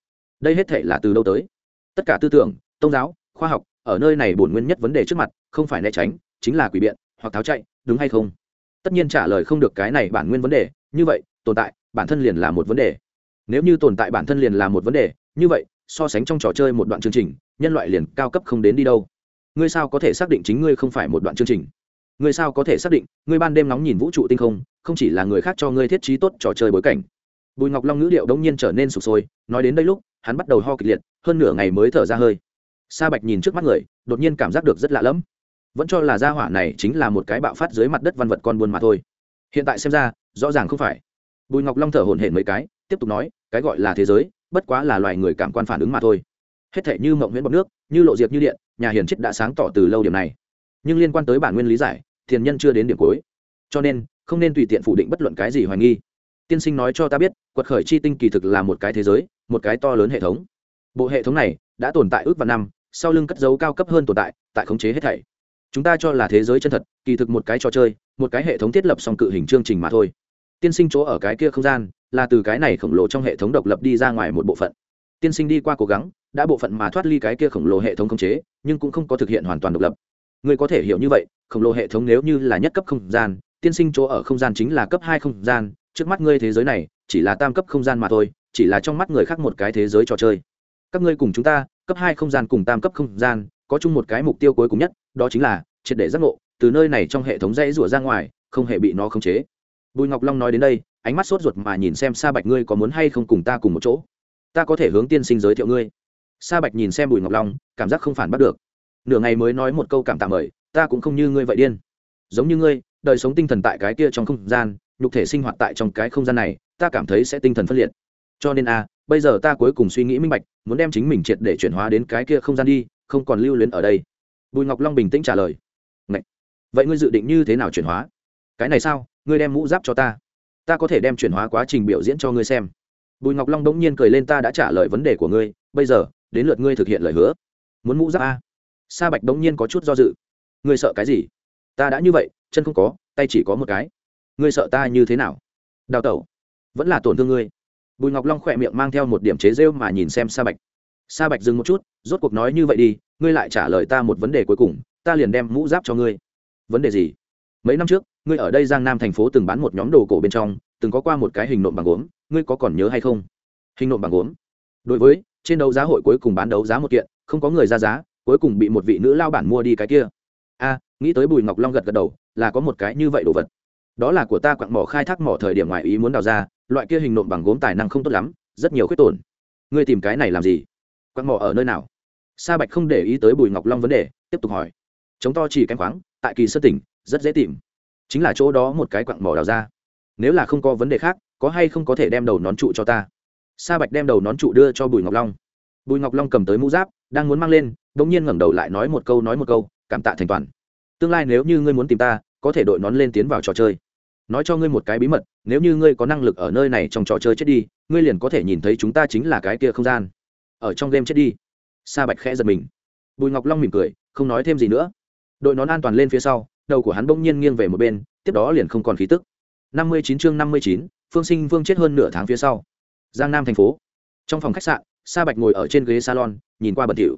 Đây hết thể là từ đâu tới? Tất cả tư tưởng, tôn giáo, khoa học, ở nơi này bổn nguyên nhất vấn đề trước mặt, không phải né tránh chính là quỷ biện, hoặc tháo chạy, đúng hay không? Tất nhiên trả lời không được cái này bản nguyên vấn đề, như vậy, tồn tại, bản thân liền là một vấn đề. Nếu như tồn tại bản thân liền là một vấn đề, như vậy, so sánh trong trò chơi một đoạn chương trình, nhân loại liền cao cấp không đến đi đâu. Ngươi sao có thể xác định chính ngươi không phải một đoạn chương trình? Ngươi sao có thể xác định, ngươi ban đêm nóng nhìn vũ trụ tinh không không chỉ là người khác cho ngươi thiết trí tốt trò chơi bối cảnh. Bùi ngọc long ngữ điệu đông nhiên trở nên sụp sôi, nói đến đây lúc, hắn bắt đầu ho kịch liệt, hơn nửa ngày mới thở ra hơi. Sa bạch nhìn trước mắt người, đột nhiên cảm giác được rất lạ lẫm vẫn cho là gia hỏa này chính là một cái bạo phát dưới mặt đất văn vật con buôn mà thôi. Hiện tại xem ra, rõ ràng không phải. Bùi ngọc long thở hổn hển mấy cái, tiếp tục nói, cái gọi là thế giới, bất quá là loài người cảm quan phản ứng mà thôi. Hết thể như mộng nguyễn bọc nước, như lộ diệp như điện, nhà hiền chết đã sáng tỏ từ lâu điểm này. Nhưng liên quan tới bản nguyên lý giải, thiền nhân chưa đến điểm cuối. Cho nên, không nên tùy tiện phủ định bất luận cái gì hoài nghi. Tiên sinh nói cho ta biết, quật khởi chi tinh kỳ thực là một cái thế giới, một cái to lớn hệ thống. Bộ hệ thống này đã tồn tại ước vạn năm, sau lưng cất dấu cao cấp hơn tồn tại tại khống chế hết thảy chúng ta cho là thế giới chân thật, kỳ thực một cái trò chơi, một cái hệ thống thiết lập song cự hình chương trình mà thôi. Tiên sinh chỗ ở cái kia không gian, là từ cái này khổng lồ trong hệ thống độc lập đi ra ngoài một bộ phận. Tiên sinh đi qua cố gắng, đã bộ phận mà thoát ly cái kia khổng lồ hệ thống khống chế, nhưng cũng không có thực hiện hoàn toàn độc lập. Người có thể hiểu như vậy, khổng lồ hệ thống nếu như là nhất cấp không gian, tiên sinh chỗ ở không gian chính là cấp hai không gian, trước mắt ngươi thế giới này, chỉ là tam cấp không gian mà thôi, chỉ là trong mắt người khác một cái thế giới trò chơi. Các ngươi cùng chúng ta, cấp hai không gian cùng tam cấp không gian, có chung một cái mục tiêu cuối cùng nhất đó chính là triệt để giác ngộ, từ nơi này trong hệ thống dãy rủa ra ngoài, không hề bị nó khống chế. Bùi ngọc long nói đến đây, ánh mắt sốt ruột mà nhìn xem sa bạch ngươi có muốn hay không cùng ta cùng một chỗ. Ta có thể hướng tiên sinh giới thiệu ngươi. Sa bạch nhìn xem bùi ngọc long, cảm giác không phản bắt được. Nửa ngày mới nói một câu cảm tạ mời, ta cũng không như ngươi vậy điên. Giống như ngươi, đời sống tinh thần tại cái kia trong không gian, nhục thể sinh hoạt tại trong cái không gian này, ta cảm thấy sẽ tinh thần phân liệt. Cho nên a, bây giờ ta cuối cùng suy nghĩ minh bạch, muốn đem chính mình triệt để chuyển hóa đến cái kia không gian đi, không còn lưu luyến ở đây bùi ngọc long bình tĩnh trả lời Ngậy! vậy ngươi dự định như thế nào chuyển hóa? cái này sao? ngươi đem mũ giáp cho ta. ta có thể đem chuyển hóa quá trình biểu diễn cho ngươi xem. bùi ngọc long đống nhiên cười lên ta đã trả lời vấn đề của ngươi, bây giờ, đến lượt ngươi thực hiện lời hứa. muốn mũ giáp a? sa bạch đống nhiên có chút do dự. ngươi sợ cái gì? ta đã như vậy, chân không có, tay chỉ có một cái. ngươi sợ ta như thế nào? đào tẩu, vẫn là tổn thương ngươi. bùi ngọc long khỏe miệng mang theo một điểm chế rêu mà nhìn xem sa bạch. sa bạch dừng một chút, rốt cuộc nói như vậy đi ngươi lại trả lời ta một vấn đề cuối cùng, ta liền đem mũ giáp cho ngươi. Vấn đề gì? Mấy năm trước, ngươi ở đây giang nam thành phố từng bán một nhóm đồ cổ bên trong, từng có qua một cái hình nộm bằng gốm, ngươi có còn nhớ hay không? Hình nộm bằng gốm? Đối với, trên đấu giá hội cuối cùng bán đấu giá một kiện, không có người ra giá, cuối cùng bị một vị nữ lao bản mua đi cái kia. A, nghĩ tới bùi ngọc long gật gật đầu, là có một cái như vậy đồ vật. Đó là của ta quặng mỏ khai thác mỏ thời điểm ngoài ý muốn đào ra, loại kia hình nộm bằng gốm tài năng không tốt lắm, rất nhiều khuyết tổn. Ngươi tìm cái này làm gì? Quặng mỏ ở nơi nào? Sa bạch không để ý tới bùi ngọc long vấn đề, tiếp tục hỏi. Chống to chỉ cánh khoáng, tại kỳ sơ tỉnh, rất dễ tìm. Chính là chỗ đó một cái quặng mỏ đào ra. Nếu là không có vấn đề khác, có hay không có thể đem đầu nón trụ cho ta? Sa bạch đem đầu nón trụ đưa cho bùi ngọc long. Bùi ngọc long cầm tới mũ giáp, đang muốn mang lên đ ỗ n g nhiên ngẩng đầu lại nói một câu nói một câu, cảm tạ thành toàn. Tương lai nếu như ngươi muốn tìm ta, có thể đội nón lên tiến vào trò chơi. Nói cho ngươi một cái bí mật, nếu như ngươi có năng lực ở nơi này trong trò chơi chết đi, ngươi liền có thể nhìn thấy chúng ta chính là cái kia không gian. Ở trong game chết đi sa bạch khẽ giật mình. Bùi ngọc long mỉm cười, không nói thêm gì nữa. Đội nón an toàn lên phía sau, đầu của hắn bỗng nhiên nghiêng về một bên, tiếp đó liền không còn khí tức. Năm mươi chín chương năm mươi chín, phương sinh vương chết hơn nửa tháng phía sau. Giang nam thành phố. Trong phòng khách sạn, sa bạch ngồi ở trên ghế salon, nhìn qua bẩn thỉu.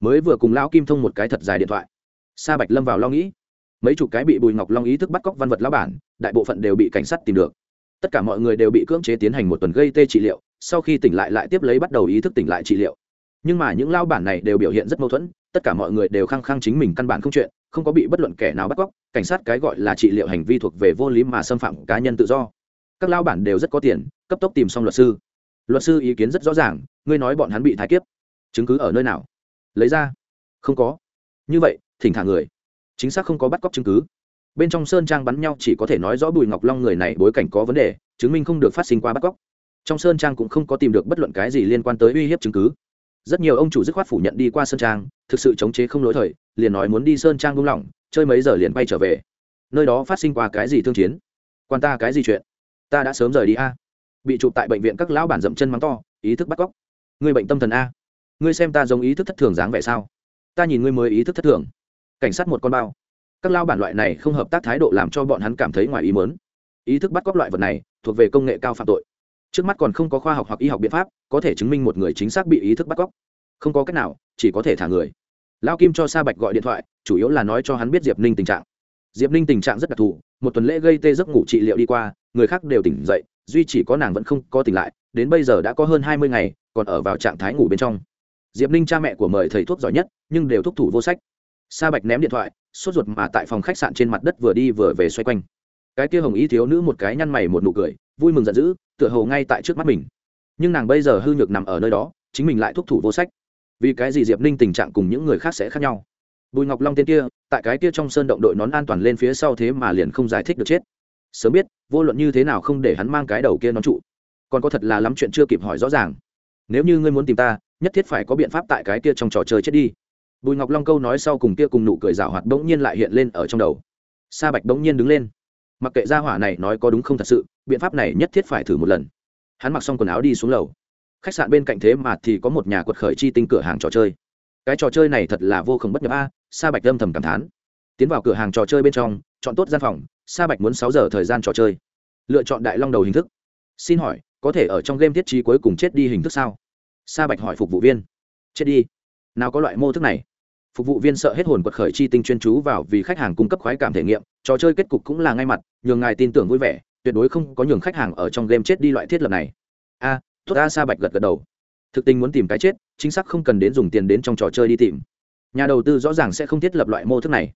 Mới vừa cùng lão kim thông một cái thật dài điện thoại. Sa bạch lâm vào lo nghĩ. Mấy chục cái bị bùi ngọc long ý thức bắt cóc văn vật lão bản, đại bộ phận đều bị cảnh sát tìm được. Tất cả mọi người đều bị cưỡng chế tiến hành một tuần gây tê trị liệu, sau khi tỉnh lại lại tiếp lấy bắt đầu ý thức tỉnh lại trị liệu nhưng mà những lao bản này đều biểu hiện rất mâu thuẫn, tất cả mọi người đều khăng khăng chính mình căn bản không chuyện, không có bị bất luận kẻ nào bắt cóc, cảnh sát cái gọi là trị liệu hành vi thuộc về vô lý mà xâm phạm cá nhân tự do. Các lao bản đều rất có tiền, cấp tốc tìm xong luật sư. Luật sư ý kiến rất rõ ràng, ngươi nói bọn hắn bị thái kiếp. Chứng cứ ở nơi nào? Lấy ra. Không có. Như vậy, thỉnh thả người. Chính xác không có bắt cóc chứng cứ. Bên trong sơn trang bắn nhau chỉ có thể nói rõ bùi ngọc long người này bối cảnh có vấn đề, chứng minh không được phát sinh qua bắt cóc. Trong sơn trang cũng không có tìm được bất luận cái gì liên quan tới uy hiếp chứng cứ rất nhiều ông chủ dứt khoát phủ nhận đi qua sơn trang, thực sự chống chế không lỗi thời, liền nói muốn đi sơn trang buông lỏng, chơi mấy giờ liền bay trở về. Nơi đó phát sinh qua cái gì thương chiến? Quan ta cái gì chuyện? Ta đã sớm rời đi a. Bị chụp tại bệnh viện các lão bản dậm chân mắng to, ý thức bắt cóc. Ngươi bệnh tâm thần a. Ngươi xem ta giống ý thức thất thường dáng vẻ sao? Ta nhìn ngươi mới ý thức thất thường. Cảnh sát một con bao. Các lao bản loại này không hợp tác thái độ làm cho bọn hắn cảm thấy ngoài ý mớn ý thức bắt cóc loại vật này, thuộc về công nghệ cao phạm tội trước mắt còn không có khoa học hoặc y học biện pháp, có thể chứng minh một người chính xác bị ý thức bắt cóc. Không có cách nào, chỉ có thể thả người. Lao kim cho sa bạch gọi điện thoại, chủ yếu là nói cho hắn biết diệp ninh tình trạng. Diệp ninh tình trạng rất đặc thù, một tuần lễ gây tê giấc ngủ trị liệu đi qua, người khác đều tỉnh dậy, duy chỉ có nàng vẫn không có tỉnh lại, đến bây giờ đã có hơn hai mươi ngày, còn ở vào trạng thái ngủ bên trong. Diệp ninh cha mẹ của mời thầy thuốc giỏi nhất, nhưng đều thúc thủ vô sách. Sa bạch ném điện thoại, sốt ruột mà tại phòng khách sạn trên mặt đất vừa đi vừa về xoay quanh. Cái kia hồng y thiếu nữ một cái nhăn mày một nụ cười vui mừng giận dữ, tựa hồ ngay tại trước mắt mình. Nhưng nàng bây giờ hư nhược nằm ở nơi đó, chính mình lại thúc thủ vô sách. Vì cái gì diệp ninh tình trạng cùng những người khác sẽ khác nhau? Bùi ngọc long tên kia, tại cái kia trong sơn động đội nón an toàn lên phía sau thế mà liền không giải thích được chết. Sớm biết, vô luận như thế nào không để hắn mang cái đầu kia nón trụ. Còn có thật là lắm chuyện chưa kịp hỏi rõ ràng. Nếu như ngươi muốn tìm ta, nhất thiết phải có biện pháp tại cái kia trong trò chơi chết đi. Bùi ngọc long câu nói sau cùng kia cùng nụ cười rào hoạt bỗng nhiên lại hiện lên ở trong đầu. Sa bạch bỗng nhiên đứng lên. Mặc kệ gia hỏa này nói có đúng không thật sự biện pháp này nhất thiết phải thử một lần. Hắn mặc xong quần áo đi xuống lầu. Khách sạn bên cạnh thế mà thì có một nhà quật khởi chi tinh cửa hàng trò chơi. Cái trò chơi này thật là vô cùng bất nhập a, sa bạch âm thầm cảm thán. Tiến vào cửa hàng trò chơi bên trong, chọn tốt gian phòng, sa bạch muốn sáu giờ thời gian trò chơi. Lựa chọn đại long đầu hình thức. Xin hỏi, có thể ở trong game thiết trí cuối cùng chết đi hình thức sao? Sa bạch hỏi phục vụ viên. Chết đi. Nào có loại mô thức này? Phục vụ viên sợ hết hồn quật khởi chi tinh chuyên chú vào vì khách hàng cung cấp khoái cảm thể nghiệm, trò chơi kết cục cũng là ngay mặt, nhường ngài tin tưởng vui vẻ tuyệt đối không có nhường khách hàng ở trong game chết đi loại thiết lập này. A à, tốt a sa bạch gật gật đầu. Thực tình muốn tìm cái chết chính xác không cần đến dùng tiền đến trong trò chơi đi tìm. Nhà đầu tư rõ ràng sẽ không thiết lập loại mô thức này.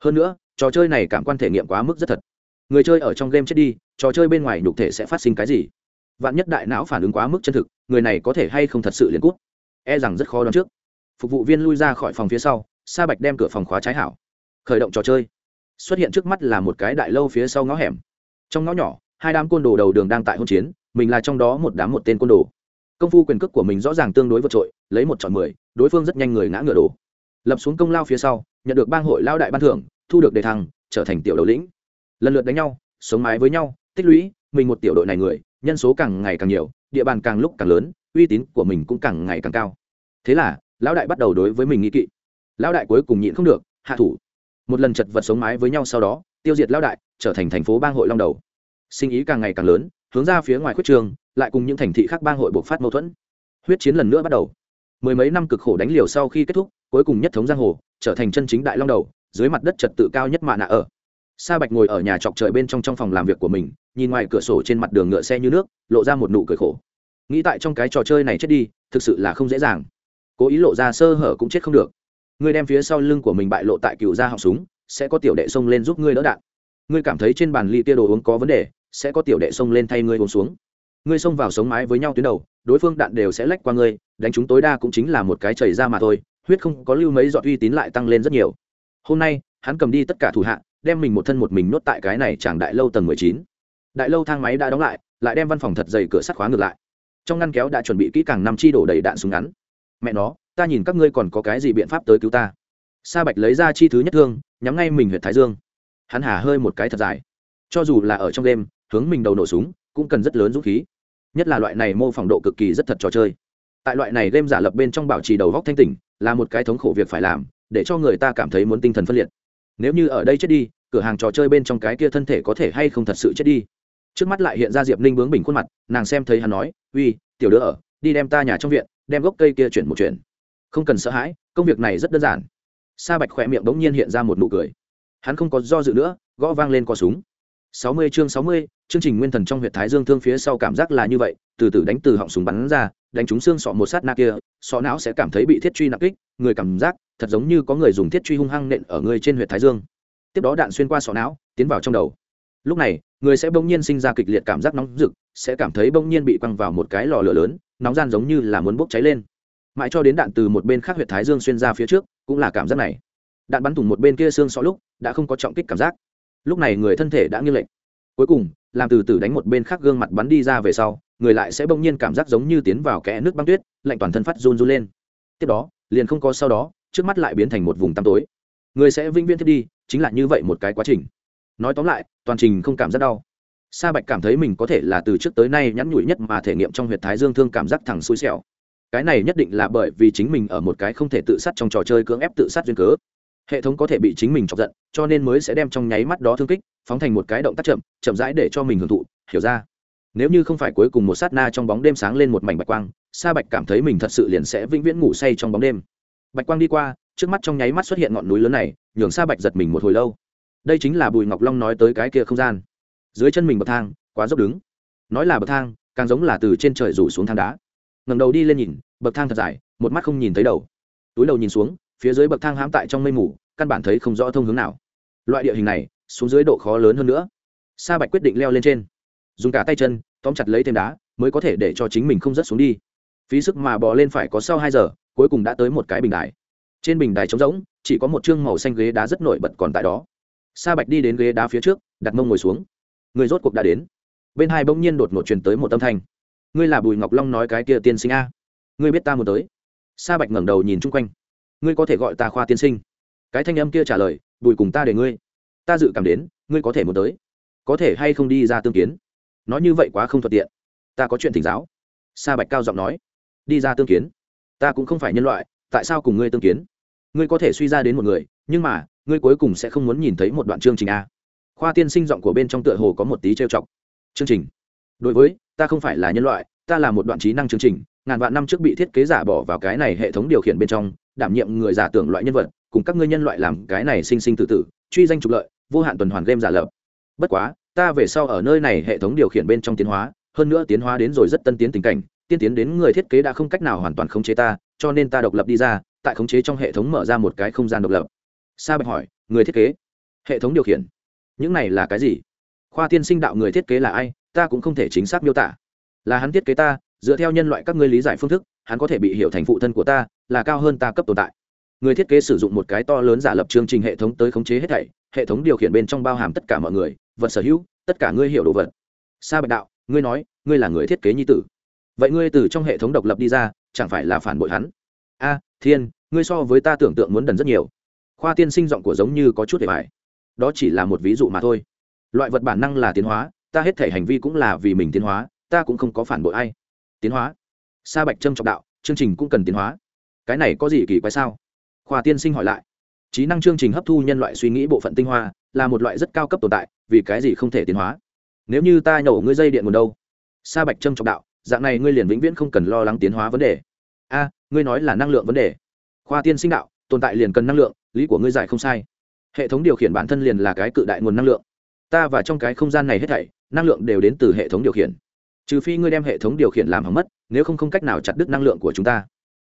Hơn nữa trò chơi này cảm quan thể nghiệm quá mức rất thật. Người chơi ở trong game chết đi trò chơi bên ngoài nhục thể sẽ phát sinh cái gì? Vạn nhất đại não phản ứng quá mức chân thực người này có thể hay không thật sự liền cút? E rằng rất khó đoán trước. Phục vụ viên lui ra khỏi phòng phía sau sa bạch đem cửa phòng khóa trái hảo. Khởi động trò chơi. Xuất hiện trước mắt là một cái đại lâu phía sau ngõ hẻm trong ngõ nhỏ, hai đám côn đồ đầu đường đang tại hôn chiến, mình là trong đó một đám một tên côn đồ. Công phu quyền cước của mình rõ ràng tương đối vượt trội, lấy một chọn mười, đối phương rất nhanh người ngã ngựa đổ. Lập xuống công lao phía sau, nhận được bang hội lao đại ban thưởng, thu được đề thăng, trở thành tiểu đầu lĩnh. Lần lượt đánh nhau, sống mái với nhau, tích lũy, mình một tiểu đội này người, nhân số càng ngày càng nhiều, địa bàn càng lúc càng lớn, uy tín của mình cũng càng ngày càng cao. Thế là, lão đại bắt đầu đối với mình nghĩ kỵ. Lão đại cuối cùng nhịn không được, hạ thủ. Một lần chật vật sống mái với nhau sau đó tiêu diệt lão đại, trở thành thành phố bang hội long đầu. Sinh ý càng ngày càng lớn, hướng ra phía ngoài khuyết trường, lại cùng những thành thị khác bang hội buộc phát mâu thuẫn. Huyết chiến lần nữa bắt đầu. Mười mấy năm cực khổ đánh liều sau khi kết thúc, cuối cùng nhất thống giang hồ, trở thành chân chính đại long đầu, dưới mặt đất trật tự cao nhất mạ nạ ở. Sa bạch ngồi ở nhà trọc trời bên trong trong phòng làm việc của mình, nhìn ngoài cửa sổ trên mặt đường ngựa xe như nước, lộ ra một nụ cười khổ. Nghĩ tại trong cái trò chơi này chết đi, thực sự là không dễ dàng. Cố ý lộ ra sơ hở cũng chết không được. Ngươi đem phía sau lưng của mình bại lộ tại cựu gia họng súng sẽ có tiểu đệ xông lên giúp ngươi đỡ đạn. Ngươi cảm thấy trên bàn ly tia đồ uống có vấn đề, sẽ có tiểu đệ xông lên thay ngươi uống xuống. Ngươi xông vào sống mái với nhau tuyến đầu, đối phương đạn đều sẽ lách qua ngươi, đánh chúng tối đa cũng chính là một cái chảy ra mà thôi, huyết không có lưu mấy giọt uy tín lại tăng lên rất nhiều. Hôm nay, hắn cầm đi tất cả thủ hạ đem mình một thân một mình nốt tại cái này chẳng đại lâu tầng mười chín. Đại lâu thang máy đã đóng lại lại đem văn phòng thật dày cửa sắt khóa ngược lại. Trong ngăn kéo đã chuẩn bị kỹ càng năm chi đổ đầy đạn súng ngắn. Mẹ nó, ta nhìn các ngươi còn có cái gì biện pháp tới cứu ta? Sa bạch lấy ra chi thứ nhất thương, nhắm ngay mình huyện thái dương. Hắn hà hơi một cái thật dài. Cho dù là ở trong đêm, hướng mình đầu nổ súng, cũng cần rất lớn dũng khí. Nhất là loại này mô phỏng độ cực kỳ rất thật trò chơi. Tại loại này đêm giả lập bên trong bảo trì đầu góc thanh tỉnh, là một cái thống khổ việc phải làm, để cho người ta cảm thấy muốn tinh thần phân liệt. Nếu như ở đây chết đi, cửa hàng trò chơi bên trong cái kia thân thể có thể hay không thật sự chết đi. Trước mắt lại hiện ra diệp ninh bướng bình khuôn mặt, nàng xem thấy hắn nói, uy, tiểu đứa ở, đi đem ta nhà trong viện, đem gốc cây kia chuyển một chuyện. không cần sợ hãi, công việc này rất đơn giản sa bạch khỏe miệng bỗng nhiên hiện ra một nụ cười. Hắn không có do dự nữa, gõ vang lên cò súng. Sáu mươi chương sáu mươi, chương trình nguyên thần trong huyệt thái dương thương phía sau cảm giác là như vậy, từ từ đánh từ họng súng bắn ra, đánh trúng xương sọ một sát na kia, sọ não sẽ cảm thấy bị thiết truy nặng kích, người cảm giác thật giống như có người dùng thiết truy hung hăng nện ở người trên huyệt thái dương. Tiếp đó đạn xuyên qua sọ não, tiến vào trong đầu. Lúc này, người sẽ bỗng nhiên sinh ra kịch liệt cảm giác nóng rực, sẽ cảm thấy bỗng nhiên bị quăng vào một cái lò lửa lớn, nóng gian giống như là muốn bốc cháy lên. Mãi cho đến đạn từ một bên khác huyệt thái dương xuyên ra phía trước cũng là cảm giác này. Đạn bắn thủng một bên kia xương sọ lúc, đã không có trọng kích cảm giác. Lúc này người thân thể đã nghiêng lệch. Cuối cùng, làm từ từ đánh một bên khác gương mặt bắn đi ra về sau, người lại sẽ bỗng nhiên cảm giác giống như tiến vào kẽ nước băng tuyết, lạnh toàn thân phát run run lên. Tiếp đó, liền không có sau đó, trước mắt lại biến thành một vùng tăm tối. Người sẽ vĩnh viễn thiết đi, chính là như vậy một cái quá trình. Nói tóm lại, toàn trình không cảm giác đau. Sa bạch cảm thấy mình có thể là từ trước tới nay nhắn nhủi nhất mà thể nghiệm trong huyệt thái dương thương cảm giác thẳng xui xẻo cái này nhất định là bởi vì chính mình ở một cái không thể tự sát trong trò chơi cưỡng ép tự sát duyên cớ. Hệ thống có thể bị chính mình chọc giận, cho nên mới sẽ đem trong nháy mắt đó thương kích, phóng thành một cái động tác chậm chậm rãi để cho mình hưởng thụ, hiểu ra. Nếu như không phải cuối cùng một sát na trong bóng đêm sáng lên một mảnh bạch quang, sa bạch cảm thấy mình thật sự liền sẽ vĩnh viễn ngủ say trong bóng đêm. Bạch quang đi qua, trước mắt trong nháy mắt xuất hiện ngọn núi lớn này, nhường sa bạch giật mình một hồi lâu. Đây chính là bùi ngọc long nói tới cái kia không gian. Dưới chân mình bậc thang, quá dốc đứng. Nói là bậc thang, càng giống là từ trên trời rủ xuống thang đá ngẩng đầu đi lên nhìn, bậc thang thật dài, một mắt không nhìn thấy đầu. Túi đầu nhìn xuống, phía dưới bậc thang hãm tại trong mây mù, căn bản thấy không rõ thông hướng nào. Loại địa hình này, xuống dưới độ khó lớn hơn nữa. Sa bạch quyết định leo lên trên. Dùng cả tay chân, tóm chặt lấy thêm đá, mới có thể để cho chính mình không rớt xuống đi. Phí sức mà bò lên phải có sau hai giờ, cuối cùng đã tới một cái bình đài. Trên bình đài trống rỗng, chỉ có một chương màu xanh ghế đá rất nổi bật còn tại đó. Sa bạch đi đến ghế đá phía trước, đặt mông ngồi xuống. Người rốt cuộc đã đến. Bên hai bỗng nhiên đột ngột truyền tới một âm thanh ngươi là bùi ngọc long nói cái kia tiên sinh a ngươi biết ta muốn tới sa bạch ngẩng đầu nhìn chung quanh ngươi có thể gọi ta khoa tiên sinh cái thanh âm kia trả lời bùi cùng ta để ngươi ta dự cảm đến ngươi có thể muốn tới có thể hay không đi ra tương kiến nói như vậy quá không thuận tiện ta có chuyện thỉnh giáo sa bạch cao giọng nói đi ra tương kiến ta cũng không phải nhân loại tại sao cùng ngươi tương kiến ngươi có thể suy ra đến một người nhưng mà ngươi cuối cùng sẽ không muốn nhìn thấy một đoạn chương trình a khoa tiên sinh giọng của bên trong tựa hồ có một tí trêu chọc chương trình đối với, ta không phải là nhân loại, ta là một đoạn trí năng chương trình, ngàn vạn năm trước bị thiết kế giả bỏ vào cái này hệ thống điều khiển bên trong, đảm nhiệm người giả tưởng loại nhân vật, cùng các ngươi nhân loại làm cái này sinh sinh tự tử, truy danh trục lợi, vô hạn tuần hoàn game giả lập. Bất quá, ta về sau ở nơi này hệ thống điều khiển bên trong tiến hóa, hơn nữa tiến hóa đến rồi rất tân tiến tình cảnh, tiên tiến đến người thiết kế đã không cách nào hoàn toàn khống chế ta, cho nên ta độc lập đi ra, tại khống chế trong hệ thống mở ra một cái không gian độc lập. Sa bạch hỏi, người thiết kế, hệ thống điều khiển, những này là cái gì? Khoa tiên sinh đạo người thiết kế là ai, ta cũng không thể chính xác miêu tả. Là hắn thiết kế ta, dựa theo nhân loại các ngươi lý giải phương thức, hắn có thể bị hiểu thành phụ thân của ta, là cao hơn ta cấp tồn tại. Người thiết kế sử dụng một cái to lớn giả lập chương trình hệ thống tới khống chế hết thảy, hệ thống điều khiển bên trong bao hàm tất cả mọi người, vật sở hữu, tất cả ngươi hiểu đồ vật. Sa bạch đạo, ngươi nói, ngươi là người thiết kế nhi tử. Vậy ngươi từ trong hệ thống độc lập đi ra, chẳng phải là phản bội hắn? A, thiên, ngươi so với ta tưởng tượng muốn đần rất nhiều. Khoa tiên sinh giọng của giống như có chút để bài. Đó chỉ là một ví dụ mà thôi loại vật bản năng là tiến hóa, ta hết thể hành vi cũng là vì mình tiến hóa, ta cũng không có phản bội ai. Tiến hóa. Sa bạch trâm trọng đạo, chương trình cũng cần tiến hóa. Cái này có gì kỳ quái sao? Khoa tiên sinh hỏi lại. Trí năng chương trình hấp thu nhân loại suy nghĩ bộ phận tinh hoa, là một loại rất cao cấp tồn tại, vì cái gì không thể tiến hóa? Nếu như ta nhổ ngươi dây điện nguồn đâu? Sa bạch trâm trọng đạo, dạng này ngươi liền vĩnh viễn không cần lo lắng tiến hóa vấn đề. A, ngươi nói là năng lượng vấn đề. Khoa tiên sinh đạo, tồn tại liền cần năng lượng, lý của ngươi giải không sai. Hệ thống điều khiển bản thân liền là cái cự đại nguồn năng lượng ta và trong cái không gian này hết thảy, năng lượng đều đến từ hệ thống điều khiển. Trừ phi ngươi đem hệ thống điều khiển làm hỏng mất, nếu không không cách nào chặt đứt năng lượng của chúng ta.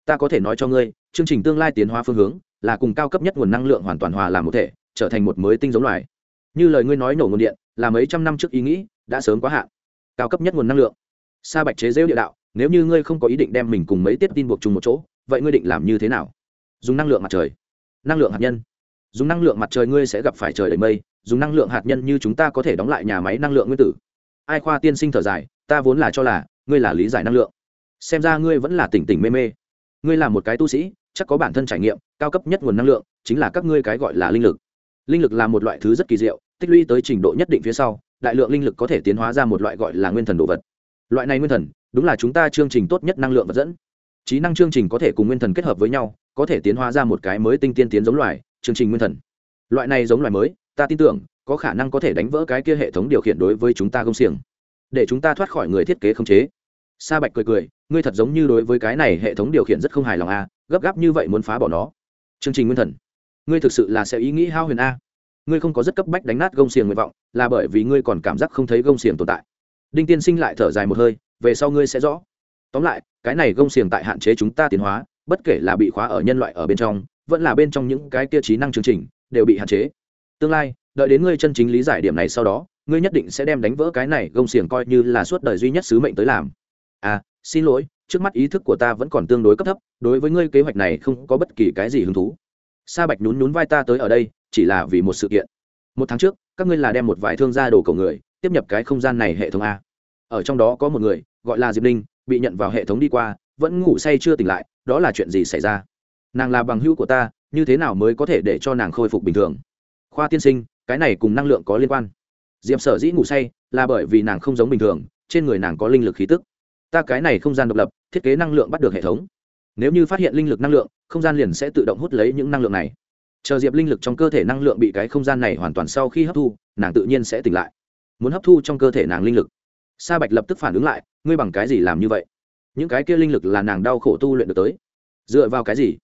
Ta có thể nói cho ngươi, chương trình tương lai tiến hóa phương hướng là cùng cao cấp nhất nguồn năng lượng hoàn toàn hòa làm một thể, trở thành một mới tinh giống loài. Như lời ngươi nói nổ nguồn điện, là mấy trăm năm trước ý nghĩ, đã sớm quá hạn. Cao cấp nhất nguồn năng lượng. Sa bạch chế rêu địa đạo, nếu như ngươi không có ý định đem mình cùng mấy tiết tin buộc chung một chỗ, vậy ngươi định làm như thế nào? Dùng năng lượng mặt trời. Năng lượng hạt nhân dùng năng lượng mặt trời ngươi sẽ gặp phải trời đầy mây, dùng năng lượng hạt nhân như chúng ta có thể đóng lại nhà máy năng lượng nguyên tử. Ai khoa tiên sinh thở dài, ta vốn là cho là, ngươi là lý giải năng lượng. Xem ra ngươi vẫn là tỉnh tỉnh mê mê. Ngươi là một cái tu sĩ, chắc có bản thân trải nghiệm, cao cấp nhất nguồn năng lượng, chính là các ngươi cái gọi là linh lực. Linh lực là một loại thứ rất kỳ diệu, tích lũy tới trình độ nhất định phía sau, đại lượng linh lực có thể tiến hóa ra một loại gọi là nguyên thần đồ vật. Loại này nguyên thần, đúng là chúng ta chương trình tốt nhất năng lượng vật dẫn. Trí năng chương trình có thể cùng nguyên thần kết hợp với nhau, có thể tiến hóa ra một cái mới tinh tiên tiến giống loài chương trình nguyên thần. Loại này giống loài mới, ta tin tưởng, có khả năng có thể đánh vỡ cái kia hệ thống điều khiển đối với chúng ta công xiềng. Để chúng ta thoát khỏi người thiết kế khống chế. Sa bạch cười cười, ngươi thật giống như đối với cái này hệ thống điều khiển rất không hài lòng a gấp gáp như vậy muốn phá bỏ nó. Chương trình nguyên thần. Ngươi thực sự là sẽ ý nghĩ hao huyền a. Ngươi không có rất cấp bách đánh nát gông xiềng nguyện vọng, là bởi vì ngươi còn cảm giác không thấy gông xiềng tồn tại. Đinh tiên sinh lại thở dài một hơi, về sau ngươi sẽ rõ. Tóm lại, cái này gông xiềng tại hạn chế chúng ta tiến hóa, bất kể là bị khóa ở nhân loại ở bên trong vẫn là bên trong những cái tiêu chí năng chương trình, đều bị hạn chế. Tương lai, đợi đến ngươi chân chính lý giải điểm này sau đó, ngươi nhất định sẽ đem đánh vỡ cái này gông xiềng coi như là suốt đời duy nhất sứ mệnh tới làm. À xin lỗi, trước mắt ý thức của ta vẫn còn tương đối cấp thấp, đối với ngươi kế hoạch này không có bất kỳ cái gì hứng thú. Sa bạch nhún nhún vai ta tới ở đây, chỉ là vì một sự kiện. Một tháng trước, các ngươi là đem một vài thương gia đồ cầu người, tiếp nhập cái không gian này hệ thống a. Ở trong đó có một người, gọi là diệp ninh, bị nhận vào hệ thống đi qua, vẫn ngủ say chưa tỉnh lại, đó là chuyện gì xảy ra? Nàng là bằng hữu của ta, như thế nào mới có thể để cho nàng khôi phục bình thường? Khoa tiên sinh, cái này cùng năng lượng có liên quan. Diệp sở dĩ ngủ say là bởi vì nàng không giống bình thường, trên người nàng có linh lực khí tức. Ta cái này không gian độc lập, thiết kế năng lượng bắt được hệ thống. Nếu như phát hiện linh lực năng lượng, không gian liền sẽ tự động hút lấy những năng lượng này. Chờ diệp linh lực trong cơ thể năng lượng bị cái không gian này hoàn toàn sau khi hấp thu, nàng tự nhiên sẽ tỉnh lại. Muốn hấp thu trong cơ thể nàng linh lực. Sa bạch lập tức phản ứng lại, ngươi bằng cái gì làm như vậy? Những cái kia linh lực là nàng đau khổ tu luyện được tới. Dựa vào cái gì?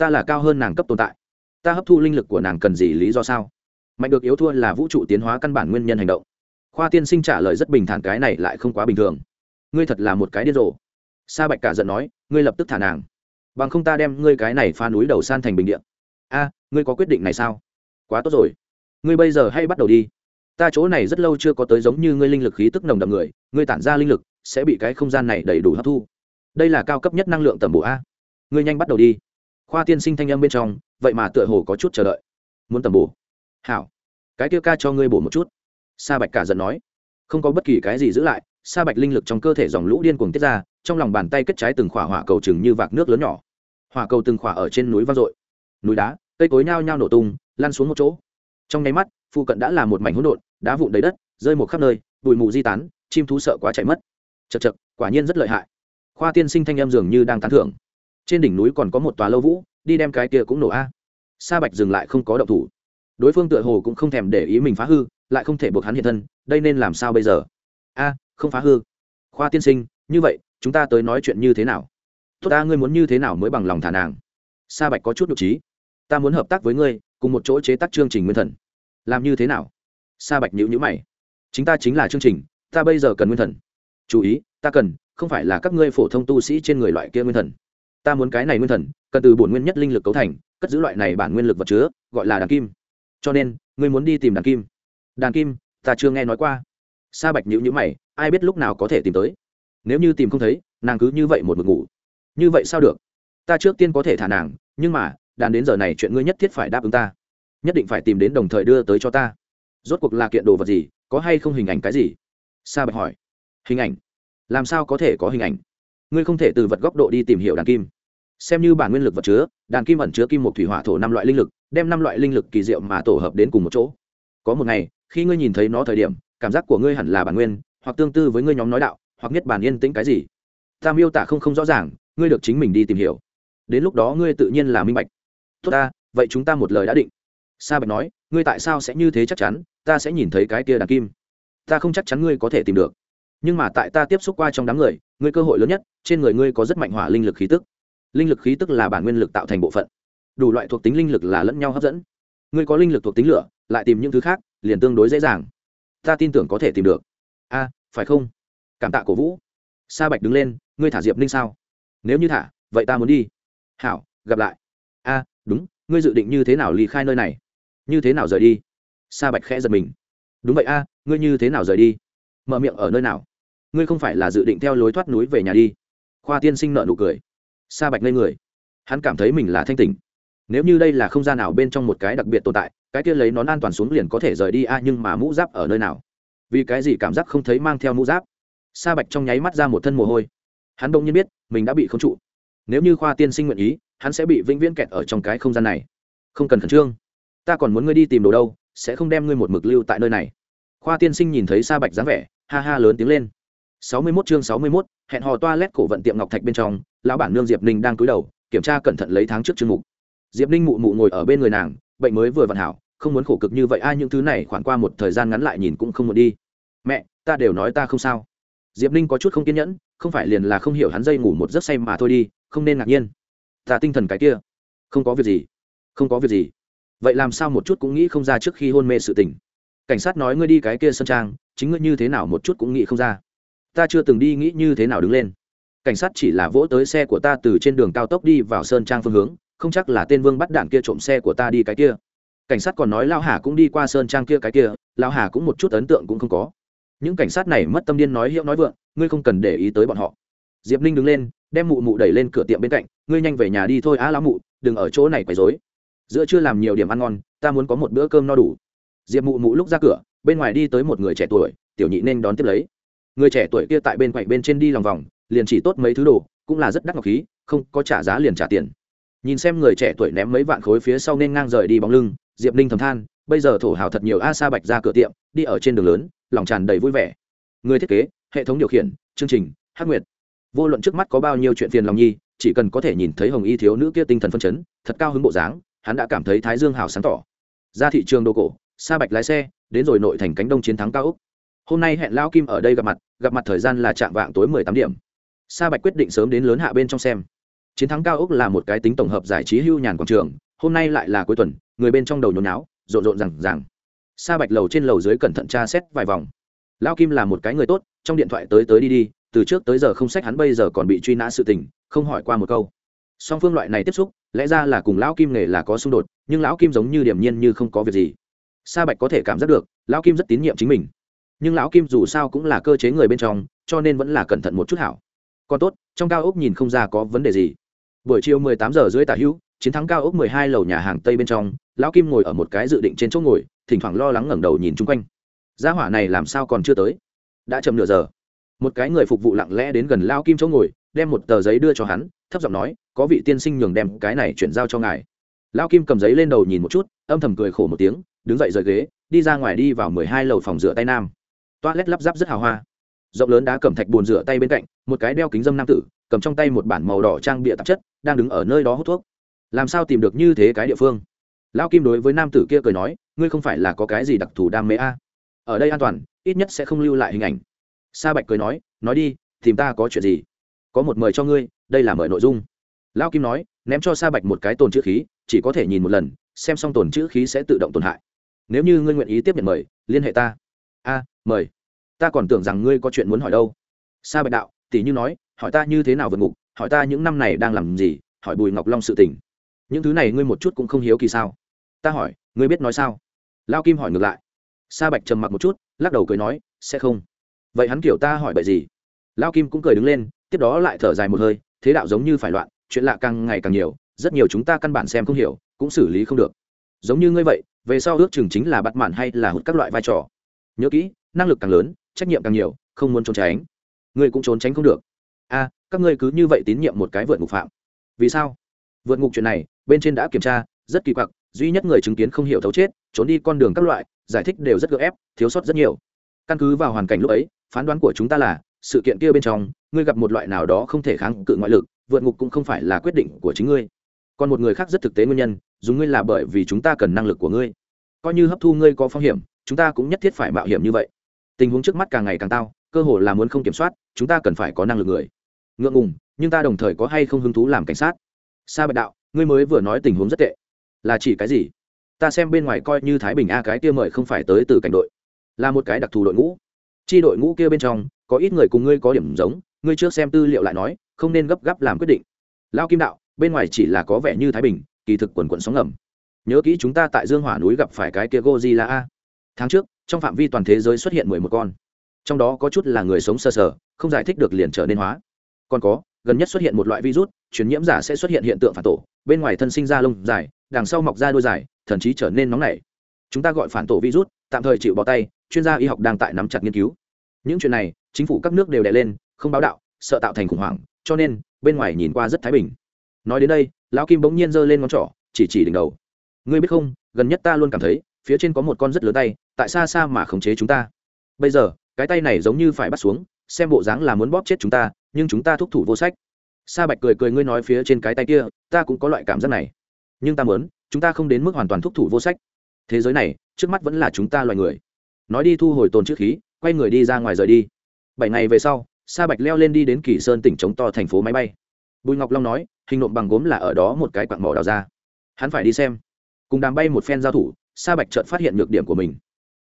Ta là cao hơn nàng cấp tồn tại. Ta hấp thu linh lực của nàng cần gì lý do sao? Mạnh được yếu thua là vũ trụ tiến hóa căn bản nguyên nhân hành động. Khoa tiên sinh trả lời rất bình thản, cái này lại không quá bình thường. Ngươi thật là một cái điên rồ. Sa bạch cả giận nói, ngươi lập tức thả nàng. Bằng không ta đem ngươi cái này pha núi đầu san thành bình điện a, ngươi có quyết định này sao? Quá tốt rồi. Ngươi bây giờ hay bắt đầu đi. Ta chỗ này rất lâu chưa có tới giống như ngươi linh lực khí tức nồng đậm người, ngươi tản ra linh lực sẽ bị cái không gian này đầy đủ hấp thu. Đây là cao cấp nhất năng lượng tầm bộ a. Ngươi nhanh bắt đầu đi khoa tiên sinh thanh âm bên trong, vậy mà tựa hồ có chút chờ đợi. Muốn tầm bổ. Hảo. Cái kia ca cho ngươi bổ một chút. Sa bạch cả giận nói. Không có bất kỳ cái gì giữ lại, sa bạch linh lực trong cơ thể dòng lũ điên cuồng tiết ra, trong lòng bàn tay kết trái từng khỏa hỏa cầu chừng như vạc nước lớn nhỏ. Hỏa cầu từng khỏa ở trên núi vang dội. Núi đá, cây cối nhao nhao nổ tung lan xuống một chỗ. Trong nháy mắt, phụ cận đã là một mảnh hỗn độn, đá vụn đầy đất, rơi một khắp nơi, bụi mù di tán, chim thú sợ quá chạy mất. Chật chật quả nhiên rất lợi hại. Khoa tiên sinh thanh em dường như đang tán thưởng trên đỉnh núi còn có một tòa lâu vũ, đi đem cái kia cũng nổ a. Sa bạch dừng lại không có động thủ. Đối phương tựa hồ cũng không thèm để ý mình phá hư, lại không thể buộc hắn hiện thân, đây nên làm sao bây giờ? A, không phá hư. Khoa tiên sinh, như vậy, chúng ta tới nói chuyện như thế nào? Tốt ta, ngươi muốn như thế nào mới bằng lòng thả nàng? Sa bạch có chút nhục trí ta muốn hợp tác với ngươi, cùng một chỗ chế tác chương trình nguyên thần. Làm như thế nào? Sa bạch nhữ nhữ mày. Chính ta chính là chương trình, ta bây giờ cần nguyên thần. Chú ý, ta cần, không phải là các ngươi phổ thông tu sĩ trên người loại kia nguyên thần ta muốn cái này nguyên thần, cần từ bổn nguyên nhất linh lực cấu thành, cất giữ loại này bản nguyên lực vật chứa, gọi là đàn kim. Cho nên, ngươi muốn đi tìm đàn kim. Đàn kim, ta chưa nghe nói qua. Sa bạch nhữ nhữ mày, ai biết lúc nào có thể tìm tới. Nếu như tìm không thấy, nàng cứ như vậy một mực ngủ. Như vậy sao được? Ta trước tiên có thể thả nàng, nhưng mà, đàn đến giờ này chuyện ngươi nhất thiết phải đáp ứng ta. Nhất định phải tìm đến đồng thời đưa tới cho ta. Rốt cuộc là kiện đồ vật gì, có hay không hình ảnh cái gì? Sa bạch hỏi. Hình ảnh? Làm sao có thể có hình ảnh? Ngươi không thể từ vật góc độ đi tìm hiểu đàn kim. Xem như bản nguyên lực vật chứa, đàn kim ẩn chứa kim một thủy hỏa thổ năm loại linh lực, đem năm loại linh lực kỳ diệu mà tổ hợp đến cùng một chỗ. Có một ngày, khi ngươi nhìn thấy nó thời điểm, cảm giác của ngươi hẳn là bản nguyên, hoặc tương tư với ngươi nhóm nói đạo, hoặc nhất bản yên tĩnh cái gì. Ta miêu tả không không rõ ràng, ngươi được chính mình đi tìm hiểu. Đến lúc đó ngươi tự nhiên là minh bạch. Tốt ta, vậy chúng ta một lời đã định. Sa bạch nói, ngươi tại sao sẽ như thế chắc chắn, ta sẽ nhìn thấy cái kia đàn kim. Ta không chắc chắn ngươi có thể tìm được nhưng mà tại ta tiếp xúc qua trong đám người, ngươi cơ hội lớn nhất, trên người ngươi có rất mạnh hỏa linh lực khí tức. Linh lực khí tức là bản nguyên lực tạo thành bộ phận. Đủ loại thuộc tính linh lực là lẫn nhau hấp dẫn. Ngươi có linh lực thuộc tính lửa, lại tìm những thứ khác, liền tương đối dễ dàng. Ta tin tưởng có thể tìm được. A, phải không? Cảm tạ cổ vũ. Sa bạch đứng lên, ngươi thả diệp ninh sao? Nếu như thả, vậy ta muốn đi. Hảo, gặp lại. A, đúng, ngươi dự định như thế nào ly khai nơi này? Như thế nào rời đi? Sa bạch khẽ giật mình. Đúng vậy a, ngươi như thế nào rời đi? Mở miệng ở nơi nào? Ngươi không phải là dự định theo lối thoát núi về nhà đi. Khoa tiên sinh nợ nụ cười. Sa bạch lên người. Hắn cảm thấy mình là thanh tỉnh. Nếu như đây là không gian nào bên trong một cái đặc biệt tồn tại, cái kia lấy nón an toàn xuống liền có thể rời đi a, nhưng mà mũ giáp ở nơi nào? Vì cái gì cảm giác không thấy mang theo mũ giáp? Sa bạch trong nháy mắt ra một thân mồ hôi. Hắn đông nhiên biết, mình đã bị khống trụ. Nếu như khoa tiên sinh nguyện ý, hắn sẽ bị vĩnh viễn kẹt ở trong cái không gian này. Không cần khẩn trương. Ta còn muốn ngươi đi tìm đồ đâu, sẽ không đem ngươi một mực lưu tại nơi này. Khoa tiên sinh nhìn thấy sa bạch dáng vẻ, ha ha lớn tiếng lên. 61 chương sáu mươi 61, hẹn hò toilet cổ vận tiệm ngọc thạch bên trong lão bản nương diệp ninh đang cúi đầu kiểm tra cẩn thận lấy tháng trước chương mục. Diệp ninh mụ mụ ngồi ở bên người nàng bệnh mới vừa vận hảo không muốn khổ cực như vậy ai những thứ này khoảng qua một thời gian ngắn lại nhìn cũng không muốn đi. Mẹ ta đều nói ta không sao. Diệp ninh có chút không kiên nhẫn không phải liền là không hiểu hắn dây ngủ một giấc say mà thôi đi không nên ngạc nhiên. Ta tinh thần cái kia không có việc gì không có việc gì. Vậy làm sao một chút cũng nghĩ không ra trước khi hôn mê sự tình. Cảnh sát nói ngươi đi cái kia sân trang chính ngươi như thế nào một chút cũng nghĩ không ra ta chưa từng đi nghĩ như thế nào đứng lên. Cảnh sát chỉ là vỗ tới xe của ta từ trên đường cao tốc đi vào sơn trang phương hướng, không chắc là tên vương bắt đạn kia trộm xe của ta đi cái kia. Cảnh sát còn nói lao hà cũng đi qua sơn trang kia cái kia lao hà cũng một chút ấn tượng cũng không có. Những cảnh sát này mất tâm điên nói hiệu nói vượng, ngươi không cần để ý tới bọn họ. Diệp ninh đứng lên, đem mụ mụ đẩy lên cửa tiệm bên cạnh, ngươi nhanh về nhà đi thôi á lão mụ, đừng ở chỗ này quấy dối giữa chưa làm nhiều điểm ăn ngon, ta muốn có một bữa cơm no đủ. Diệp mụ mụ lúc ra cửa, bên ngoài đi tới một người trẻ tuổi, tiểu nhị nên đón tiếp lấy người trẻ tuổi kia tại bên quạnh bên trên đi lòng vòng, liền chỉ tốt mấy thứ đồ, cũng là rất đắt ngọc khí, không có trả giá liền trả tiền. Nhìn xem người trẻ tuổi ném mấy vạn khối phía sau nên ngang rời đi bóng lưng, diệp ninh thầm than, bây giờ thổ hào thật nhiều a sa bạch ra cửa tiệm, đi ở trên đường lớn, lòng tràn đầy vui vẻ. Người thiết kế, hệ thống điều khiển, chương trình, hát nguyệt. Vô luận trước mắt có bao nhiêu chuyện phiền lòng nhi, chỉ cần có thể nhìn thấy hồng y thiếu nữ kia tinh thần phân chấn, thật cao hứng bộ dáng, hắn đã cảm thấy thái dương hào sáng tỏ. Ra thị trường đồ cổ, sa bạch lái xe, đến rồi nội thành cánh đông chiến thắng cao úc hôm nay hẹn lão kim ở đây gặp mặt gặp mặt thời gian là chạm vạng tối mười tám điểm. Sa bạch quyết định sớm đến lớn hạ bên trong xem. Chiến thắng cao úc là một cái tính tổng hợp giải trí hưu nhàn quảng trường, hôm nay lại là cuối tuần, người bên trong đầu nhốn náo rộn rộn rằng rằng sa bạch lầu trên lầu dưới cẩn thận tra xét vài vòng. Lão kim là một cái người tốt, trong điện thoại tới tới đi đi, từ trước tới giờ không sách hắn bây giờ còn bị truy nã sự tình, không hỏi qua một câu. Song phương loại này tiếp xúc, lẽ ra là cùng lão kim nghề là có xung đột, nhưng lão kim giống như điểm nhiên như không có việc gì. Sa bạch có thể cảm giác được lão kim rất tín nhiệm chính mình nhưng lão kim dù sao cũng là cơ chế người bên trong, cho nên vẫn là cẩn thận một chút hảo. Còn tốt, trong cao ốc nhìn không ra có vấn đề gì. Buổi chiều 18 giờ dưới tả hữu, chiến thắng cao ốc 12 lầu nhà hàng tây bên trong, lão kim ngồi ở một cái dự định trên chỗ ngồi, thỉnh thoảng lo lắng ngẩng đầu nhìn chung quanh. Gia hỏa này làm sao còn chưa tới? Đã chậm nửa giờ. Một cái người phục vụ lặng lẽ đến gần lao kim chỗ ngồi, đem một tờ giấy đưa cho hắn, thấp giọng nói, có vị tiên sinh nhường đem cái này chuyển giao cho ngài. Lao kim cầm giấy lên đầu nhìn một chút, âm thầm cười khổ một tiếng, đứng dậy rời ghế, đi ra ngoài đi vào mười hai lầu phòng rửa tay nam toa lét lắp ráp rất hào hoa. Rộng lớn đá cẩm thạch bồn rửa tay bên cạnh, một cái đeo kính dâm nam tử, cầm trong tay một bản màu đỏ trang bịa tạp chất, đang đứng ở nơi đó hút thuốc. Làm sao tìm được như thế cái địa phương? Lao kim đối với nam tử kia cười nói, ngươi không phải là có cái gì đặc thù đam mê a ở đây an toàn, ít nhất sẽ không lưu lại hình ảnh. Sa bạch cười nói nói đi, tìm ta có chuyện gì? Có một mời cho ngươi, đây là mời nội dung. Lao kim nói, ném cho sa bạch một cái tồn chữ khí, chỉ có thể nhìn một lần, xem xong tồn chữ khí sẽ tự động tổn hại. Nếu như ngươi nguyện ý tiếp nhận mời, liên hệ ta. A mời. Ta còn tưởng rằng ngươi có chuyện muốn hỏi đâu. Sa bạch đạo, tỷ như nói, hỏi ta như thế nào vượt ngục, hỏi ta những năm này đang làm gì, hỏi bùi ngọc long sự tình. Những thứ này ngươi một chút cũng không hiếu kỳ sao? Ta hỏi, ngươi biết nói sao? Lao kim hỏi ngược lại. Sa bạch trầm mặc một chút, lắc đầu cười nói, sẽ không. Vậy hắn kiểu ta hỏi bậy gì? Lao kim cũng cười đứng lên, tiếp đó lại thở dài một hơi, thế đạo giống như phải loạn, chuyện lạ càng ngày càng nhiều, rất nhiều chúng ta căn bản xem không hiểu, cũng xử lý không được. Giống như ngươi vậy, về sau ước chừng chính là bắt mạn hay là hút các loại vai trò. Nhớ kỹ năng lực càng lớn, trách nhiệm càng nhiều, không muốn trốn tránh. Ngươi cũng trốn tránh không được. A, các ngươi cứ như vậy tín nhiệm một cái vượt ngục phạm. Vì sao? Vượt ngục chuyện này, bên trên đã kiểm tra, rất kỳ quặc, duy nhất người chứng kiến không hiểu thấu chết, trốn đi con đường các loại, giải thích đều rất gượng ép, thiếu sót rất nhiều. Căn cứ vào hoàn cảnh lúc ấy, phán đoán của chúng ta là, sự kiện kia bên trong, ngươi gặp một loại nào đó không thể kháng cự ngoại lực, vượt ngục cũng không phải là quyết định của chính ngươi. Còn một người khác rất thực tế nguyên nhân, dùng ngươi là bởi vì chúng ta cần năng lực của ngươi. Coi như hấp thu ngươi có phong hiểm, chúng ta cũng nhất thiết phải mạo hiểm như vậy tình huống trước mắt càng ngày càng tao, cơ hội là muốn không kiểm soát, chúng ta cần phải có năng lực người. Ngượng ngùng, nhưng ta đồng thời có hay không hứng thú làm cảnh sát? Sa bạch đạo, ngươi mới vừa nói tình huống rất tệ. Là chỉ cái gì? Ta xem bên ngoài coi như thái bình a cái kia mời không phải tới từ cảnh đội. Là một cái đặc thù đội ngũ. Chi đội ngũ kia bên trong, có ít người cùng ngươi có điểm giống, ngươi trước xem tư liệu lại nói, không nên gấp gáp làm quyết định. Lao kim đạo, bên ngoài chỉ là có vẻ như thái bình, kỳ thực quần quận sóng ngầm. Nhớ kỹ chúng ta tại dương hỏa núi gặp phải cái kia gozilla a tháng trước, trong phạm vi toàn thế giới xuất hiện mười một con. Trong đó có chút là người sống sờ sờ, không giải thích được liền trở nên hóa. Còn có, gần nhất xuất hiện một loại virus, truyền nhiễm giả sẽ xuất hiện hiện tượng phản tổ, bên ngoài thân sinh ra lông dài, đằng sau mọc ra đôi dài, thậm chí trở nên nóng nảy. Chúng ta gọi phản tổ virus, tạm thời chịu bỏ tay, chuyên gia y học đang tại nắm chặt nghiên cứu. Những chuyện này, chính phủ các nước đều đè lên, không báo đạo, sợ tạo thành khủng hoảng, cho nên, bên ngoài nhìn qua rất thái bình. Nói đến đây, lão kim bỗng nhiên giơ lên ngón trỏ, chỉ chỉ đỉnh đầu. Ngươi biết không, gần nhất ta luôn cảm thấy phía trên có một con rất lớn tay, tại xa xa mà khống chế chúng ta. Bây giờ, cái tay này giống như phải bắt xuống, xem bộ dáng là muốn bóp chết chúng ta, nhưng chúng ta thúc thủ vô sách. Sa bạch cười cười ngươi nói phía trên cái tay kia, ta cũng có loại cảm giác này. Nhưng ta muốn, chúng ta không đến mức hoàn toàn thúc thủ vô sách. Thế giới này, trước mắt vẫn là chúng ta loài người. Nói đi thu hồi tồn chữ khí, quay người đi ra ngoài rời đi. Bảy ngày về sau, sa bạch leo lên đi đến kỳ sơn tỉnh chống to thành phố máy bay. Bùi ngọc long nói, hình nộm bằng gốm là ở đó một cái quặng mỏ đào ra. Hắn phải đi xem. Cùng đàm bay một phen giao thủ sa bạch chợt phát hiện nhược điểm của mình.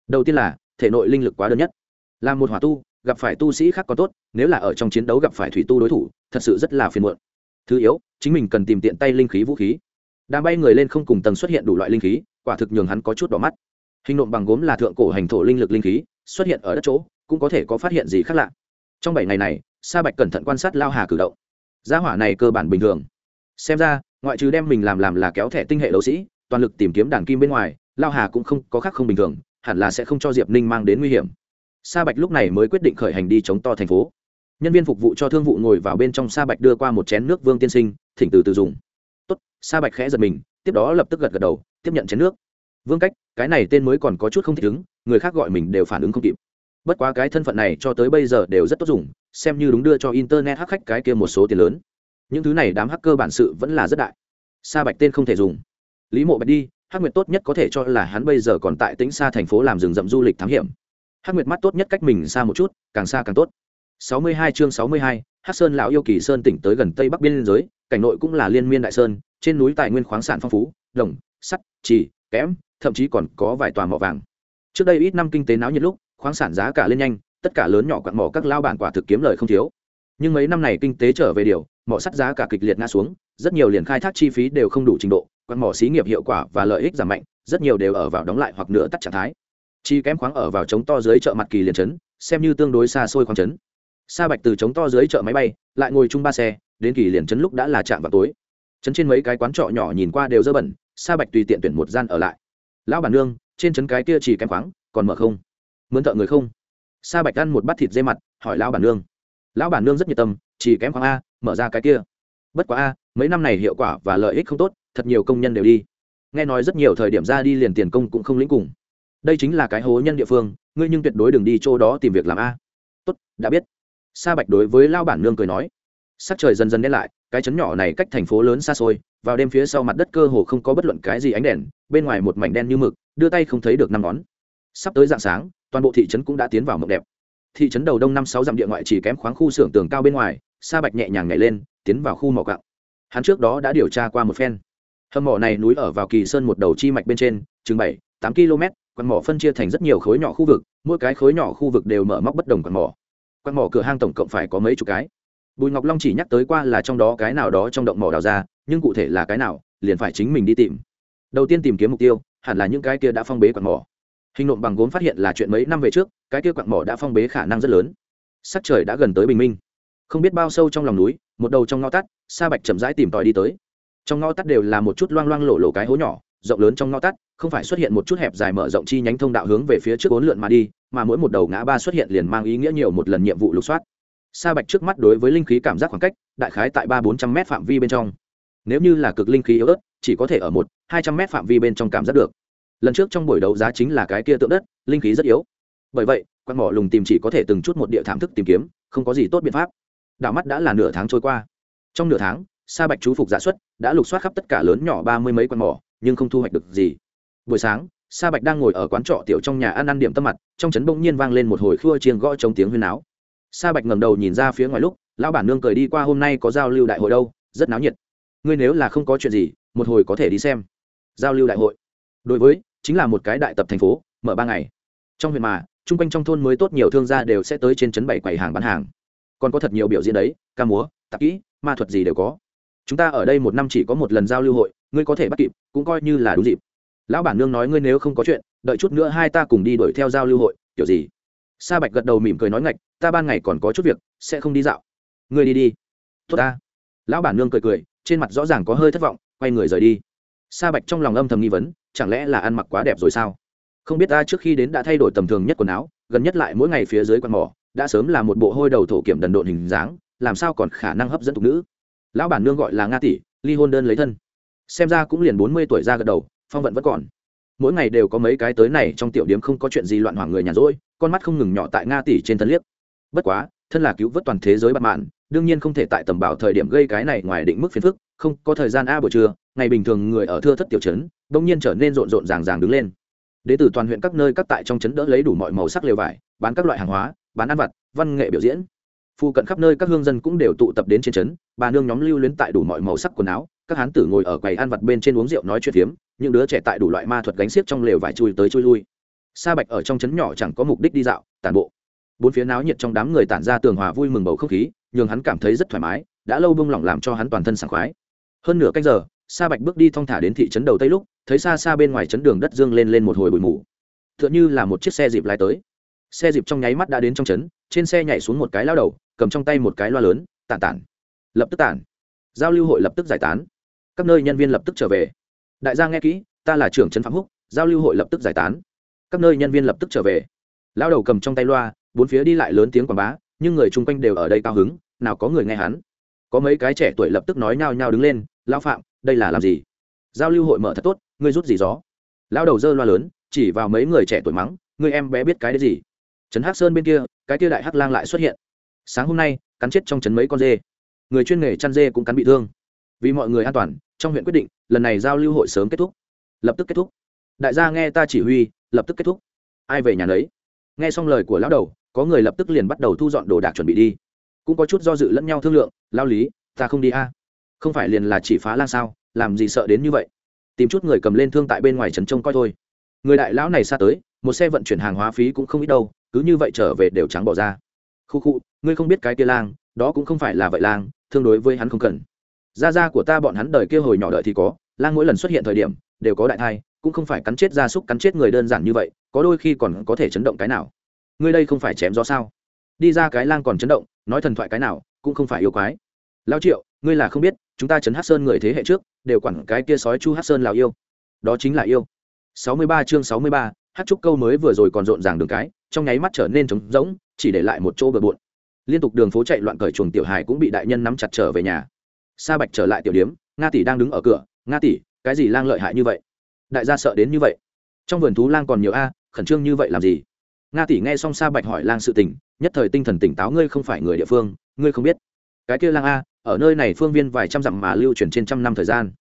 Đầu tiên là, thể nội linh lực quá đơn nhất. Là một hỏa tu, gặp phải tu sĩ khác có tốt, nếu là ở trong chiến đấu gặp phải thủy tu đối thủ, thật sự rất là phiền muộn. Thứ yếu, chính mình cần tìm tiện tay linh khí vũ khí. Đàm bay người lên không cùng tầng xuất hiện đủ loại linh khí, quả thực nhường hắn có chút đỏ mắt. Hình nộm bằng gốm là thượng cổ hành thổ linh lực linh khí, xuất hiện ở đất chỗ, cũng có thể có phát hiện gì khác lạ. Trong bảy ngày này, sa bạch cẩn thận quan sát lao hà cử động. Gia hỏa này cơ bản bình thường. Xem ra, ngoại trừ đem mình làm làm là kéo thẻ tinh hệ đấu sĩ, toàn lực tìm kiếm đàn kim bên ngoài lao hà cũng không có khác không bình thường, hẳn là sẽ không cho diệp ninh mang đến nguy hiểm. Sa bạch lúc này mới quyết định khởi hành đi chống to thành phố. Nhân viên phục vụ cho thương vụ ngồi vào bên trong sa bạch đưa qua một chén nước vương tiên sinh, thỉnh từ từ dùng. Tốt. Sa bạch khẽ giật mình, tiếp đó lập tức gật gật đầu, tiếp nhận chén nước. Vương cách, cái này tên mới còn có chút không thích ứng, người khác gọi mình đều phản ứng không kịp. Bất quá cái thân phận này cho tới bây giờ đều rất tốt dùng, xem như đúng đưa cho internet hắc khách cái kia một số tiền lớn. Những thứ này đám hacker bản sự vẫn là rất đại. Sa bạch tên không thể dùng. Lý mộ bạch đi hắc nguyệt tốt nhất có thể cho là hắn bây giờ còn tại tính xa thành phố làm rừng rậm du lịch thám hiểm. Hắc nguyệt mắt tốt nhất cách mình xa một chút càng xa càng tốt. 62 chương 62, hắc sơn lão yêu kỳ sơn tỉnh tới gần tây bắc biên giới cảnh nội cũng là liên miên đại sơn trên núi tài nguyên khoáng sản phong phú đồng sắt trì kẽm thậm chí còn có vài tòa mỏ vàng. Trước đây ít năm kinh tế náo nhiệt lúc khoáng sản giá cả lên nhanh tất cả lớn nhỏ quặng mỏ các lao bản quả thực kiếm lời không thiếu. Nhưng mấy năm này kinh tế trở về điều mỏ sắt giá cả kịch liệt ngã xuống rất nhiều liền khai thác chi phí đều không đủ trình độ quặng mỏ xí nghiệp hiệu quả và lợi ích giảm mạnh, rất nhiều đều ở vào đóng lại hoặc nửa tắt trạng thái. Chi kém khoáng ở vào chống to dưới chợ mặt kỳ liền chấn, xem như tương đối xa xôi khoáng chấn. Sa bạch từ chống to dưới chợ máy bay, lại ngồi chung ba xe, đến kỳ liền chấn lúc đã là chạm vào tối. Chấn trên mấy cái quán trọ nhỏ nhìn qua đều dơ bẩn, sa bạch tùy tiện tuyển một gian ở lại. Lão bản nương, trên chấn cái kia chỉ kém khoáng, còn mở không? Mướn thợ người không? Sa bạch ăn một bát thịt dê mặt, hỏi lão bản nương. Lão bản nương rất nhiệt tâm, chỉ kém khoáng a, mở ra cái kia. Bất quá a, mấy năm này hiệu quả và lợi ích không tốt thật nhiều công nhân đều đi. Nghe nói rất nhiều thời điểm ra đi liền tiền công cũng không lĩnh cùng. Đây chính là cái hố nhân địa phương, ngươi nhưng tuyệt đối đừng đi chỗ đó tìm việc làm a. Tốt, đã biết. Sa bạch đối với lao bản nương cười nói. Sắc trời dần dần đen lại, cái chấn nhỏ này cách thành phố lớn xa xôi, vào đêm phía sau mặt đất cơ hồ không có bất luận cái gì ánh đèn, bên ngoài một mảnh đen như mực, đưa tay không thấy được năm ngón. Sắp tới dạng sáng, toàn bộ thị trấn cũng đã tiến vào mộng đẹp. Thị trấn đầu đông năm sáu dặm địa ngoại chỉ kém khoáng khu xưởng tường cao bên ngoài, sa bạch nhẹ nhàng nhảy lên, tiến vào khu mỏ cạo hắn trước đó đã điều tra qua một phen hầm mỏ này núi ở vào kỳ sơn một đầu chi mạch bên trên, chừng bảy, tám km quạt mỏ phân chia thành rất nhiều khối nhỏ khu vực, mỗi cái khối nhỏ khu vực đều mở móc bất đồng quạt mỏ. Quạt mỏ cửa hang tổng cộng phải có mấy chục cái. Bùi ngọc long chỉ nhắc tới qua là trong đó cái nào đó trong động mỏ đào ra, nhưng cụ thể là cái nào, liền phải chính mình đi tìm. Đầu tiên tìm kiếm mục tiêu, hẳn là những cái kia đã phong bế quạt mỏ. Hình nộm bằng gốm phát hiện là chuyện mấy năm về trước, cái kia quạt mỏ đã phong bế khả năng rất lớn. Sắc trời đã gần tới bình minh. Không biết bao sâu trong lòng núi, một đầu trong ngõ tắt, sa bạch chậm rãi tìm tòi đi tới trong ngõ tắt đều là một chút loang loang lổ lổ cái hố nhỏ, rộng lớn trong ngõ tắt, không phải xuất hiện một chút hẹp dài mở rộng chi nhánh thông đạo hướng về phía trước bốn lượn mà đi, mà mỗi một đầu ngã ba xuất hiện liền mang ý nghĩa nhiều một lần nhiệm vụ lục soát. Sa bạch trước mắt đối với linh khí cảm giác khoảng cách, đại khái tại ba bốn trăm m phạm vi bên trong. Nếu như là cực linh khí yếu ớt, chỉ có thể ở một, hai trăm m phạm vi bên trong cảm giác được. Lần trước trong buổi đấu giá chính là cái kia tượng đất, linh khí rất yếu. Bởi vậy quan mỏ lùng tìm chỉ có thể từng chút một địa thảm thức tìm kiếm, không có gì tốt biện pháp. Đảo mắt đã là nửa tháng trôi qua. Trong nửa tháng sa bạch chú phục giả xuất, đã lục soát khắp tất cả lớn nhỏ ba mươi mấy quan mỏ, nhưng không thu hoạch được gì. Buổi sáng, sa bạch đang ngồi ở quán trọ tiểu trong nhà ăn ăn điểm tâm mặt, trong trấn bỗng nhiên vang lên một hồi khua chiêng gõ trong tiếng huyên áo sa bạch ngẩng đầu nhìn ra phía ngoài lúc, lão bản nương cười đi qua hôm nay có giao lưu đại hội đâu, rất náo nhiệt. Ngươi nếu là không có chuyện gì, một hồi có thể đi xem. Giao lưu đại hội. Đối với, chính là một cái đại tập thành phố, mở ba ngày. Trong huyện mà, chung quanh trong thôn mới tốt nhiều thương gia đều sẽ tới trên trấn bảy quầy hàng bán hàng. Còn có thật nhiều biểu diễn đấy, ca múa, tạp kỹ, ma thuật gì đều có chúng ta ở đây một năm chỉ có một lần giao lưu hội, ngươi có thể bắt kịp, cũng coi như là đúng dịp. Lão bản nương nói ngươi nếu không có chuyện, đợi chút nữa hai ta cùng đi đuổi theo giao lưu hội, kiểu gì? Sa bạch gật đầu mỉm cười nói ngạch, ta ban ngày còn có chút việc, sẽ không đi dạo. Ngươi đi đi. Tốt ta. Lão bản nương cười cười, trên mặt rõ ràng có hơi thất vọng, quay người rời đi. Sa bạch trong lòng âm thầm nghi vấn, chẳng lẽ là ăn mặc quá đẹp rồi sao? Không biết ta trước khi đến đã thay đổi tầm thường nhất quần áo, gần nhất lại mỗi ngày phía dưới quần mỏ, đã sớm là một bộ hôi đầu thổ kiểm đần độn hình dáng, làm sao còn khả năng hấp dẫn thục nữ? Lão bản nương gọi là nga tỷ, ly hôn đơn lấy thân. Xem ra cũng liền bốn mươi tuổi ra gật đầu, phong vận vẫn còn. Mỗi ngày đều có mấy cái tới này trong tiểu điếm không có chuyện gì loạn hoảng người nhàn rỗi, con mắt không ngừng nhỏ tại nga tỷ trên thân liếc. Bất quá, thân là cứu vớt toàn thế giới bạn mạn đương nhiên không thể tại tầm bảo thời điểm gây cái này ngoài định mức phiền phức, không có thời gian a buổi trưa, ngày bình thường người ở thưa thất tiểu trấn đông nhiên trở nên rộn rộn ràng ràng đứng lên. Đ ế toàn huyện các nơi các tại trong trấn đỡ lấy đủ mọi màu sắc lều vải, bán các loại hàng hóa, bán ăn vặt, văn nghệ biểu diễn phụ cận khắp nơi các hương dân cũng đều tụ tập đến trên trấn, bà nương nhóm lưu luyến tại đủ mọi màu sắc quần áo, các hán tử ngồi ở quầy ăn vặt bên trên uống rượu nói chuyện phiếm, những đứa trẻ tại đủ loại ma thuật gánh xiếc trong lều vải chui tới chui lui. Sa bạch ở trong trấn nhỏ chẳng có mục đích đi dạo, tản bộ. Bốn phía náo nhiệt trong đám người tản ra tường hòa vui mừng bầu không khí, nhường hắn cảm thấy rất thoải mái, đã lâu bông lỏng làm cho hắn toàn thân sảng khoái. Hơn nửa canh giờ, sa bạch bước đi thong thả đến thị trấn đầu tây lúc, thấy xa xa bên ngoài trấn đường đất dương lên lên một hồi bụi mù. T h ư ợ n h ư là một chiếc xe dịp lái tới. Xe dịp trong nháy mắt đã đến trong trấn, trên xe nhảy xuống một cái lao đầu cầm trong tay một cái loa lớn, tản tản. Lập tức tản. Giao lưu hội lập tức giải tán. Các nơi nhân viên lập tức trở về. Đại gia nghe kỹ, ta là trưởng trấn phạm húc, giao lưu hội lập tức giải tán. Các nơi nhân viên lập tức trở về. Lao đầu cầm trong tay loa, bốn phía đi lại lớn tiếng quảng bá, nhưng người chung quanh đều ở đây cao hứng, nào có người nghe hắn. Có mấy cái trẻ tuổi lập tức nói nhao nhao đứng lên lao phạm, đây là làm gì? Giao lưu hội mở thật tốt, ngươi rút gì gió? Lao đầu dơ loa lớn, chỉ vào mấy người trẻ tuổi mắng, ngươi em bé biết cái đấy gì? Trấn hắc sơn bên kia, cái kia đại hắc lang lại xuất hiện sáng hôm nay, cắn chết trong trấn mấy con dê. Người chuyên nghề chăn dê cũng cắn bị thương. Vì mọi người an toàn, trong huyện quyết định, lần này giao lưu hội sớm kết thúc. Lập tức kết thúc. Đại gia nghe ta chỉ huy, lập tức kết thúc. Ai về nhà nấy? Nghe xong lời của lão đầu, có người lập tức liền bắt đầu thu dọn đồ đạc chuẩn bị đi. Cũng có chút do dự lẫn nhau thương lượng lao lý, ta không đi a. Không phải liền là chỉ phá lan sao? Làm gì sợ đến như vậy? Tìm chút người cầm lên thương tại bên ngoài trấn trông coi thôi. Người đại lão này xa tới, một xe vận chuyển hàng hóa phí cũng không ít đâu, cứ như vậy trở về đều trắng bỏ ra. Khu khu ngươi không biết cái kia lang, đó cũng không phải là vậy lang, thương đối với hắn không cần. Gia gia của ta bọn hắn đời kia hồi nhỏ đợi thì có, lang mỗi lần xuất hiện thời điểm, đều có đại thai, cũng không phải cắn chết gia súc, cắn chết người đơn giản như vậy, có đôi khi còn có thể chấn động cái nào. Ngươi đây không phải chém gió sao? Đi ra cái lang còn chấn động, nói thần thoại cái nào, cũng không phải yêu quái. Lao triệu, ngươi là không biết, chúng ta chấn hát sơn người thế hệ trước, đều quản cái kia sói chu hát sơn lào yêu. Đó chính là yêu. Sáu mươi ba chương sáu mươi ba, hát trúc câu mới vừa rồi còn rộn ràng đường cái, trong nháy mắt trở nên trống rỗng, chỉ để lại một chỗ bừa bộn liên tục đường phố chạy loạn cởi chuồng tiểu hài cũng bị đại nhân nắm chặt trở về nhà. Sa bạch trở lại tiểu điếm, nga tỷ đang đứng ở cửa. Nga tỷ, cái gì lang lợi hại như vậy? Đại gia sợ đến như vậy. Trong vườn thú lang còn nhiều a, khẩn trương như vậy làm gì? Nga tỷ nghe xong sa bạch hỏi lang sự tình, nhất thời tinh thần tỉnh táo, ngươi không phải người địa phương, ngươi không biết. Cái kia lang a, ở nơi này phương viên vài trăm dặm mà lưu truyền trên trăm năm thời gian.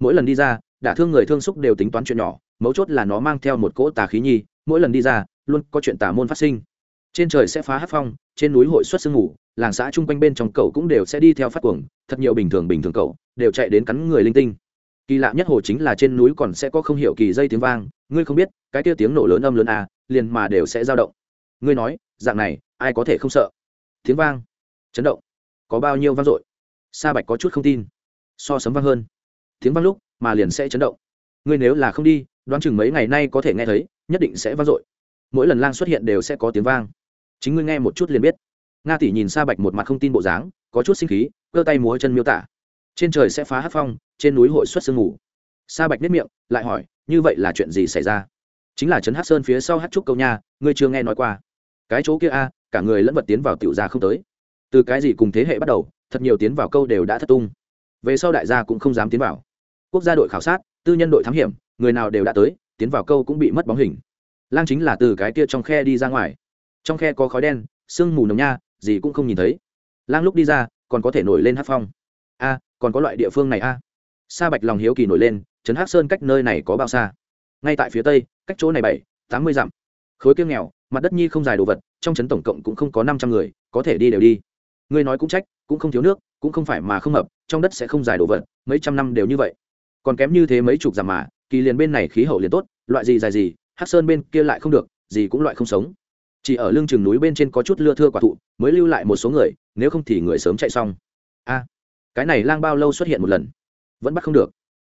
Mỗi lần đi ra, đả thương người thương xúc đều tính toán chuyện nhỏ, mấu chốt là nó mang theo một cỗ tà khí nhi. Mỗi lần đi ra, luôn có chuyện tà môn phát sinh trên trời sẽ phá hát phong, trên núi hội xuất sương ngủ làng xã chung quanh bên trong cậu cũng đều sẽ đi theo phát cuồng, thật nhiều bình thường bình thường cậu đều chạy đến cắn người linh tinh. Kỳ lạ nhất hồ chính là trên núi còn sẽ có không hiểu kỳ dây tiếng vang, ngươi không biết, cái kia tiếng nổ lớn âm lớn à liền mà đều sẽ dao động. Ngươi nói, dạng này, ai có thể không sợ? Tiếng vang, chấn động, có bao nhiêu vang dội? Sa bạch có chút không tin, so sấm vang hơn. Tiếng vang lúc mà liền sẽ chấn động. Ngươi nếu là không đi, đoán chừng mấy ngày nay có thể nghe thấy, nhất định sẽ vang dội. Mỗi lần lang xuất hiện đều sẽ có tiếng vang chính ngươi nghe một chút liền biết. Nga tỷ nhìn sa bạch một mặt không tin bộ dáng, có chút sinh khí cơ tay múa chân miêu tả. Trên trời sẽ phá hát phong, trên núi hội xuất sương ngủ sa bạch nếp miệng, lại hỏi, như vậy là chuyện gì xảy ra? Chính là trấn hát sơn phía sau hát trúc câu nha, ngươi chưa nghe nói qua. Cái chỗ kia a, cả người lẫn vật tiến vào tiểu gia không tới. Từ cái gì cùng thế hệ bắt đầu, thật nhiều tiến vào câu đều đã thất tung. Về sau đại gia cũng không dám tiến vào. Quốc gia đội khảo sát, tư nhân đội thám hiểm, người nào đều đã tới, tiến vào câu cũng bị mất bóng hình. Lang chính là từ cái kia trong khe đi ra ngoài trong khe có khói đen, sương mù nồng nha, gì cũng không nhìn thấy. Lang lúc đi ra, còn có thể nổi lên hát phong. A, còn có loại địa phương này a. Sa bạch lòng hiếu kỳ nổi lên, trấn hát sơn cách nơi này có bao xa? Ngay tại phía tây, cách chỗ này bảy, tám mươi dặm. Khối kiêng nghèo, mặt đất nhi không dài đồ vật, trong trấn tổng cộng cũng không có năm trăm người, có thể đi đều đi. Ngươi nói cũng trách, cũng không thiếu nước, cũng không phải mà không hợp, trong đất sẽ không dài đồ vật, mấy trăm năm đều như vậy. Còn kém như thế mấy chục dặm mà, kỳ liền bên này khí hậu liền tốt, loại gì dài gì hát sơn bên kia lại không được, gì cũng loại không sống chỉ ở lưng chừng núi bên trên có chút lưa thưa quả thụ, mới lưu lại một số người, nếu không thì người sớm chạy xong. A, cái này lang bao lâu xuất hiện một lần? Vẫn bắt không được.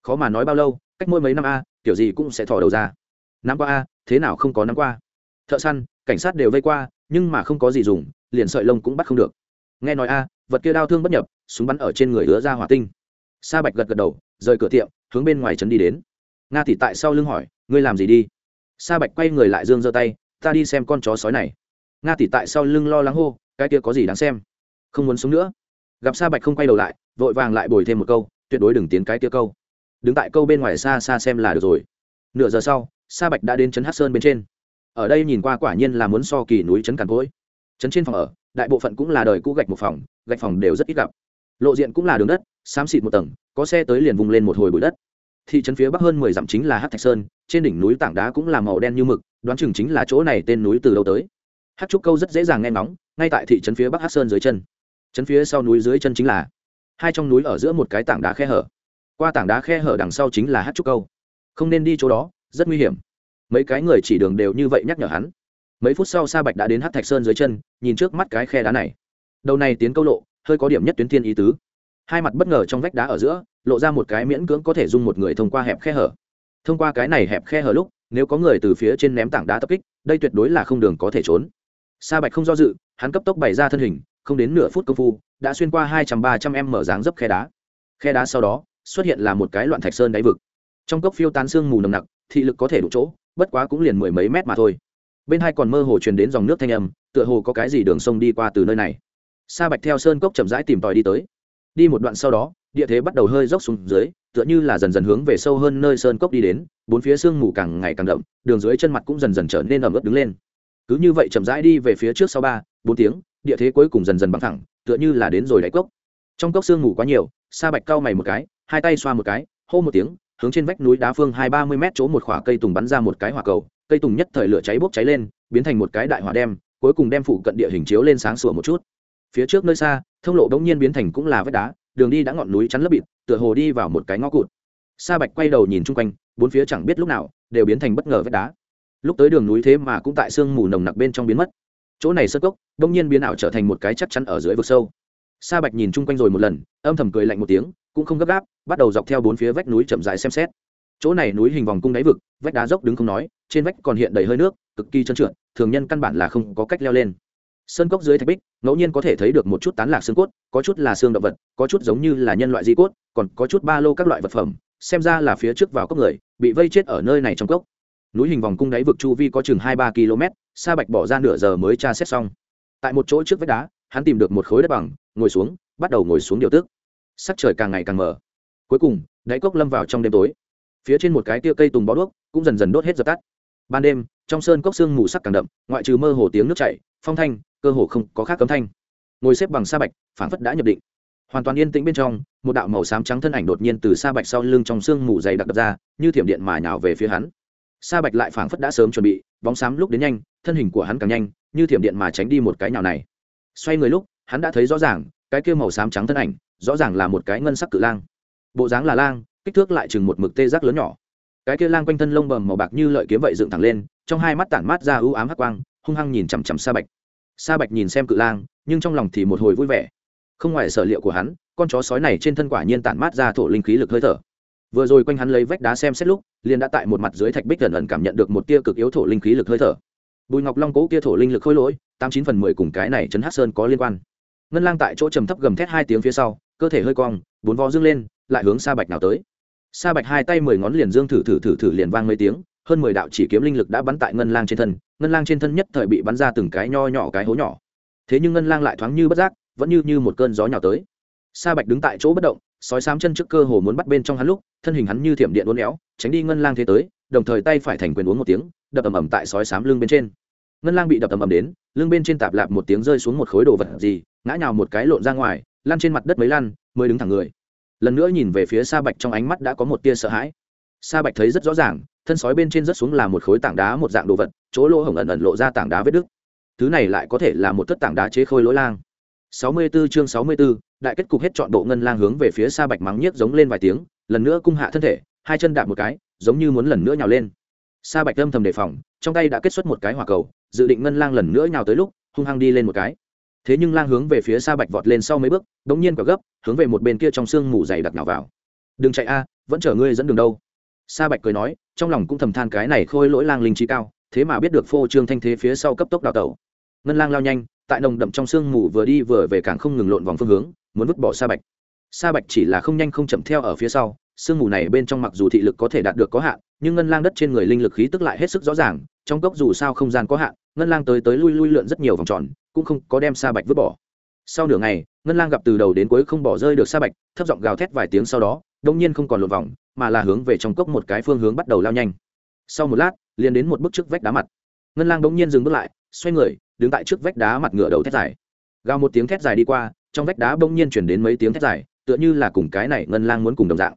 Khó mà nói bao lâu, cách mỗi mấy năm a, kiểu gì cũng sẽ thò đầu ra. Năm qua a, thế nào không có năm qua? Thợ săn, cảnh sát đều vây qua, nhưng mà không có gì dùng, liền sợi lông cũng bắt không được. Nghe nói a, vật kia đau thương bất nhập, súng bắn ở trên người hứa ra hỏa tinh. Sa bạch gật gật đầu, rời cửa tiệm, hướng bên ngoài trấn đi đến. Nga thì tại sau lưng hỏi, ngươi làm gì đi? Sa bạch quay người lại dương giơ tay ta đi xem con chó sói này. Nga tỷ tại sau lưng lo lắng hô, cái kia có gì đáng xem? Không muốn sống nữa. Gặp sa bạch không quay đầu lại, vội vàng lại bồi thêm một câu, tuyệt đối đừng tiến cái kia câu. Đứng tại câu bên ngoài xa xa xem là được rồi. Nửa giờ sau, sa bạch đã đến trấn hát sơn bên trên. Ở đây nhìn qua quả nhiên là muốn so kỳ núi trấn càn cối trấn trên phòng ở, đại bộ phận cũng là đời cũ gạch một phòng, gạch phòng đều rất ít gặp. Lộ diện cũng là đường đất, xám xịt một tầng, có xe tới liền vùng lên một hồi bụi đất. Thị trấn phía bắc hơn mười dặm chính là hát thạch sơn, trên đỉnh núi tảng đá cũng là màu đen như mực đoán chừng chính là chỗ này tên núi từ đâu tới. Hát trúc câu rất dễ dàng nghe ngóng, ngay tại thị trấn phía bắc hát sơn dưới chân. Trấn phía sau núi dưới chân chính là hai trong núi ở giữa một cái tảng đá khe hở. Qua tảng đá khe hở đằng sau chính là hát trúc câu. Không nên đi chỗ đó, rất nguy hiểm. Mấy cái người chỉ đường đều như vậy nhắc nhở hắn. Mấy phút sau sa bạch đã đến hát thạch sơn dưới chân, nhìn trước mắt cái khe đá này. Đầu này tiến câu lộ, hơi có điểm nhất tuyến thiên ý tứ. Hai mặt bất ngờ trong vách đá ở giữa, lộ ra một cái miễn cưỡng có thể dung một người thông qua hẹp khe hở. Thông qua cái này hẹp khe hở lúc nếu có người từ phía trên ném tảng đá tập kích, đây tuyệt đối là không đường có thể trốn. Sa bạch không do dự, hắn cấp tốc bày ra thân hình, không đến nửa phút công phu, đã xuyên qua hai trăm ba trăm em mở dáng dấp khe đá. Khe đá sau đó, xuất hiện là một cái loạn thạch sơn đáy vực. Trong cốc phiêu tán sương mù nồng nặc, thị lực có thể đủ chỗ, bất quá cũng liền mười mấy mét mà thôi. Bên hai còn mơ hồ truyền đến dòng nước thanh âm, tựa hồ có cái gì đường sông đi qua từ nơi này. Sa bạch theo sơn cốc chậm rãi tìm tòi đi tới. Đi một đoạn sau đó địa thế bắt đầu hơi dốc xuống dưới, tựa như là dần dần hướng về sâu hơn nơi sơn cốc đi đến, bốn phía sương mù càng ngày càng đậm, đường dưới chân mặt cũng dần dần trở nên ẩm ướt đứng lên. Cứ như vậy chậm rãi đi về phía trước sau ba, bốn tiếng, địa thế cuối cùng dần dần bằng thẳng, tựa như là đến rồi đáy cốc. Trong cốc sương mù quá nhiều, sa bạch cau mày một cái, hai tay xoa một cái, hô một tiếng, hướng trên vách núi đá phương hai ba mươi mét chỗ một khỏa cây tùng bắn ra một cái hỏa cầu, cây tùng nhất thời lửa cháy bốc cháy lên, biến thành một cái đại hỏa đem, cuối cùng đem phụ cận địa hình chiếu lên sáng sủa một chút. Phía trước nơi xa, thông lộ bỗng nhiên biến thành cũng là vách đá đường đi đã ngọn núi chắn lấp bịt, tựa hồ đi vào một cái ngõ cụt. Sa bạch quay đầu nhìn chung quanh, bốn phía chẳng biết lúc nào đều biến thành bất ngờ vách đá. Lúc tới đường núi thế mà cũng tại sương mù nồng nặc bên trong biến mất. Chỗ này sơ cốc bỗng nhiên biến ảo trở thành một cái chắc chắn ở dưới vực sâu. Sa bạch nhìn chung quanh rồi một lần, âm thầm cười lạnh một tiếng, cũng không gấp gáp, bắt đầu dọc theo bốn phía vách núi chậm rãi xem xét. Chỗ này núi hình vòng cung đáy vực, vách đá dốc đứng không nói, trên vách còn hiện đầy hơi nước, cực kỳ trơn trượt, thường nhân căn bản là không có cách leo lên sơn cốc dưới thạch bích, ngẫu nhiên có thể thấy được một chút tán lạc xương cốt, có chút là xương động vật, có chút giống như là nhân loại di cốt, còn có chút ba lô các loại vật phẩm, xem ra là phía trước vào cốc người, bị vây chết ở nơi này trong cốc. Núi hình vòng cung đáy vực chu vi có chừng hai ba km, sa bạch bỏ ra nửa giờ mới tra xét xong. Tại một chỗ trước vách đá, hắn tìm được một khối đất bằng, ngồi xuống, bắt đầu ngồi xuống điều tức. Sắc trời càng ngày càng mở cuối cùng, đáy cốc lâm vào trong đêm tối. Phía trên một cái tia cây tùng bó đuốc cũng dần dần đốt hết dập tắt. Ban đêm, trong sơn cốc xương mù sắc càng đậm, ngoại trừ mơ hồ tiếng nước chảy, phong thanh cơ hồ không có khác cấm thanh. Ngồi xếp bằng sa bạch phản phất đã nhập định. Hoàn toàn yên tĩnh bên trong, một đạo màu xám trắng thân ảnh đột nhiên từ sa bạch sau lưng trong xương mù dày đặc đập ra, như thiểm điện mà nhào về phía hắn. Sa bạch lại phảng phất đã sớm chuẩn bị, bóng xám lúc đến nhanh, thân hình của hắn càng nhanh, như thiểm điện mà tránh đi một cái nhào này. Xoay người lúc, hắn đã thấy rõ ràng, cái kia màu xám trắng thân ảnh, rõ ràng là một cái ngân sắc cự lang. Bộ dáng là lang, kích thước lại chừng một mực tê giác lớn nhỏ. Cái kia lang quanh thân lông bầm màu bạc như lợi kiếm vậy dựng thẳng lên, trong hai mắt tản mát ra ưu ám hắc quang, hung hăng nhìn chằm chằm sa bạch sa bạch nhìn xem cự lang, nhưng trong lòng thì một hồi vui vẻ. Không ngoài sở liệu của hắn, con chó sói này trên thân quả nhiên tản mát ra thổ linh khí lực hơi thở. Vừa rồi quanh hắn lấy vách đá xem xét lúc, liền đã tại một mặt dưới thạch bích gần ẩn cảm nhận được một tia cực yếu thổ linh khí lực hơi thở. Bùi ngọc long cố kia thổ linh lực khôi lỗi, tám chín phần mười cùng cái này chấn hát sơn có liên quan. Ngân lang tại chỗ trầm thấp gầm thét hai tiếng phía sau, cơ thể hơi cong, bốn vó dương lên, lại hướng sa bạch nào tới. Sa bạch hai tay mười ngón liền dương thử thử thử thử liền vang mấy tiếng hơn mười đạo chỉ kiếm linh lực đã bắn tại ngân lang trên thân, ngân lang trên thân nhất thời bị bắn ra từng cái nho nhỏ cái hố nhỏ. Thế nhưng ngân lang lại thoáng như bất giác, vẫn như như một cơn gió nhào tới. Sa bạch đứng tại chỗ bất động, sói sám chân trước cơ hồ muốn bắt bên trong hắn lúc, thân hình hắn như thiểm điện uốn éo, tránh đi ngân lang thế tới, đồng thời tay phải thành quyền uống một tiếng, đập ầm ầm tại sói sám lưng bên trên. Ngân lang bị đập ầm ầm đến, lưng bên trên tạp lạp một tiếng rơi xuống một khối đồ vật gì, ngã nhào một cái lộn ra ngoài, lăn trên mặt đất mấy lăn, mới đứng thẳng người. Lần nữa nhìn về phía sa bạch trong ánh mắt đã có một tia sợ hãi. Sa bạch thấy rất rõ ràng thân sói bên trên rất xuống là một khối tảng đá một dạng đồ vật chỗ lỗ hổng ẩn ẩn lộ ra tảng đá vết đứt. Thứ này lại có thể là một thất tảng đá chế khôi lỗi lang. 64 chương 64, đại kết cục hết chọn bộ ngân lang hướng về phía sa bạch mắng nhiếc giống lên vài tiếng lần nữa cung hạ thân thể hai chân đạp một cái giống như muốn lần nữa nhào lên. Sa bạch âm thầm đề phòng trong tay đã kết xuất một cái hỏa cầu dự định ngân lang lần nữa nhào tới lúc hung hăng đi lên một cái. Thế nhưng lang hướng về phía sa bạch vọt lên sau mấy bước đống nhiên quả gấp hướng về một bên kia trong xương mù dày đặc nhào vào. Đừng chạy a vẫn chờ ngươi dẫn đường đâu. Sa bạch cười nói trong lòng cũng thầm than cái này khôi lỗi lang linh trí cao, thế mà biết được phô trương thanh thế phía sau cấp tốc đào tẩu. Ngân lang lao nhanh, tại nồng đậm trong sương mù vừa đi vừa về càng không ngừng lộn vòng phương hướng, muốn vứt bỏ sa bạch. Sa bạch chỉ là không nhanh không chậm theo ở phía sau, sương mù này bên trong mặc dù thị lực có thể đạt được có hạn, nhưng ngân lang đất trên người linh lực khí tức lại hết sức rõ ràng, trong cốc dù sao không gian có hạn, ngân lang tới tới lui lui lượn rất nhiều vòng tròn, cũng không có đem sa bạch vứt bỏ. Sau nửa ngày, ngân lang gặp từ đầu đến cuối không bỏ rơi được sa bạch, thấp giọng gào thét vài tiếng sau đó đông nhiên không còn lộn vòng mà là hướng về trong cốc một cái phương hướng bắt đầu lao nhanh. Sau một lát, liền đến một bức trước vách đá mặt. Ngân lang đông nhiên dừng bước lại, xoay người, đứng tại trước vách đá mặt ngựa đầu thét dài. Gào một tiếng thét dài đi qua, trong vách đá bỗng nhiên chuyển đến mấy tiếng thét dài, tựa như là cùng cái này ngân lang muốn cùng đồng dạng.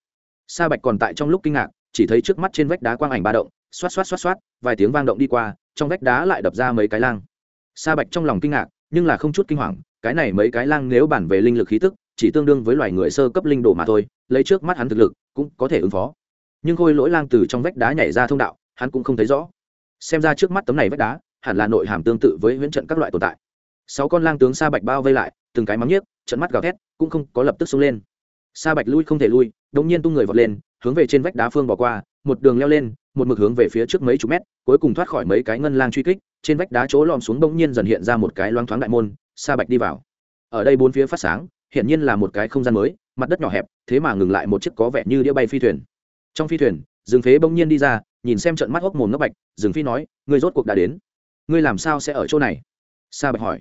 Sa bạch còn tại trong lúc kinh ngạc, chỉ thấy trước mắt trên vách đá quang ảnh ba động, xoát xoát xoát xoát, vài tiếng vang động đi qua, trong vách đá lại đập ra mấy cái lang. Sa bạch trong lòng kinh ngạc, nhưng là không chút kinh hoàng, cái này mấy cái lang nếu bản về linh lực khí tức, chỉ tương đương với loài người sơ cấp linh đồ mà thôi, lấy trước mắt hắn thực lực cũng có thể ứng phó. Nhưng khôi lỗi lang từ trong vách đá nhảy ra thông đạo, hắn cũng không thấy rõ. Xem ra trước mắt tấm này vách đá, hẳn là nội hàm tương tự với huyễn trận các loại tồn tại. Sáu con lang tướng sa bạch bao vây lại, từng cái mắng nhiếc trận mắt gào thét, cũng không có lập tức xông lên. Sa bạch lui không thể lui, đột nhiên tung người vọt lên, hướng về trên vách đá phương bỏ qua, một đường leo lên, một mực hướng về phía trước mấy chục mét, cuối cùng thoát khỏi mấy cái ngân lang truy kích, trên vách đá chỗ lom xuống bỗng nhiên dần hiện ra một cái loáng thoáng đại môn, sa bạch đi vào. Ở đây bốn phía phát sáng, hiển nhiên là một cái không gian mới mặt đất nhỏ hẹp, thế mà ngừng lại một chiếc có vẻ như đĩa bay phi thuyền. Trong phi thuyền, rừng phế bỗng nhiên đi ra, nhìn xem trận mắt hốc mồm ngấp bạch, rừng phi nói người rốt cuộc đã đến. Ngươi làm sao sẽ ở chỗ này? Sa bạch hỏi.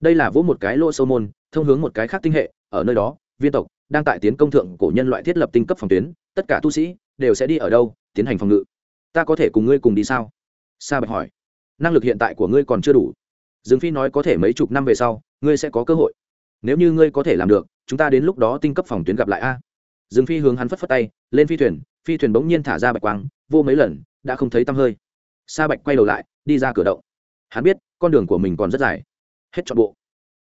Đây là vỗ một cái lỗ sâu môn, thông hướng một cái khác tinh hệ, ở nơi đó, viên tộc đang tại tiến công thượng cổ nhân loại thiết lập tinh cấp phòng tuyến, tất cả tu sĩ đều sẽ đi ở đâu, tiến hành phòng ngự. Ta có thể cùng ngươi cùng đi sao? Sa bạch hỏi. Năng lực hiện tại của ngươi còn chưa đủ. Dương phi nói, có thể mấy chục năm về sau, ngươi sẽ có cơ hội nếu như ngươi có thể làm được, chúng ta đến lúc đó tinh cấp phòng tuyến gặp lại a. Dương phi hướng hắn phất phất tay, lên phi thuyền phi thuyền bỗng nhiên thả ra bạch quang, vô mấy lần, đã không thấy tăm hơi. Sa bạch quay đầu lại, đi ra cửa động. Hắn biết, con đường của mình còn rất dài. Hết chọn bộ.